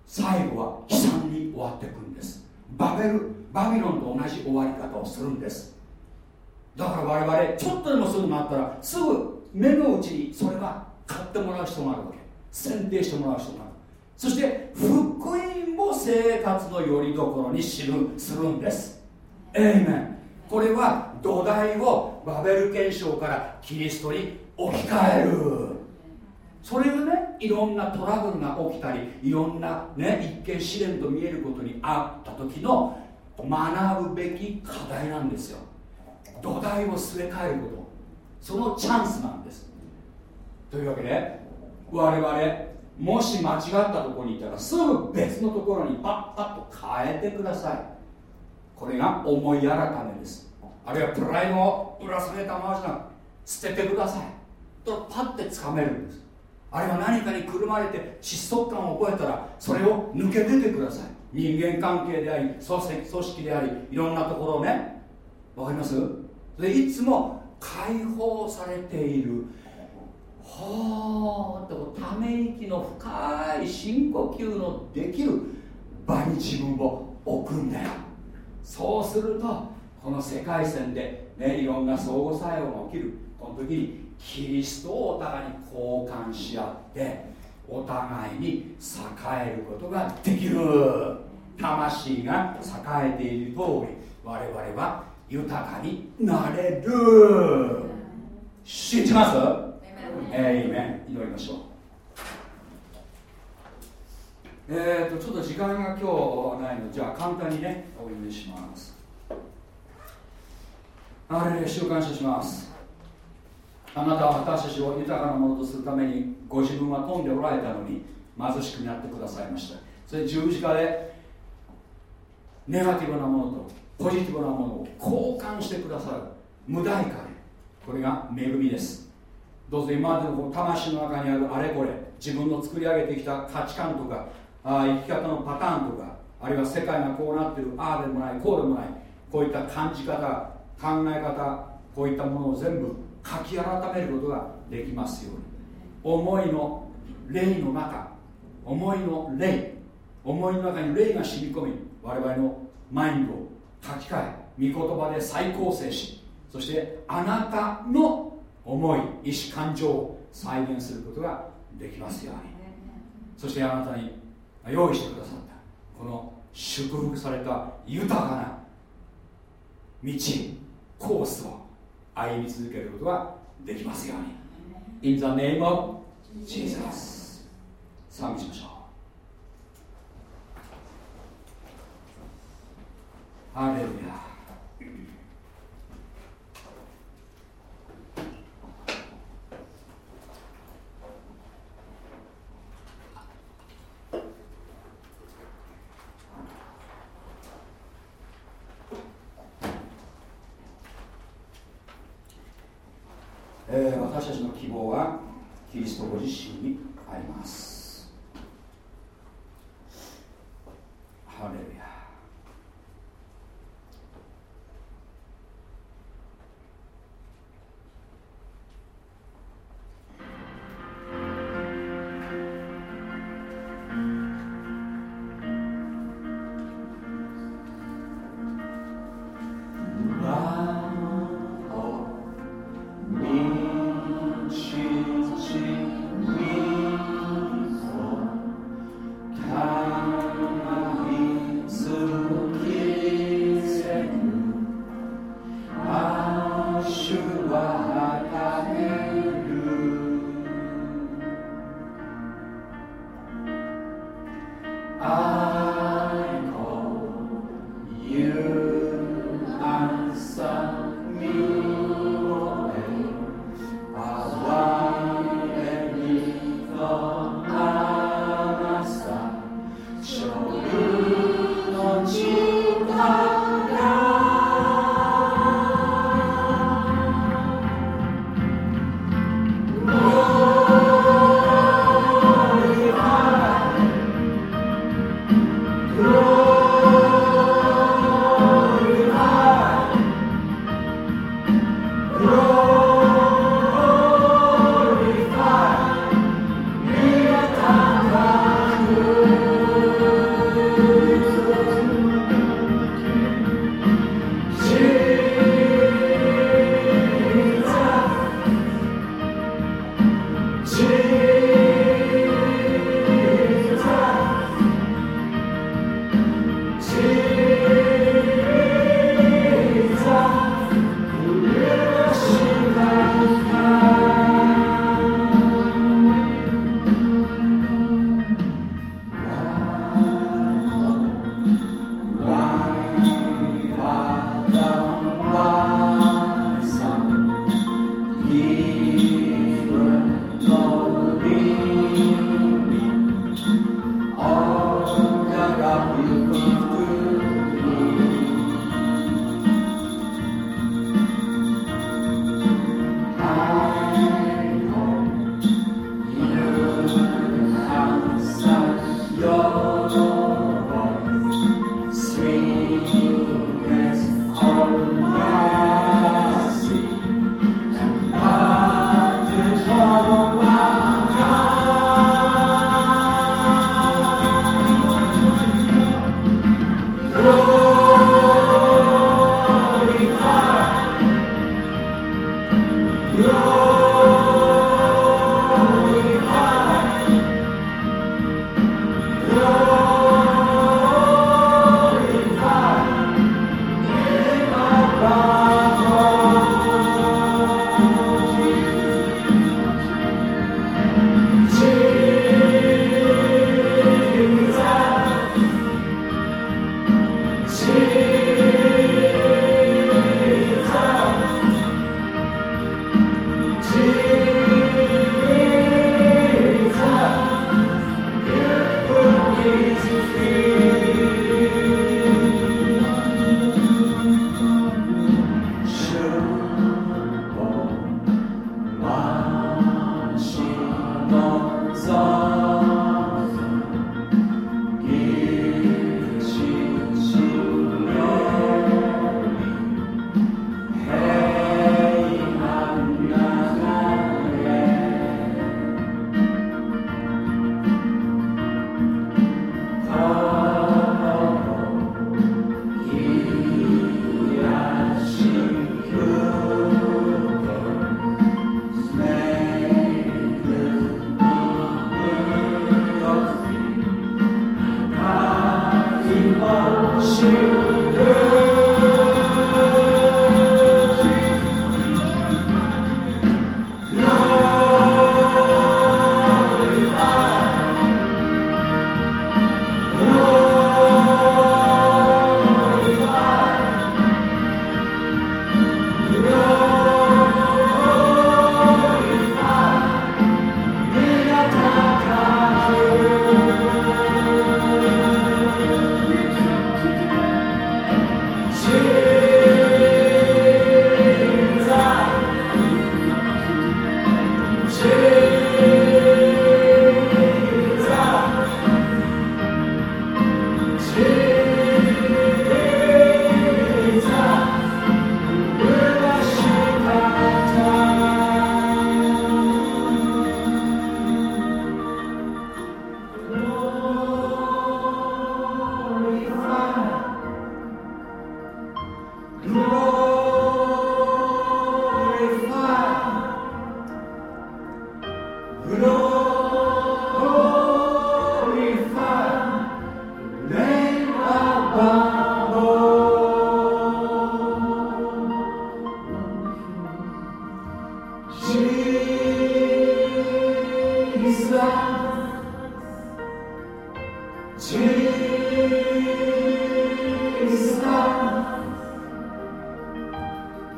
最後は悲惨に終わっていくんです。バベルバビロンと同じ終わり方をするんです。だから我々ちょっとでもそういうのがあったらすぐ目のうちにそれが買ってもらう人があるわけ。選定してもらう人がある。そして福音も生活のよりどころに知るするんです。エイメンこれは土台をバベル憲章からキリストに置き換える。それがねいろんなトラブルが起きたりいろんなね一見試練と見えることにあった時の学ぶべき課題なんですよ。土台を据え替えること。そのチャンスなんです。というわけで我々もし間違ったところにいたらすぐ別のところにパッパッと変えてください。これが思い改めです。あるいはプライドをぶら下げたままじゃなく捨ててください。とパッてつかめるんです。あるいは何かにくるまれて窒息感を覚えたらそれを抜け出てください。人間関係であり組織でありいろんなところをね。わかります？でいつも解放されている。ほーっとため息の深い深呼吸のできる場に自分を置くんだよ。そうするとこの世界線で、ね、いろんな相互作用が起きる。この時にキリストをお互いに交換し合ってお互いに栄えることができる。魂が栄えている通り我々は豊かになれる。信じます？えいめ祈りましょう。えーとちょっと時間が今日ないのでじゃあ簡単にねお読みします。あれ週感謝しますあなたは私たちを豊かなものとするためにご自分は富んでおられたのに貧しくなってくださいました。それ十字架でネガティブなものとポジティブなものを交換してくださる無代価でこれが恵みです。どうぞ今までの魂の中にあるあれこれ自分の作り上げてきた価値観とかあ生き方のパターンとかあるいは世界がこうなってるああでもないこうでもないこういった感じ方考え方こういったものを全部書き改めることができますように。思いの霊の中思いの霊。思いの中に霊が染み込み我々のマインドを書き換え御言葉で再構成しそしてあなたの思い意志感情を再現することができますように。そしてあなたに用意してくださったこの祝福された豊かな道コースを歩み続けることができますように。In the name of Jesus 賛美しましょう。ハレルヤえー、私たちの希望はキリストご自身にあります。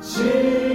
Jesus.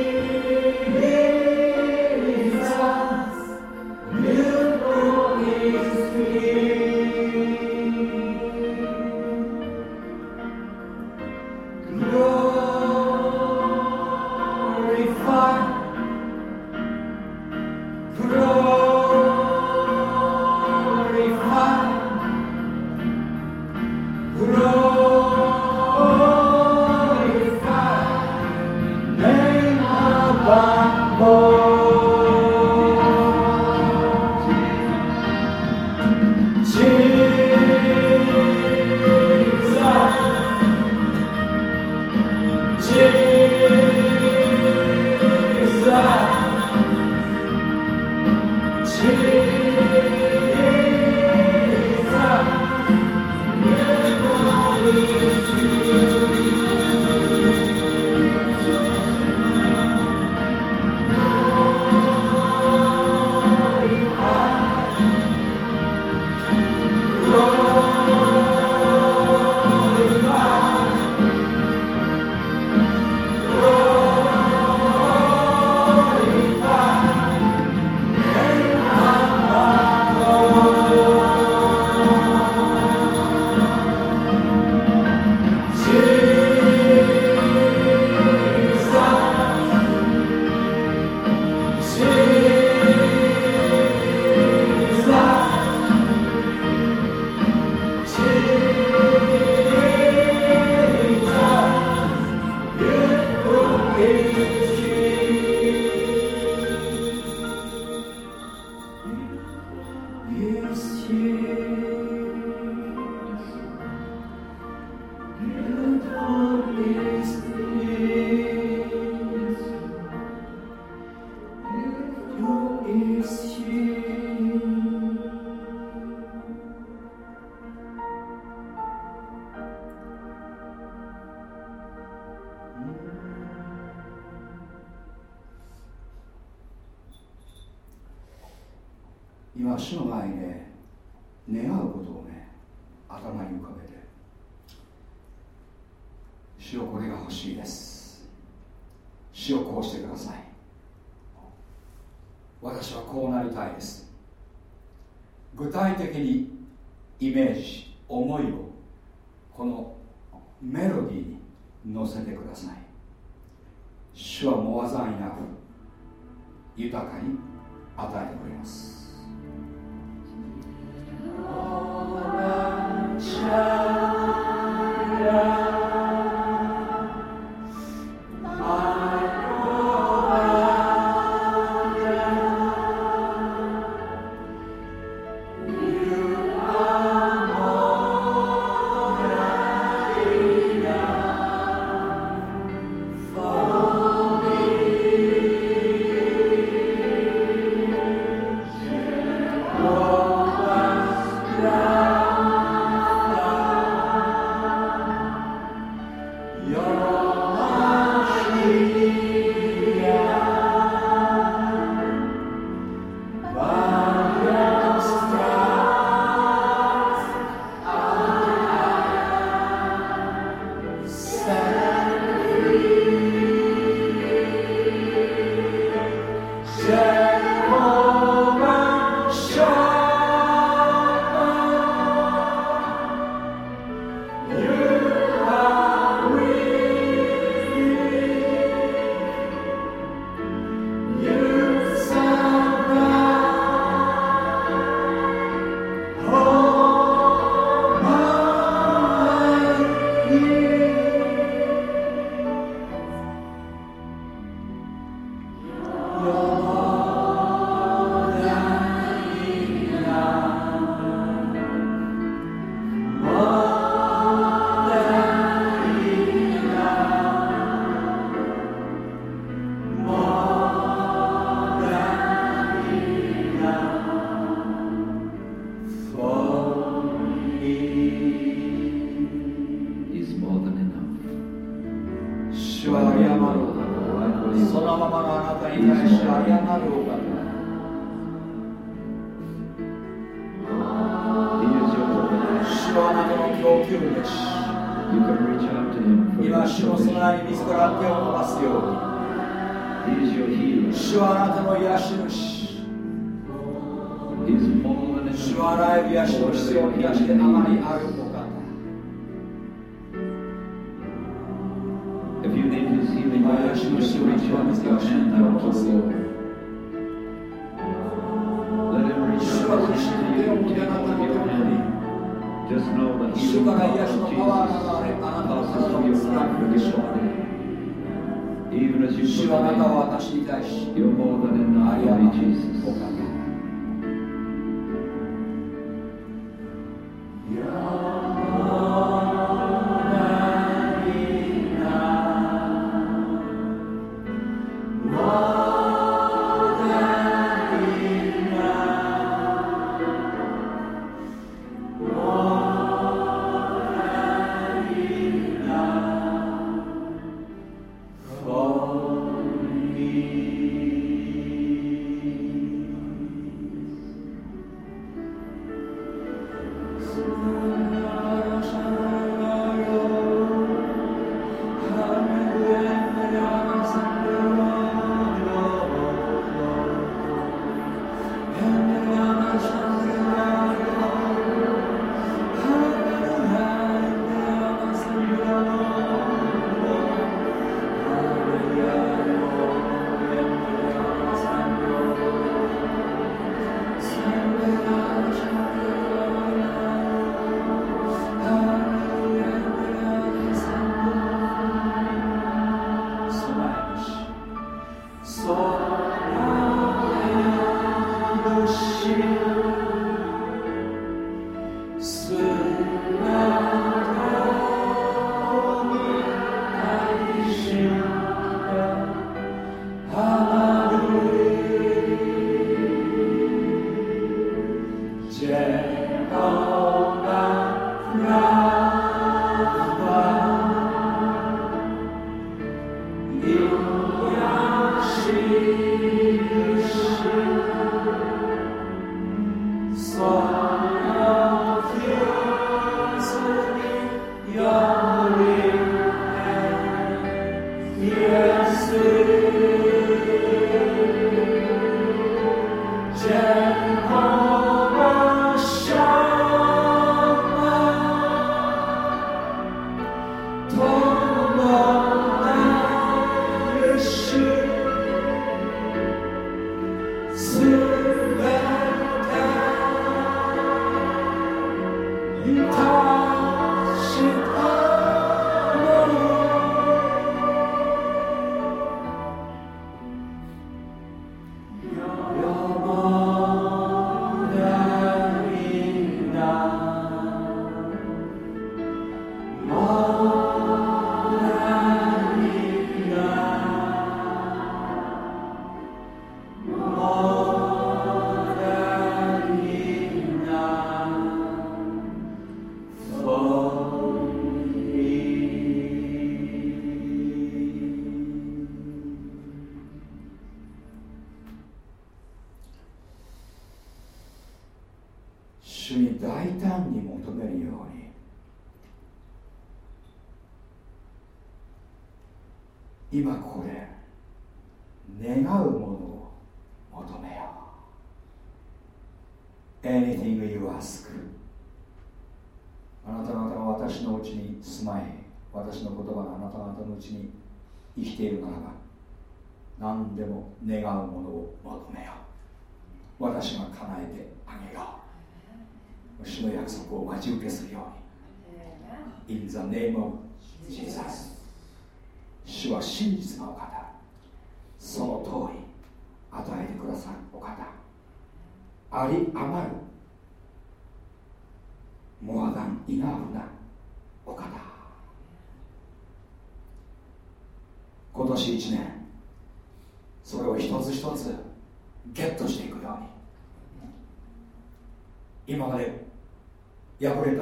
100倍に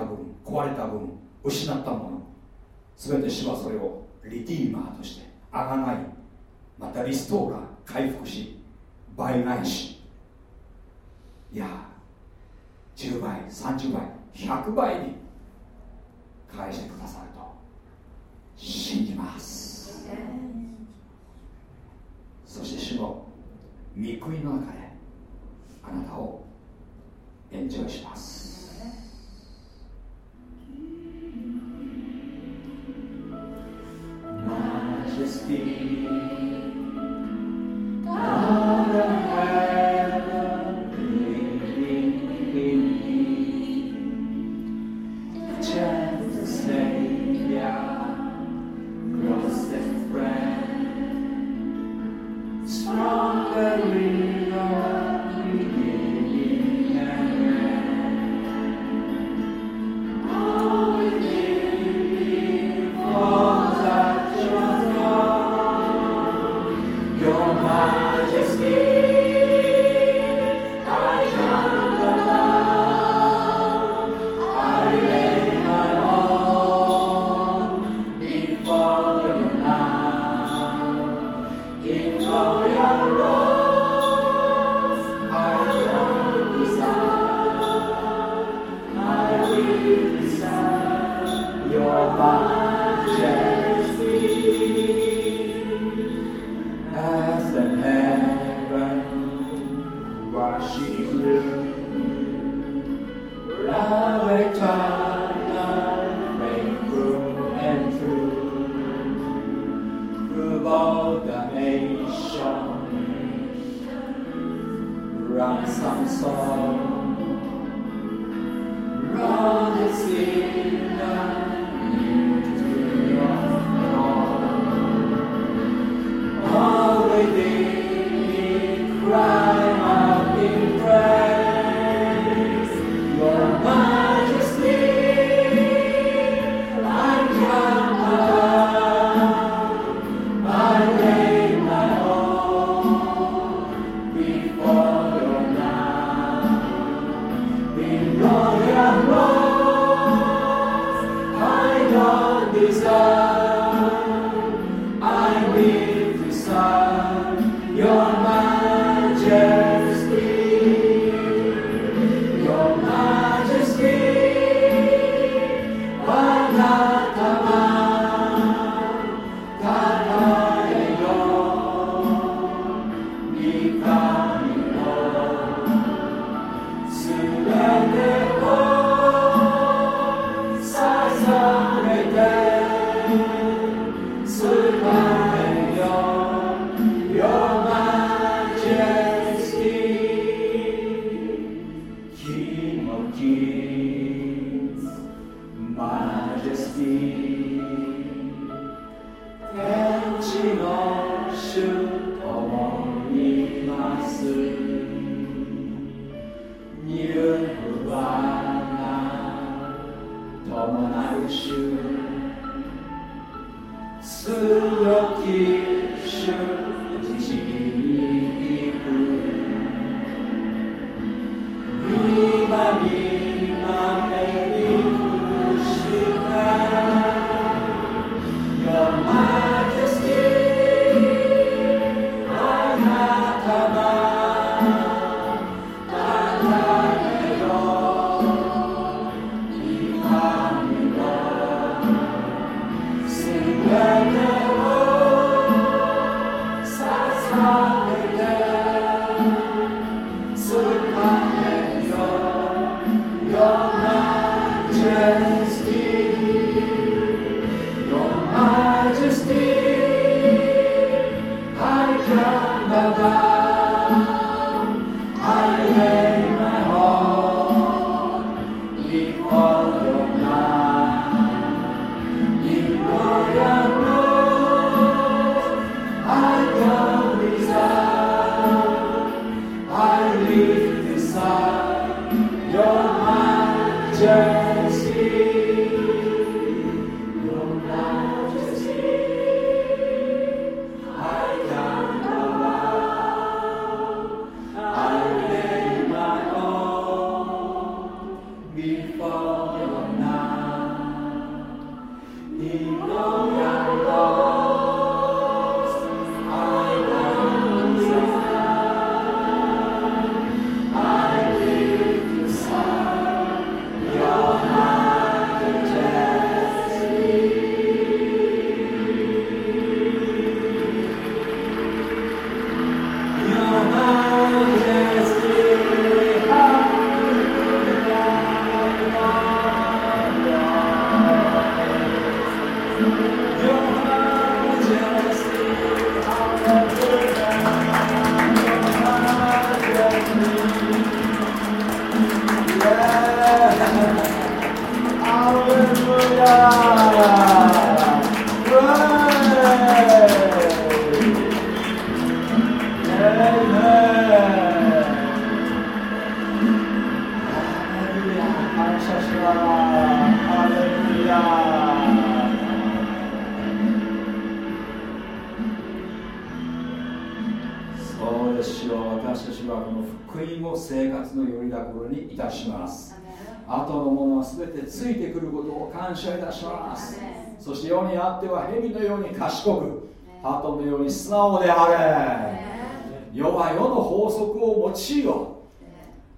則を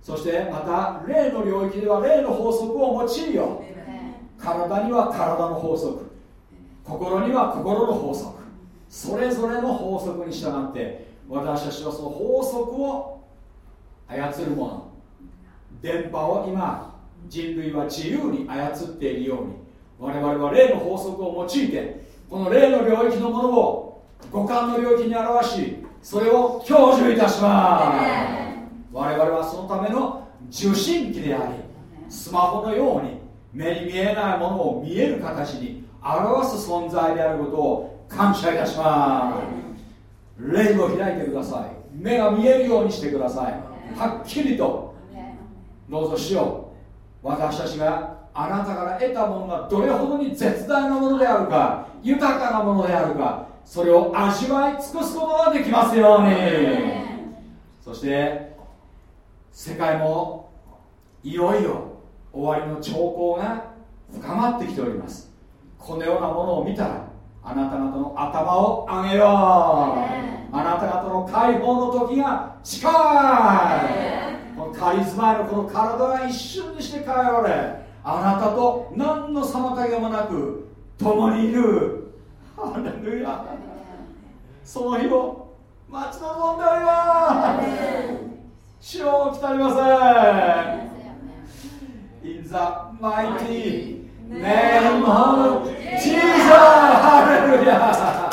そしてまた霊の領域では霊の法則を用いよ体には体の法則心には心の法則それぞれの法則に従って私たちはその法則を操るもの電波を今人類は自由に操っているように我々は霊の法則を用いてこの霊の領域のものを五感の領域に表しそれを享受いたします我々はそのための受信機でありスマホのように目に見えないものを見える形に表す存在であることを感謝いたします。霊を開いてください。目が見えるようにしてください。はっきりとどうぞしよう。私たちがあなたから得たものがどれほどに絶大なものであるか豊かなものであるかそれを味わい尽くすことができますように。そして世界もいよいよ終わりの兆候が深まってきております。このようなものを見たらあなた方の頭を上げようあなた方の解放の時が近い。このカリスマのこの体は一瞬にして変えられあなたと何の妨げもなく共にいる。ハレルヤ。その日を待ち望んでおります主を来たりません。In the mighty name of Jesus! ハレルヤ